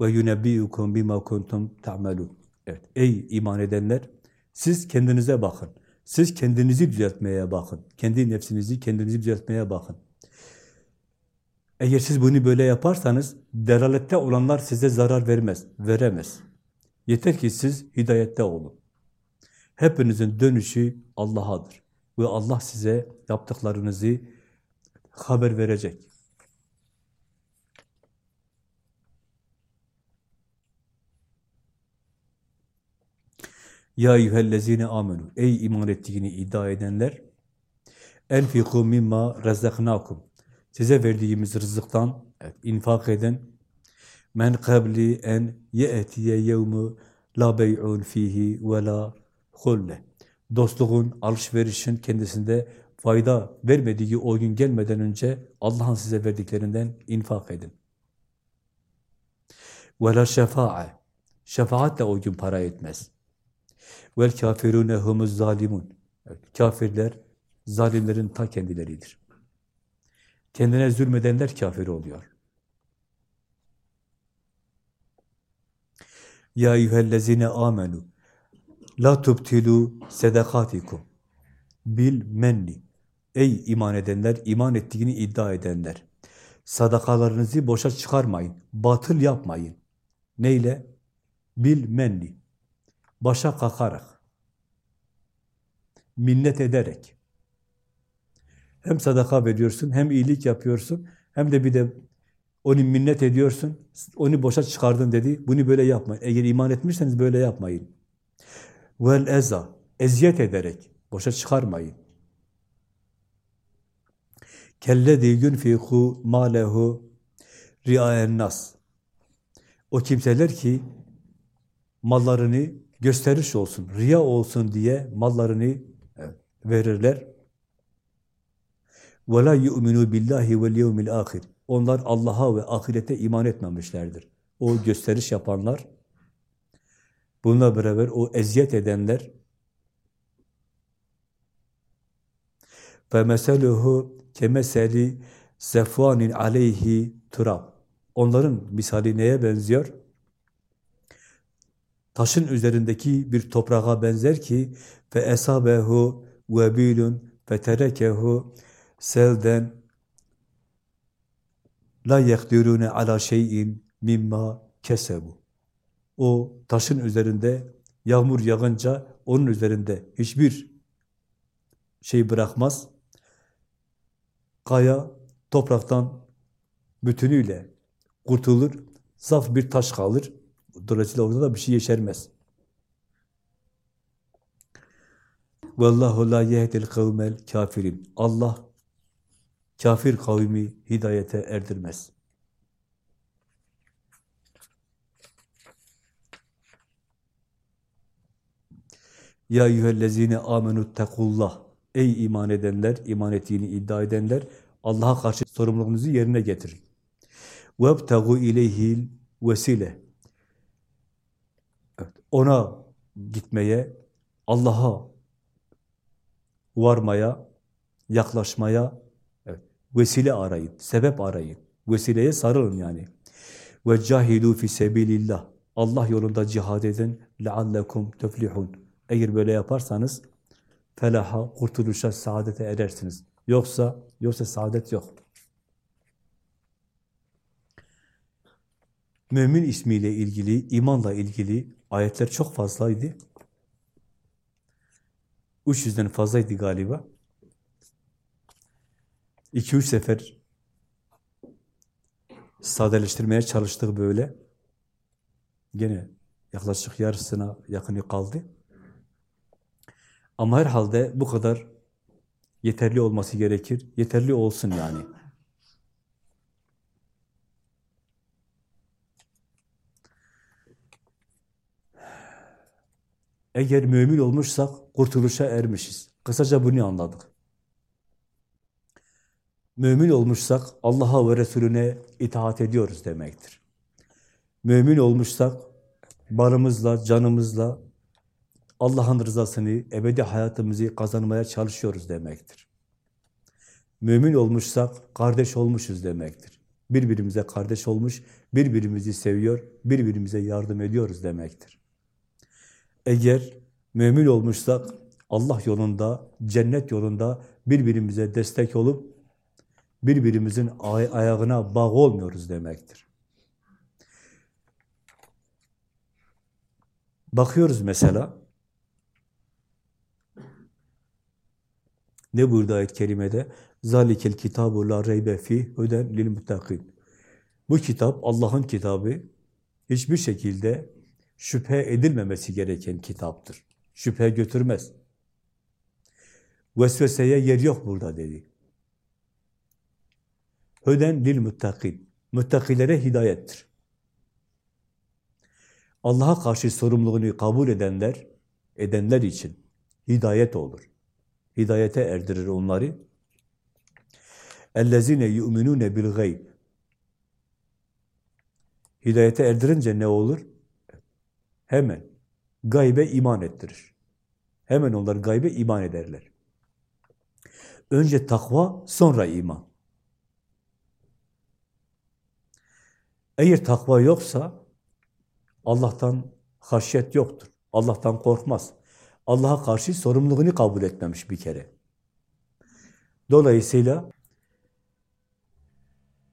S1: ve yunebbi'ukum bima kuntum ta'melun. Evet, ey iman edenler, siz kendinize bakın. Siz kendinizi düzeltmeye bakın. Kendi nefsinizi, kendinizi düzeltmeye bakın. Eğer siz bunu böyle yaparsanız, delalette olanlar size zarar vermez, veremez. Yeter ki siz hidayette olun. Hepinizin dönüşü Allah'adır. Ve Allah size yaptıklarınızı haber verecek. Ya eyyühellezine amenu. Ey iman ettiğini iddia edenler. Enfiku mimma rezzaknakum. Size verdiğimiz rızıktan evet, infak edin. Men kabli en ye'tiye yevmu la bey'un fihi ve la hulle. Dostluğun, alışverişin kendisinde fayda vermediği o gün gelmeden önce Allah'ın size verdiklerinden infak edin. Ve la şefa'a. Şefaat de o gün para etmez. Kafirune humuz zalimun. Evet, kafirler zalimlerin ta kendileridir. Kendine zulmedenler kafir oluyor. Ya eyyühellezine amenu la tubtilu sedakatikum bil menni. Ey iman edenler, iman ettiğini iddia edenler. Sadakalarınızı boşa çıkarmayın, batıl yapmayın. Neyle? Bil menni başa kakarak, minnet ederek, hem sadaka veriyorsun, hem iyilik yapıyorsun, hem de bir de onu minnet ediyorsun, onu boşa çıkardın dedi, bunu böyle yapmayın. Eğer iman etmişseniz böyle yapmayın. Vel eza, eziyet ederek, boşa çıkarmayın. Kellezi yunfiku malehu riaen nas. O kimseler ki mallarını gösteriş olsun, riya olsun diye mallarını verirler. Ve la yu'minu billahi vel yevmil ahir. Onlar Allah'a ve ahirete iman etmemişlerdir. O gösteriş yapanlar bununla beraber o eziyet edenler, فَمَسَلُهُ كَمَسَلِ سَفْوَانٍ عَلَيْهِ turab. Onların misali neye benziyor? taşın üzerindeki bir toprağa benzer ki fe esabehu vebilun fe terekehu selden la yekdirune ala şeyin mimma kesebu. O taşın üzerinde yağmur yağınca onun üzerinde hiçbir şey bırakmaz. Kaya topraktan bütünüyle kurtulur, saf bir taş kalır. Dolayısıyla orada da bir şey yeşermez. Vallahu la yehdil kavmel kafirin. Allah kafir kavmi hidayete erdirmez. Ya eyyühellezine amenü tekullah. Ey iman edenler, iman ettiğini iddia edenler, Allah'a karşı sorumluluğunuzu yerine getirin. وَابْتَغُوا اِلَيْهِ vesile. Evet, ona gitmeye, Allah'a varmaya, yaklaşmaya evet, vesile arayın, sebep arayın. Vesileye sarılın yani. Ve cahidu fi sebilillah. Allah yolunda cihad edin. Leallekum tuflihun. Eğer böyle yaparsanız felaha, kurtuluşa, saadete erersiniz. Yoksa yoksa saadet yok. Mümin ismiyle ilgili, imanla ilgili ayetler çok fazlaydı. 300'den fazlaydı galiba. 2-3 sefer sadeleştirmeye çalıştık böyle. Gene yaklaşık yarısına yakını kaldı. Ama herhalde bu kadar yeterli olması gerekir. Yeterli olsun yani. Eğer mümin olmuşsak kurtuluşa ermişiz. Kısaca bunu anladık. Mümin olmuşsak Allah'a ve Resulüne itaat ediyoruz demektir. Mümin olmuşsak barımızla, canımızla Allah'ın rızasını, ebedi hayatımızı kazanmaya çalışıyoruz demektir. Mümin olmuşsak kardeş olmuşuz demektir. Birbirimize kardeş olmuş, birbirimizi seviyor, birbirimize yardım ediyoruz demektir. Eğer mümin olmuşsak Allah yolunda, cennet yolunda birbirimize destek olup birbirimizin ay ayağına bağ olmuyoruz demektir. Bakıyoruz mesela, ne buyurdu ayet-i kerimede? Zalikel kitabu la reybe fi huden lil muttakin. Bu kitap Allah'ın kitabı hiçbir şekilde şüphe edilmemesi gereken kitaptır. Şüphe götürmez. Vesveseye yer yok burada dedi. Höden lil muttakin. Muttakilere hidayettir. Allah'a karşı sorumluluğunu kabul edenler, edenler için hidayet olur. Hidayete erdirir onları. اَلَّذِينَ يُؤْمِنُونَ بِالْغَيْبِ Hidayete erdirince ne olur? Hemen gaybe iman ettirir. Hemen onlar gaybe iman ederler. Önce takva, sonra iman. Eğer takva yoksa Allah'tan haşyet yoktur. Allah'tan korkmaz. Allah'a karşı sorumluluğunu kabul etmemiş bir kere. Dolayısıyla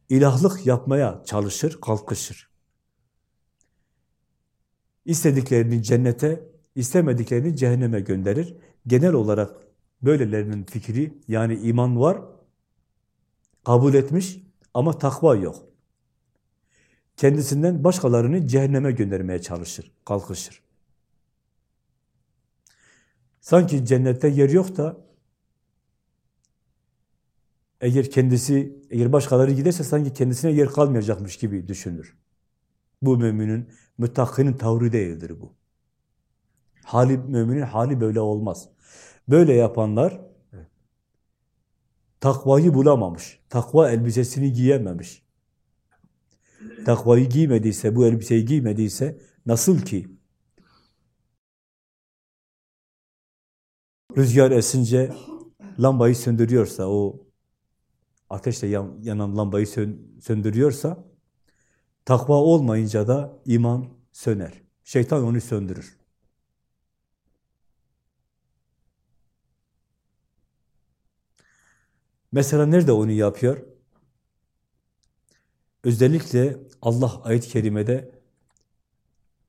S1: ilahlık yapmaya çalışır, kalkışır. İstediklerini cennete, istemediklerini cehenneme gönderir. Genel olarak böylelerinin fikri, yani iman var, kabul etmiş ama takva yok. Kendisinden başkalarını cehenneme göndermeye çalışır, kalkışır. Sanki cennette yer yok da eğer kendisi, eğer başkaları giderse sanki kendisine yer kalmayacakmış gibi düşünür. Bu müminin, müttakinin tavrı değildir bu. Hali, müminin hali böyle olmaz. Böyle yapanlar takvayı bulamamış, takva elbisesini giyememiş. Takvayı giymediyse, bu elbiseyi giymediyse nasıl ki rüzgar esince lambayı söndürüyorsa, o ateşle yan, yanan lambayı söndürüyorsa, takva olmayınca da iman söner. Şeytan onu söndürür. Mesela nerede onu yapıyor? Özellikle Allah ayet-i kerimede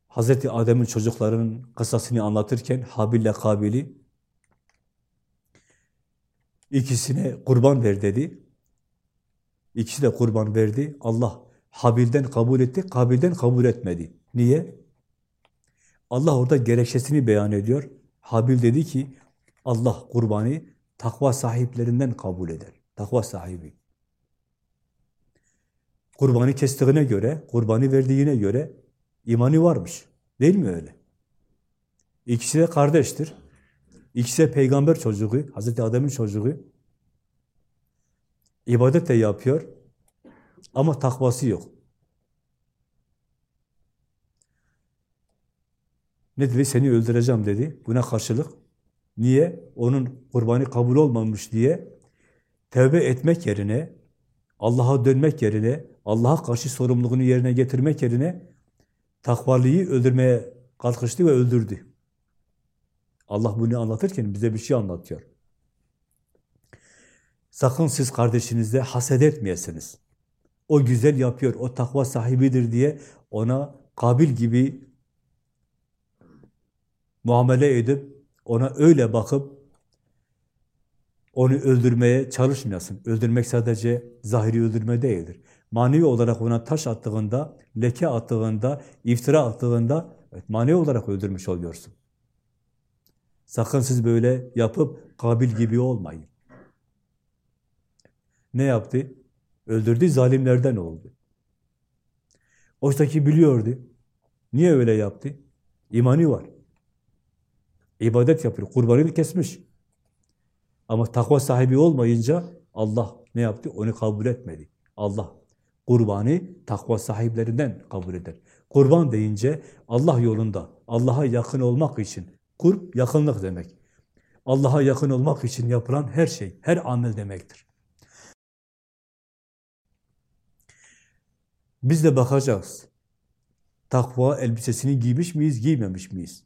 S1: Hz. Adem'in çocuklarının kısasını anlatırken Habil ile Kabil'i ikisine kurban ver dedi. İkisi de kurban verdi. Allah Habil'den kabul etti, Kabil'den kabul etmedi. Niye? Allah orada gerekçesini beyan ediyor. Habil dedi ki, Allah kurbanı takva sahiplerinden kabul eder. Takva sahibi. Kurbanı kestiğine göre, kurbanı verdiğine göre imanı varmış. Değil mi öyle? İkisi de kardeştir. İkisi peygamber çocuğu, Hazreti Adem'in çocuğu. İbadet de yapıyor ama takvası yok. Ne dedi? Seni öldüreceğim dedi. Buna karşılık. Niye? Onun kurbanı kabul olmamış diye tevbe etmek yerine, Allah'a dönmek yerine, Allah'a karşı sorumluluğunu yerine getirmek yerine takvalıyı öldürmeye kalkıştı ve öldürdü. Allah bunu anlatırken bize bir şey anlatıyor. Sakın siz kardeşinizle haset etmeyesiniz. O güzel yapıyor, o takva sahibidir diye ona Kabil gibi muamele edip, ona öyle bakıp, onu öldürmeye çalışmayasın. Öldürmek sadece zahiri öldürme değildir. Manevi olarak ona taş attığında, leke attığında, iftira attığında, evet, manevi olarak öldürmüş oluyorsun. Sakın siz böyle yapıp Kabil gibi olmayın. Ne yaptı? Öldürdü, zalimlerden oldu. Oysa biliyordu. Niye öyle yaptı? İmanı var. İbadet yapıyor, kurbanını kesmiş. Ama takva sahibi olmayınca Allah ne yaptı? Onu kabul etmedi. Allah kurbanı takva sahiplerinden kabul eder. Kurban deyince Allah yolunda, Allah'a yakın olmak için, kurb yakınlık demek. Allah'a yakın olmak için yapılan her şey, her amel demektir. Biz de bakacağız. Takva elbisesini giymiş miyiz, giymemiş miyiz?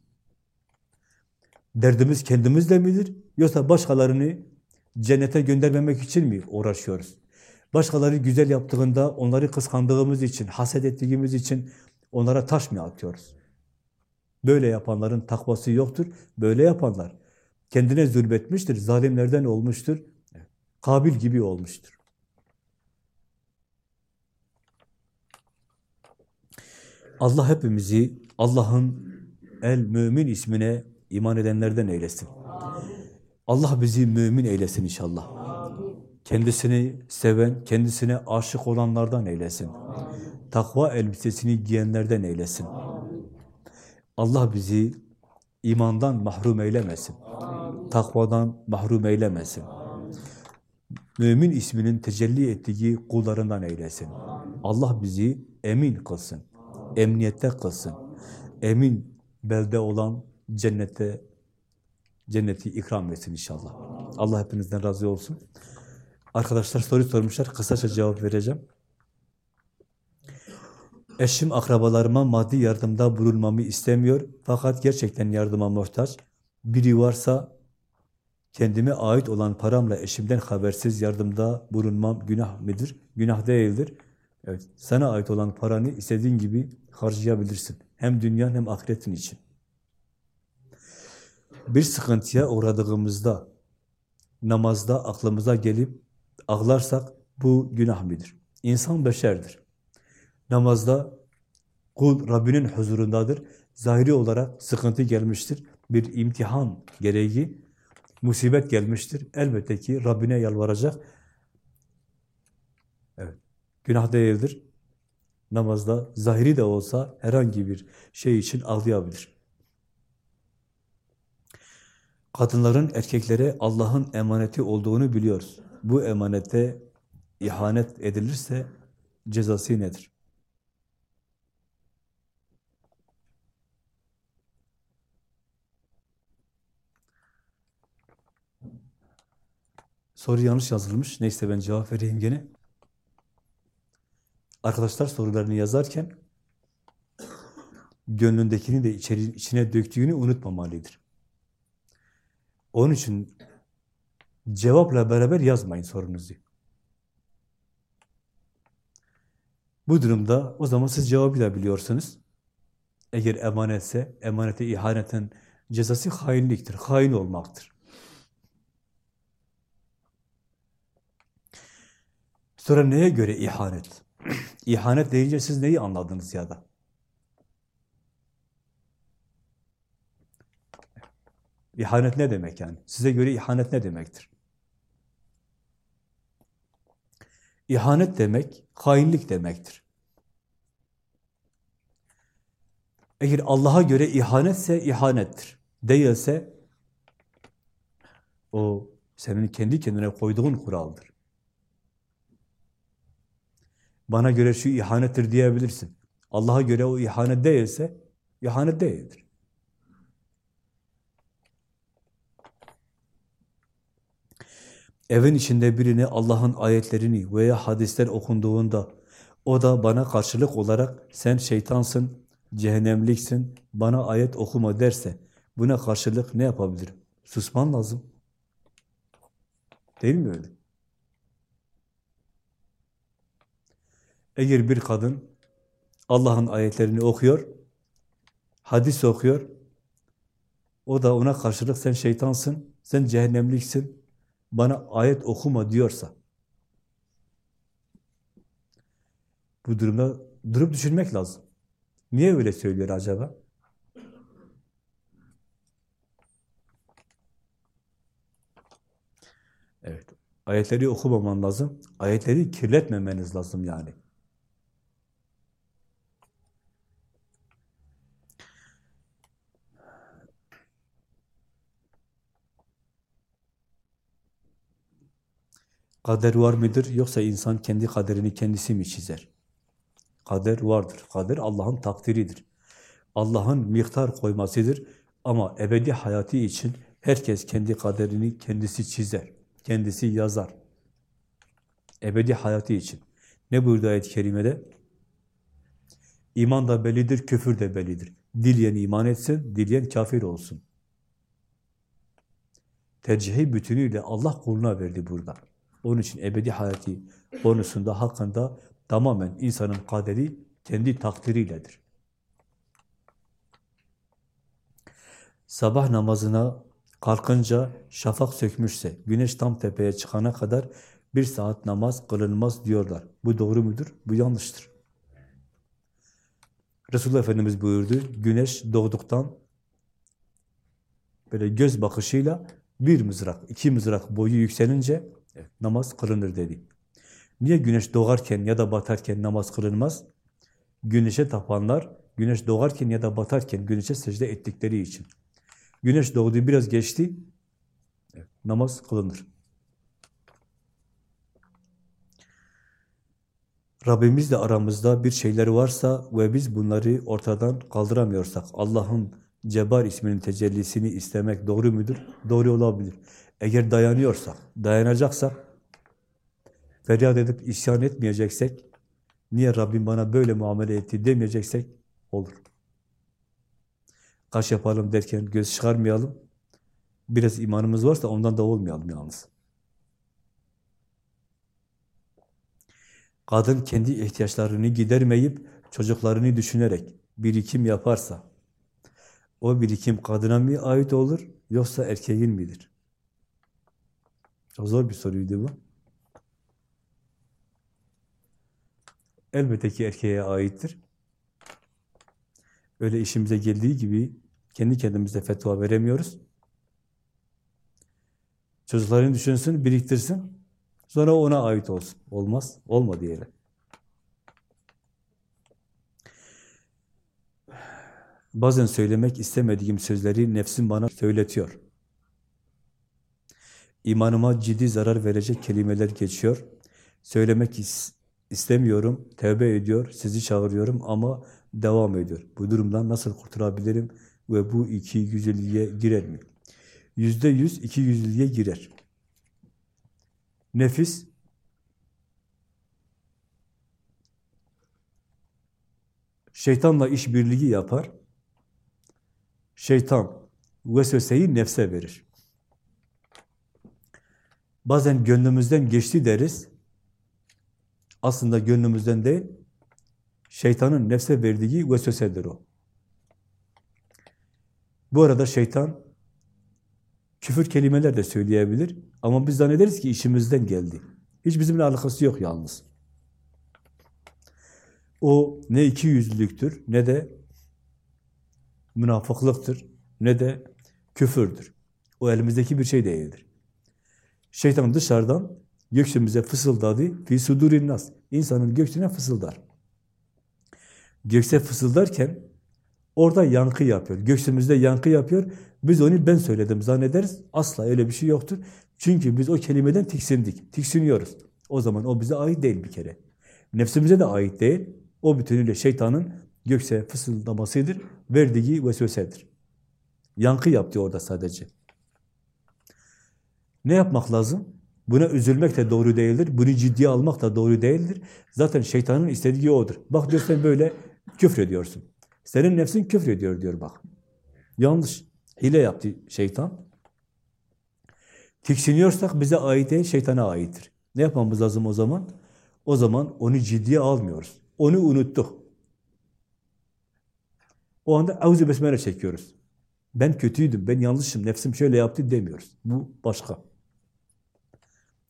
S1: Derdimiz kendimizle midir? Yoksa başkalarını cennete göndermemek için mi uğraşıyoruz? Başkaları güzel yaptığında onları kıskandığımız için, haset ettiğimiz için onlara taş mı atıyoruz? Böyle yapanların takvası yoktur. Böyle yapanlar kendine zulmetmiştir, zalimlerden olmuştur. Kabil gibi olmuştur. Allah hepimizi Allah'ın el mümin ismine iman edenlerden eylesin. Allah bizi mümin eylesin inşallah. Kendisini seven, kendisine aşık olanlardan eylesin. Takva elbisesini giyenlerden eylesin. Allah bizi imandan mahrum eylemesin. Takvadan mahrum eylemesin. Mümin isminin tecelli ettiği kullarından eylesin. Allah bizi emin kılsın. Emniyette kılsın. Emin belde olan cennete cenneti ikram etsin inşallah. Allah hepinizden razı olsun. Arkadaşlar soru sormuşlar. Kısaca cevap vereceğim. Eşim akrabalarıma maddi yardımda bulunmamı istemiyor. Fakat gerçekten yardıma muhtaç. Biri varsa kendime ait olan paramla eşimden habersiz yardımda bulunmam günah mıdır? Günah değildir. Evet, sana ait olan paranı istediğin gibi harcayabilirsin. Hem dünyanın hem ahiretin için. Bir sıkıntıya uğradığımızda, namazda aklımıza gelip ağlarsak bu günah mıdır? İnsan beşerdir. Namazda kul Rabbinin huzurundadır. Zahiri olarak sıkıntı gelmiştir. Bir imtihan gereği musibet gelmiştir. Elbette ki Rabbine yalvaracak. Evet. Günah değildir. Namazda zahiri de olsa herhangi bir şey için ağlayabilir. Kadınların erkeklere Allah'ın emaneti olduğunu biliyoruz. Bu emanete ihanet edilirse cezası nedir? Soru yanlış yazılmış. Neyse ben cevap vereyim gene. Arkadaşlar sorularını yazarken gönlündekini de içeri, içine döktüğünü unutmamalıdır. Onun için cevapla beraber yazmayın sorunuzu. Bu durumda o zaman siz cevabı da biliyorsunuz. Eğer emanetse, emanete ihanetin cezası hainliktir, hain olmaktır. Sonra neye göre ihanet? İhanet deyince siz neyi anladınız ya da? İhanet ne demek yani? Size göre ihanet ne demektir? İhanet demek, hainlik demektir. Eğer Allah'a göre ihanetse ihanettir. Değilse o senin kendi kendine koyduğun kuraldır. Bana göre şu ihanettir diyebilirsin. Allah'a göre o ihanet değilse ihanet değildir. Evin içinde birine Allah'ın ayetlerini veya hadisler okunduğunda o da bana karşılık olarak sen şeytansın, cehennemliksin, bana ayet okuma derse buna karşılık ne yapabilirim? Susman lazım. Değil mi öyle? Eğer bir kadın Allah'ın ayetlerini okuyor, hadis okuyor, o da ona karşılık sen şeytansın, sen cehennemliksin, bana ayet okuma diyorsa, bu durumda durup düşünmek lazım. Niye öyle söylüyor acaba? Evet, ayetleri okumaman lazım, ayetleri kirletmemeniz lazım yani. Kader var mıdır yoksa insan kendi kaderini kendisi mi çizer? Kader vardır. Kader Allah'ın takdiridir. Allah'ın miktar koymasıdır. Ama ebedi hayatı için herkes kendi kaderini kendisi çizer. Kendisi yazar. Ebedi hayatı için. Ne buyurdu ayet-i kerimede? İman da bellidir, küfür de bellidir. Dileyen iman etsin, dileyen kafir olsun. Tercihi bütünüyle Allah kuluna verdi burada. Onun için ebedi hayatı konusunda, hakkında tamamen insanın kaderi kendi takdiriyledir. Sabah namazına kalkınca şafak sökmüşse, güneş tam tepeye çıkana kadar bir saat namaz kılınmaz diyorlar. Bu doğru mudur? Bu yanlıştır. Resulullah Efendimiz buyurdu, güneş doğduktan böyle göz bakışıyla bir mızrak, iki mızrak boyu yükselince namaz kılınır dedi. Niye güneş doğarken ya da batarken namaz kılınmaz? Güneşe tapanlar, güneş doğarken ya da batarken güneşe secde ettikleri için. Güneş doğdu, biraz geçti, namaz kılınır. Rabbimizle aramızda bir şeyler varsa ve biz bunları ortadan kaldıramıyorsak, Allah'ın Cebar isminin tecellisini istemek doğru mudur? Doğru olabilir. Eğer dayanıyorsak, dayanacaksak, feryat edip isyan etmeyeceksek, niye Rabbim bana böyle muamele etti demeyeceksek olur. Kaş yapalım derken göz çıkarmayalım. Biraz imanımız varsa ondan da olmayalım yalnız. Kadın kendi ihtiyaçlarını gidermeyip çocuklarını düşünerek birikim yaparsa o birikim kadına mı ait olur yoksa erkeğin midir? Çok zor bir soruydu bu. Elbette ki erkeğe aittir. Öyle işimize geldiği gibi kendi kendimize fetva veremiyoruz. Çocukların düşünsün, biriktirsin. Sonra ona ait olsun. Olmaz. Olma diyelim. Bazen söylemek istemediğim sözleri nefsim bana söyletiyor. İmanıma ciddi zarar verecek kelimeler geçiyor. Söylemek is istemiyorum, tevbe ediyor, sizi çağırıyorum ama devam ediyor. Bu durumdan nasıl kurtulabilirim ve bu iki yüzlülüğe girer mi? Yüzde yüz iki yüzlülüğe girer. Nefis şeytanla işbirliği yapar. Şeytan vesveseyi nefse verir. Bazen gönlümüzden geçti deriz. Aslında gönlümüzden değil, şeytanın nefse verdiği vesvesedir o. Bu arada şeytan küfür kelimeler de söyleyebilir ama biz zannederiz ki işimizden geldi. Hiç bizimle alakası yok yalnız. O ne iki yüzlülüktür ne de münafıklıktır ne de küfürdür. O elimizdeki bir şey değildir. Şeytan dışarıdan göksümüze fısıldadı. Fi sudurin nas. İnsanın göksüne fısıldar. Gökse fısıldarken orada yankı yapıyor. Göksümüzde yankı yapıyor. Biz onu ben söyledim zannederiz. Asla öyle bir şey yoktur. Çünkü biz o kelimeden tiksindik. Tiksiniyoruz. O zaman o bize ait değil bir kere. Nefsimize de ait değil. O bütünüyle şeytanın gökse fısıldamasıdır. Verdiği vesvesedir. Yankı yaptı orada sadece. Ne yapmak lazım? Buna üzülmek de doğru değildir. Bunu ciddiye almak da doğru değildir. Zaten şeytanın istediği odur. Bak diyor sen böyle küfrediyorsun. Senin nefsin küfrediyor diyor bak. Yanlış. Hile yaptı şeytan. Tiksiniyorsak bize ait değil, şeytana aittir. Ne yapmamız lazım o zaman? O zaman onu ciddiye almıyoruz. Onu unuttuk. O anda avzu besmele çekiyoruz. Ben kötüydüm, ben yanlışım, nefsim şöyle yaptı demiyoruz. Bu başka.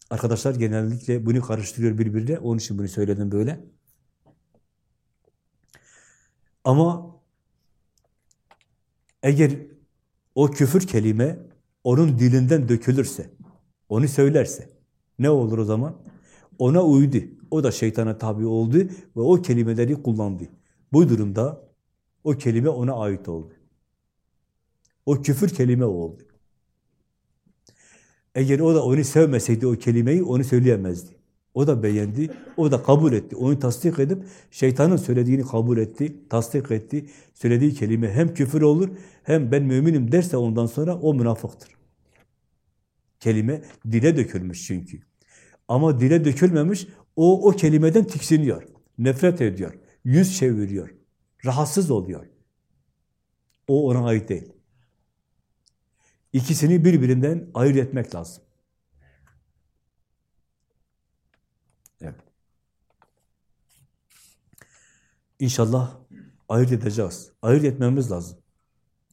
S1: Arkadaşlar genellikle bunu karıştırıyor birbirine. Onun için bunu söyledim böyle. Ama eğer o küfür kelime onun dilinden dökülürse, onu söylerse ne olur o zaman? Ona uydu. O da şeytana tabi oldu ve o kelimeleri kullandı. Bu durumda o kelime ona ait oldu. O küfür kelime oldu. Eğer o da onu sevmeseydi o kelimeyi onu söyleyemezdi. O da beğendi, o da kabul etti. Onu tasdik edip şeytanın söylediğini kabul etti, tasdik etti. Söylediği kelime hem küfür olur hem ben müminim derse ondan sonra o münafıktır. Kelime dile dökülmüş çünkü. Ama dile dökülmemiş, o o kelimeden tiksiniyor, nefret ediyor, yüz çeviriyor, rahatsız oluyor. O ona ait değil. İkisini birbirinden ayırt etmek lazım. İnşallah ayırt edeceğiz. Ayırt etmemiz lazım.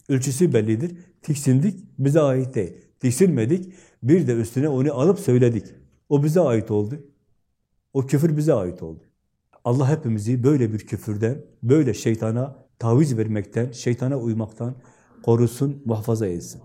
S1: Ölçüsü bellidir. Tiksindik, bize ait değil. Tiksinmedik, bir de üstüne onu alıp söyledik. O bize ait oldu. O küfür bize ait oldu. Allah hepimizi böyle bir küfürden, böyle şeytana taviz vermekten, şeytana uymaktan korusun, muhafaza etsin.